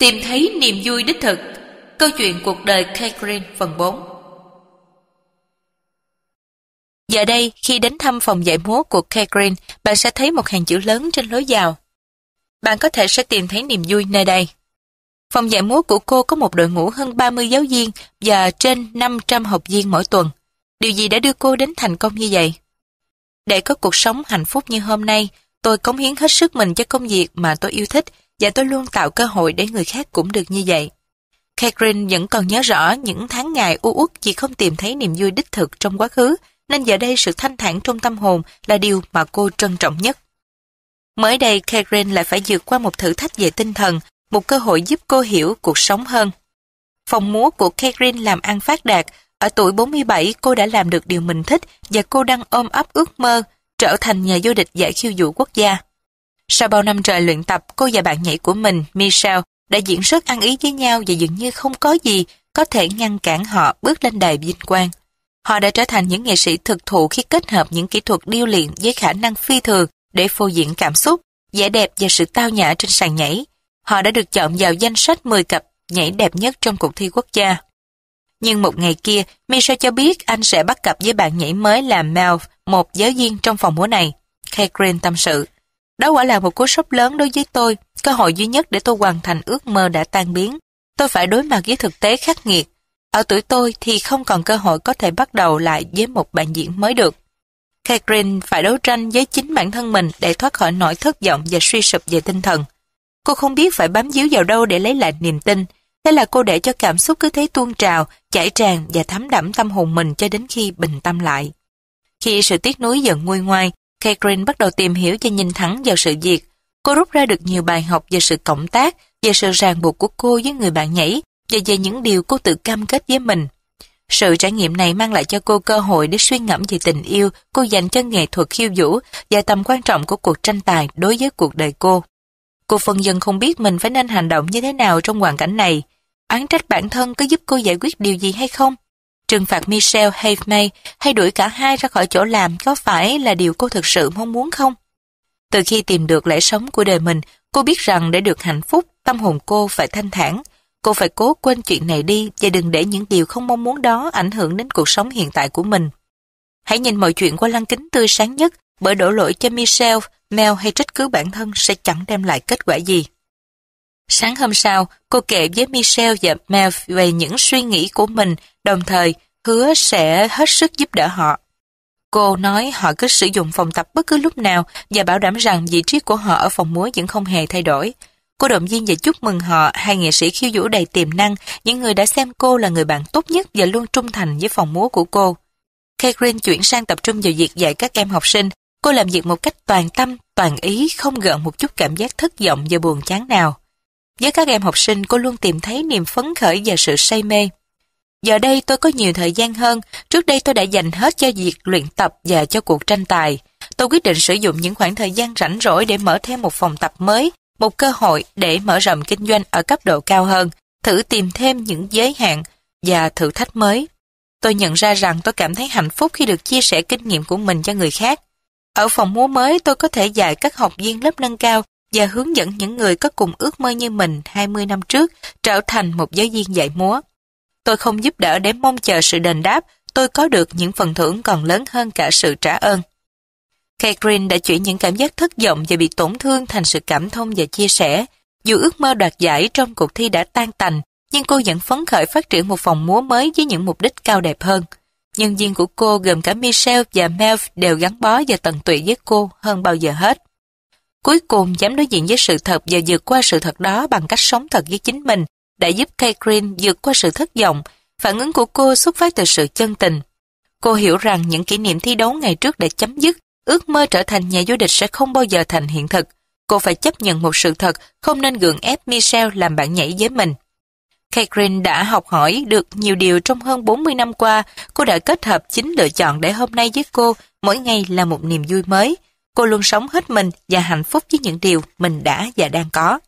Tìm thấy niềm vui đích thực Câu chuyện cuộc đời Catherine phần 4 Giờ đây, khi đến thăm phòng dạy múa của Catherine, bạn sẽ thấy một hàng chữ lớn trên lối vào. Bạn có thể sẽ tìm thấy niềm vui nơi đây. Phòng dạy múa của cô có một đội ngũ hơn 30 giáo viên và trên 500 học viên mỗi tuần. Điều gì đã đưa cô đến thành công như vậy? Để có cuộc sống hạnh phúc như hôm nay, tôi cống hiến hết sức mình cho công việc mà tôi yêu thích và tôi luôn tạo cơ hội để người khác cũng được như vậy. Catherine vẫn còn nhớ rõ những tháng ngày u uất vì không tìm thấy niềm vui đích thực trong quá khứ, nên giờ đây sự thanh thản trong tâm hồn là điều mà cô trân trọng nhất. Mới đây, Catherine lại phải vượt qua một thử thách về tinh thần, một cơ hội giúp cô hiểu cuộc sống hơn. Phòng múa của Catherine làm ăn phát đạt, ở tuổi 47 cô đã làm được điều mình thích và cô đang ôm ấp ước mơ trở thành nhà vô địch giải khiêu vũ quốc gia. Sau bao năm trời luyện tập, cô và bạn nhảy của mình, Michelle, đã diễn rất ăn ý với nhau và dường như không có gì có thể ngăn cản họ bước lên đài vinh quang. Họ đã trở thành những nghệ sĩ thực thụ khi kết hợp những kỹ thuật điêu luyện với khả năng phi thường để phô diễn cảm xúc, vẻ đẹp và sự tao nhã trên sàn nhảy. Họ đã được chọn vào danh sách 10 cặp nhảy đẹp nhất trong cuộc thi quốc gia. Nhưng một ngày kia, Michelle cho biết anh sẽ bắt cặp với bạn nhảy mới là Mel, một giáo viên trong phòng múa này. Catherine tâm sự. Đó quả là một cú sốc lớn đối với tôi, cơ hội duy nhất để tôi hoàn thành ước mơ đã tan biến. Tôi phải đối mặt với thực tế khắc nghiệt. Ở tuổi tôi thì không còn cơ hội có thể bắt đầu lại với một bạn diễn mới được. Catherine phải đấu tranh với chính bản thân mình để thoát khỏi nỗi thất vọng và suy sụp về tinh thần. Cô không biết phải bám díu vào đâu để lấy lại niềm tin. Thế là cô để cho cảm xúc cứ thế tuôn trào, chảy tràn và thấm đẫm tâm hồn mình cho đến khi bình tâm lại. Khi sự tiếc nuối dần nguôi ngoai, Catherine bắt đầu tìm hiểu và nhìn thẳng vào sự việc. Cô rút ra được nhiều bài học về sự cộng tác, về sự ràng buộc của cô với người bạn nhảy và về những điều cô tự cam kết với mình. Sự trải nghiệm này mang lại cho cô cơ hội để suy ngẫm về tình yêu cô dành cho nghệ thuật khiêu vũ và tầm quan trọng của cuộc tranh tài đối với cuộc đời cô. Cô phân dân không biết mình phải nên hành động như thế nào trong hoàn cảnh này. Án trách bản thân có giúp cô giải quyết điều gì hay không? Trừng phạt Michelle hay May hay đuổi cả hai ra khỏi chỗ làm có phải là điều cô thực sự mong muốn không? Từ khi tìm được lẽ sống của đời mình, cô biết rằng để được hạnh phúc, tâm hồn cô phải thanh thản. Cô phải cố quên chuyện này đi và đừng để những điều không mong muốn đó ảnh hưởng đến cuộc sống hiện tại của mình. Hãy nhìn mọi chuyện qua lăng kính tươi sáng nhất bởi đổ lỗi cho Michelle, Mel hay trách cứ bản thân sẽ chẳng đem lại kết quả gì. Sáng hôm sau, cô kể với Michelle và Mel về những suy nghĩ của mình, đồng thời hứa sẽ hết sức giúp đỡ họ. Cô nói họ cứ sử dụng phòng tập bất cứ lúc nào và bảo đảm rằng vị trí của họ ở phòng múa vẫn không hề thay đổi. Cô động viên và chúc mừng họ, hai nghệ sĩ khiêu vũ đầy tiềm năng, những người đã xem cô là người bạn tốt nhất và luôn trung thành với phòng múa của cô. Catherine chuyển sang tập trung vào việc dạy các em học sinh. Cô làm việc một cách toàn tâm, toàn ý, không gợn một chút cảm giác thất vọng và buồn chán nào. Với các em học sinh, cô luôn tìm thấy niềm phấn khởi và sự say mê. Giờ đây tôi có nhiều thời gian hơn, trước đây tôi đã dành hết cho việc luyện tập và cho cuộc tranh tài. Tôi quyết định sử dụng những khoảng thời gian rảnh rỗi để mở thêm một phòng tập mới, một cơ hội để mở rộng kinh doanh ở cấp độ cao hơn, thử tìm thêm những giới hạn và thử thách mới. Tôi nhận ra rằng tôi cảm thấy hạnh phúc khi được chia sẻ kinh nghiệm của mình cho người khác. Ở phòng múa mới tôi có thể dạy các học viên lớp nâng cao và hướng dẫn những người có cùng ước mơ như mình 20 năm trước trở thành một giáo viên dạy múa. Tôi không giúp đỡ để mong chờ sự đền đáp, tôi có được những phần thưởng còn lớn hơn cả sự trả ơn. Catherine đã chuyển những cảm giác thất vọng và bị tổn thương thành sự cảm thông và chia sẻ. Dù ước mơ đoạt giải trong cuộc thi đã tan tành, nhưng cô vẫn phấn khởi phát triển một phòng múa mới với những mục đích cao đẹp hơn. Nhân viên của cô gồm cả Michelle và Mel đều gắn bó và tận tụy với cô hơn bao giờ hết. Cuối cùng dám đối diện với sự thật và vượt qua sự thật đó bằng cách sống thật với chính mình đã giúp Catherine vượt qua sự thất vọng. Phản ứng của cô xuất phát từ sự chân tình. Cô hiểu rằng những kỷ niệm thi đấu ngày trước đã chấm dứt, ước mơ trở thành nhà vô địch sẽ không bao giờ thành hiện thực. Cô phải chấp nhận một sự thật, không nên gượng ép Michelle làm bạn nhảy với mình. Catherine đã học hỏi được nhiều điều trong hơn 40 năm qua. Cô đã kết hợp chính lựa chọn để hôm nay với cô mỗi ngày là một niềm vui mới. Cô luôn sống hết mình và hạnh phúc với những điều mình đã và đang có.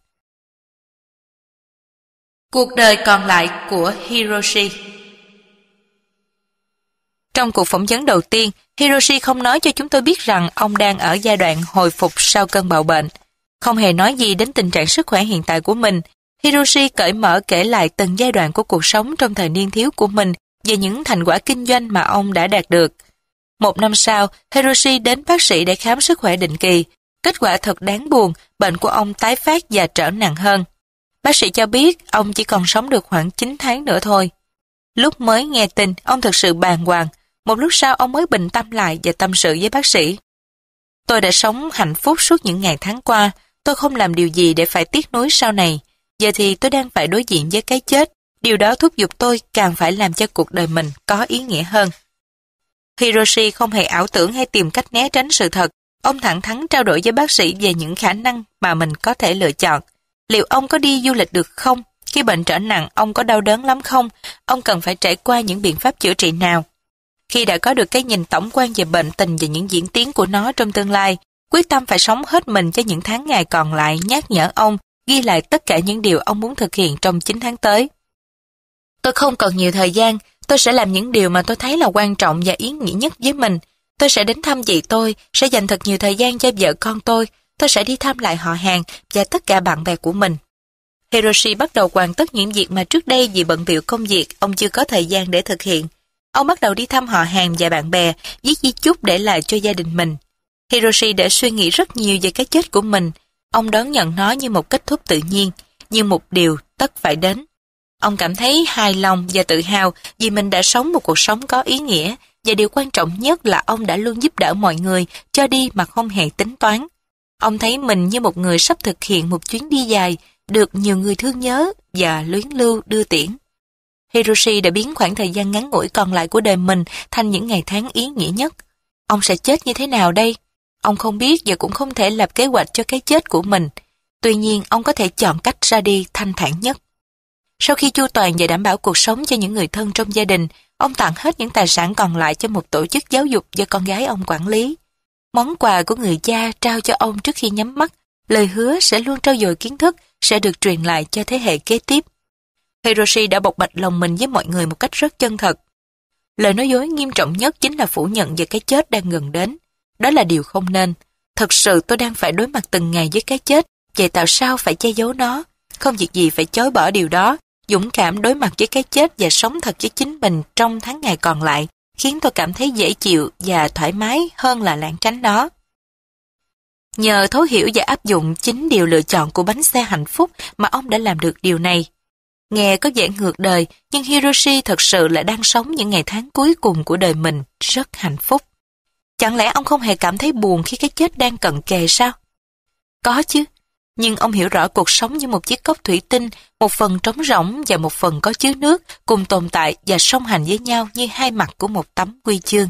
Cuộc đời còn lại của Hiroshi Trong cuộc phỏng vấn đầu tiên, Hiroshi không nói cho chúng tôi biết rằng ông đang ở giai đoạn hồi phục sau cơn bạo bệnh. Không hề nói gì đến tình trạng sức khỏe hiện tại của mình. Hiroshi cởi mở kể lại từng giai đoạn của cuộc sống trong thời niên thiếu của mình về những thành quả kinh doanh mà ông đã đạt được. Một năm sau, Hiroshi đến bác sĩ để khám sức khỏe định kỳ. Kết quả thật đáng buồn, bệnh của ông tái phát và trở nặng hơn. Bác sĩ cho biết ông chỉ còn sống được khoảng 9 tháng nữa thôi. Lúc mới nghe tin, ông thật sự bàng hoàng. Một lúc sau ông mới bình tâm lại và tâm sự với bác sĩ. Tôi đã sống hạnh phúc suốt những ngày tháng qua. Tôi không làm điều gì để phải tiếc nuối sau này. Giờ thì tôi đang phải đối diện với cái chết. Điều đó thúc giục tôi càng phải làm cho cuộc đời mình có ý nghĩa hơn. Hiroshi không hề ảo tưởng hay tìm cách né tránh sự thật. Ông thẳng thắn trao đổi với bác sĩ về những khả năng mà mình có thể lựa chọn. Liệu ông có đi du lịch được không? Khi bệnh trở nặng, ông có đau đớn lắm không? Ông cần phải trải qua những biện pháp chữa trị nào? Khi đã có được cái nhìn tổng quan về bệnh tình và những diễn tiến của nó trong tương lai, quyết tâm phải sống hết mình cho những tháng ngày còn lại nhắc nhở ông ghi lại tất cả những điều ông muốn thực hiện trong 9 tháng tới. Tôi không còn nhiều thời gian, tôi sẽ làm những điều mà tôi thấy là quan trọng và ý nghĩa nhất với mình. Tôi sẽ đến thăm chị tôi, sẽ dành thật nhiều thời gian cho vợ con tôi, tôi sẽ đi thăm lại họ hàng và tất cả bạn bè của mình. Hiroshi bắt đầu hoàn tất những việc mà trước đây vì bận biểu công việc ông chưa có thời gian để thực hiện. Ông bắt đầu đi thăm họ hàng và bạn bè, viết di chúc để lại cho gia đình mình. Hiroshi đã suy nghĩ rất nhiều về cái chết của mình. Ông đón nhận nó như một kết thúc tự nhiên, như một điều tất phải đến. Ông cảm thấy hài lòng và tự hào vì mình đã sống một cuộc sống có ý nghĩa và điều quan trọng nhất là ông đã luôn giúp đỡ mọi người cho đi mà không hề tính toán. Ông thấy mình như một người sắp thực hiện một chuyến đi dài, được nhiều người thương nhớ và luyến lưu đưa tiễn. Hiroshi đã biến khoảng thời gian ngắn ngủi còn lại của đời mình thành những ngày tháng ý nghĩa nhất. Ông sẽ chết như thế nào đây? Ông không biết và cũng không thể lập kế hoạch cho cái chết của mình. Tuy nhiên, ông có thể chọn cách ra đi thanh thản nhất. Sau khi chu toàn và đảm bảo cuộc sống cho những người thân trong gia đình, ông tặng hết những tài sản còn lại cho một tổ chức giáo dục do con gái ông quản lý. Món quà của người cha trao cho ông trước khi nhắm mắt, lời hứa sẽ luôn trao dồi kiến thức, sẽ được truyền lại cho thế hệ kế tiếp. Hiroshi đã bộc bạch lòng mình với mọi người một cách rất chân thật. Lời nói dối nghiêm trọng nhất chính là phủ nhận về cái chết đang gần đến. Đó là điều không nên. Thật sự tôi đang phải đối mặt từng ngày với cái chết, vậy tại sao phải che giấu nó? Không việc gì phải chối bỏ điều đó. Dũng cảm đối mặt với cái chết và sống thật với chính mình trong tháng ngày còn lại, khiến tôi cảm thấy dễ chịu và thoải mái hơn là lãng tránh nó. Nhờ thấu hiểu và áp dụng chính điều lựa chọn của bánh xe hạnh phúc mà ông đã làm được điều này. Nghe có vẻ ngược đời, nhưng Hiroshi thật sự là đang sống những ngày tháng cuối cùng của đời mình rất hạnh phúc. Chẳng lẽ ông không hề cảm thấy buồn khi cái chết đang cận kề sao? Có chứ, nhưng ông hiểu rõ cuộc sống như một chiếc cốc thủy tinh, một phần trống rỗng và một phần có chứa nước, cùng tồn tại và song hành với nhau như hai mặt của một tấm quy chương.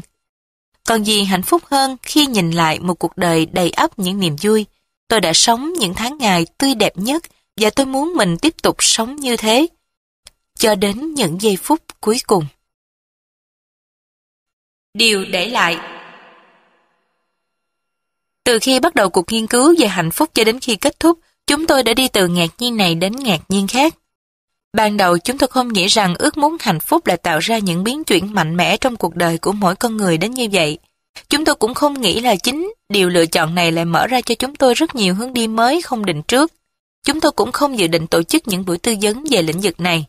Còn gì hạnh phúc hơn khi nhìn lại một cuộc đời đầy ắp những niềm vui. Tôi đã sống những tháng ngày tươi đẹp nhất và tôi muốn mình tiếp tục sống như thế. Cho đến những giây phút cuối cùng. Điều để lại từ khi bắt đầu cuộc nghiên cứu về hạnh phúc cho đến khi kết thúc, chúng tôi đã đi từ ngạc nhiên này đến ngạc nhiên khác. Ban đầu chúng tôi không nghĩ rằng ước muốn hạnh phúc là tạo ra những biến chuyển mạnh mẽ trong cuộc đời của mỗi con người đến như vậy. Chúng tôi cũng không nghĩ là chính điều lựa chọn này lại mở ra cho chúng tôi rất nhiều hướng đi mới không định trước. Chúng tôi cũng không dự định tổ chức những buổi tư vấn về lĩnh vực này.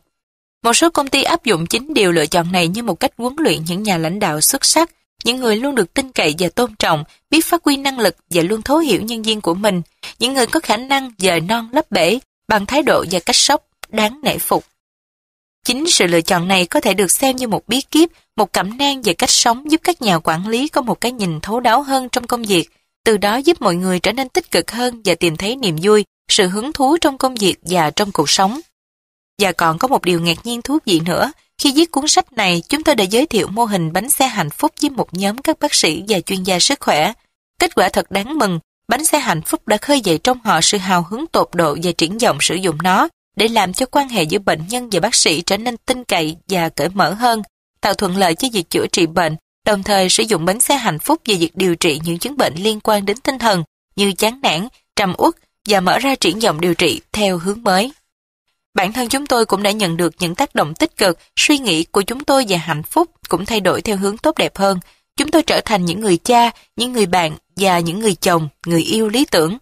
Một số công ty áp dụng chính điều lựa chọn này như một cách huấn luyện những nhà lãnh đạo xuất sắc, những người luôn được tin cậy và tôn trọng, biết phát huy năng lực và luôn thấu hiểu nhân viên của mình, những người có khả năng dời non lấp bể bằng thái độ và cách sốc đáng nể phục. Chính sự lựa chọn này có thể được xem như một bí kíp, một cẩm nang về cách sống giúp các nhà quản lý có một cái nhìn thấu đáo hơn trong công việc, từ đó giúp mọi người trở nên tích cực hơn và tìm thấy niềm vui, sự hứng thú trong công việc và trong cuộc sống. Và còn có một điều ngạc nhiên thú vị nữa, khi viết cuốn sách này, chúng tôi đã giới thiệu mô hình bánh xe hạnh phúc với một nhóm các bác sĩ và chuyên gia sức khỏe. Kết quả thật đáng mừng, bánh xe hạnh phúc đã khơi dậy trong họ sự hào hứng tột độ và triển vọng sử dụng nó để làm cho quan hệ giữa bệnh nhân và bác sĩ trở nên tin cậy và cởi mở hơn, tạo thuận lợi cho việc chữa trị bệnh, đồng thời sử dụng bánh xe hạnh phúc về việc điều trị những chứng bệnh liên quan đến tinh thần như chán nản, trầm uất và mở ra triển vọng điều trị theo hướng mới. Bản thân chúng tôi cũng đã nhận được những tác động tích cực, suy nghĩ của chúng tôi về hạnh phúc cũng thay đổi theo hướng tốt đẹp hơn. Chúng tôi trở thành những người cha, những người bạn và những người chồng, người yêu lý tưởng.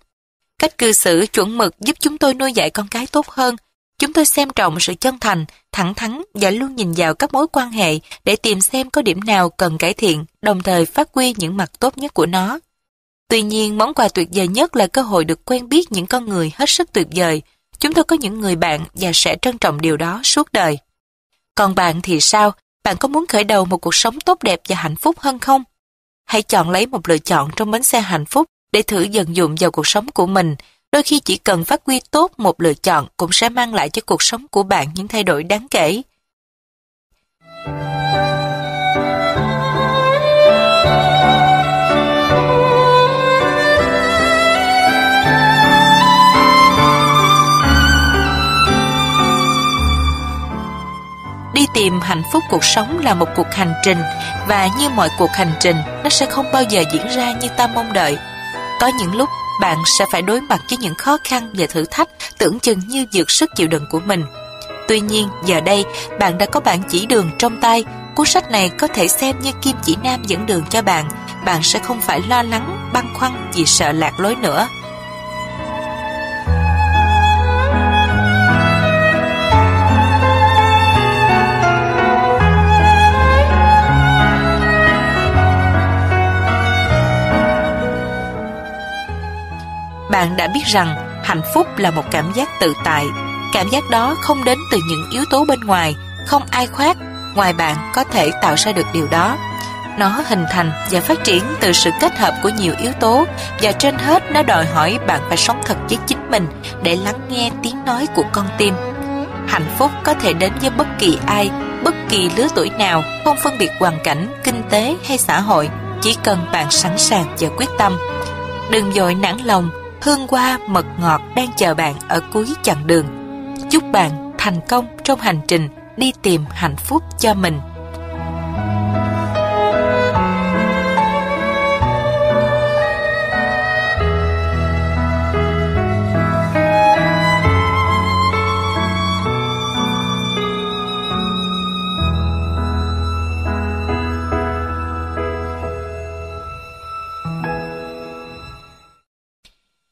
Cách cư xử chuẩn mực giúp chúng tôi nuôi dạy con cái tốt hơn. Chúng tôi xem trọng sự chân thành, thẳng thắn và luôn nhìn vào các mối quan hệ để tìm xem có điểm nào cần cải thiện, đồng thời phát huy những mặt tốt nhất của nó. Tuy nhiên, món quà tuyệt vời nhất là cơ hội được quen biết những con người hết sức tuyệt vời. Chúng tôi có những người bạn và sẽ trân trọng điều đó suốt đời. Còn bạn thì sao? Bạn có muốn khởi đầu một cuộc sống tốt đẹp và hạnh phúc hơn không? Hãy chọn lấy một lựa chọn trong bến xe hạnh phúc để thử dần dụng vào cuộc sống của mình. Đôi khi chỉ cần phát huy tốt một lựa chọn cũng sẽ mang lại cho cuộc sống của bạn những thay đổi đáng kể. Đi tìm hạnh phúc cuộc sống là một cuộc hành trình và như mọi cuộc hành trình, nó sẽ không bao giờ diễn ra như ta mong đợi. Có những lúc bạn sẽ phải đối mặt với những khó khăn và thử thách tưởng chừng như vượt sức chịu đựng của mình. Tuy nhiên, giờ đây, bạn đã có bản chỉ đường trong tay. Cuốn sách này có thể xem như kim chỉ nam dẫn đường cho bạn. Bạn sẽ không phải lo lắng, băn khoăn vì sợ lạc lối nữa. Bạn đã biết rằng hạnh phúc là một cảm giác tự tại. Cảm giác đó không đến từ những yếu tố bên ngoài, không ai khoát, ngoài bạn có thể tạo ra được điều đó. Nó hình thành và phát triển từ sự kết hợp của nhiều yếu tố và trên hết nó đòi hỏi bạn phải sống thật với chính mình để lắng nghe tiếng nói của con tim. Hạnh phúc có thể đến với bất kỳ ai, bất kỳ lứa tuổi nào, không phân biệt hoàn cảnh, kinh tế hay xã hội, chỉ cần bạn sẵn sàng và quyết tâm. Đừng dội nản lòng, hương hoa, mật ngọt đang chờ bạn ở cuối chặng đường. Chúc bạn thành công trong hành trình đi tìm hạnh phúc cho mình.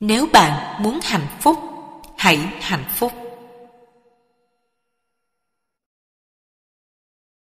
Nếu bạn muốn hạnh phúc, hãy hạnh phúc.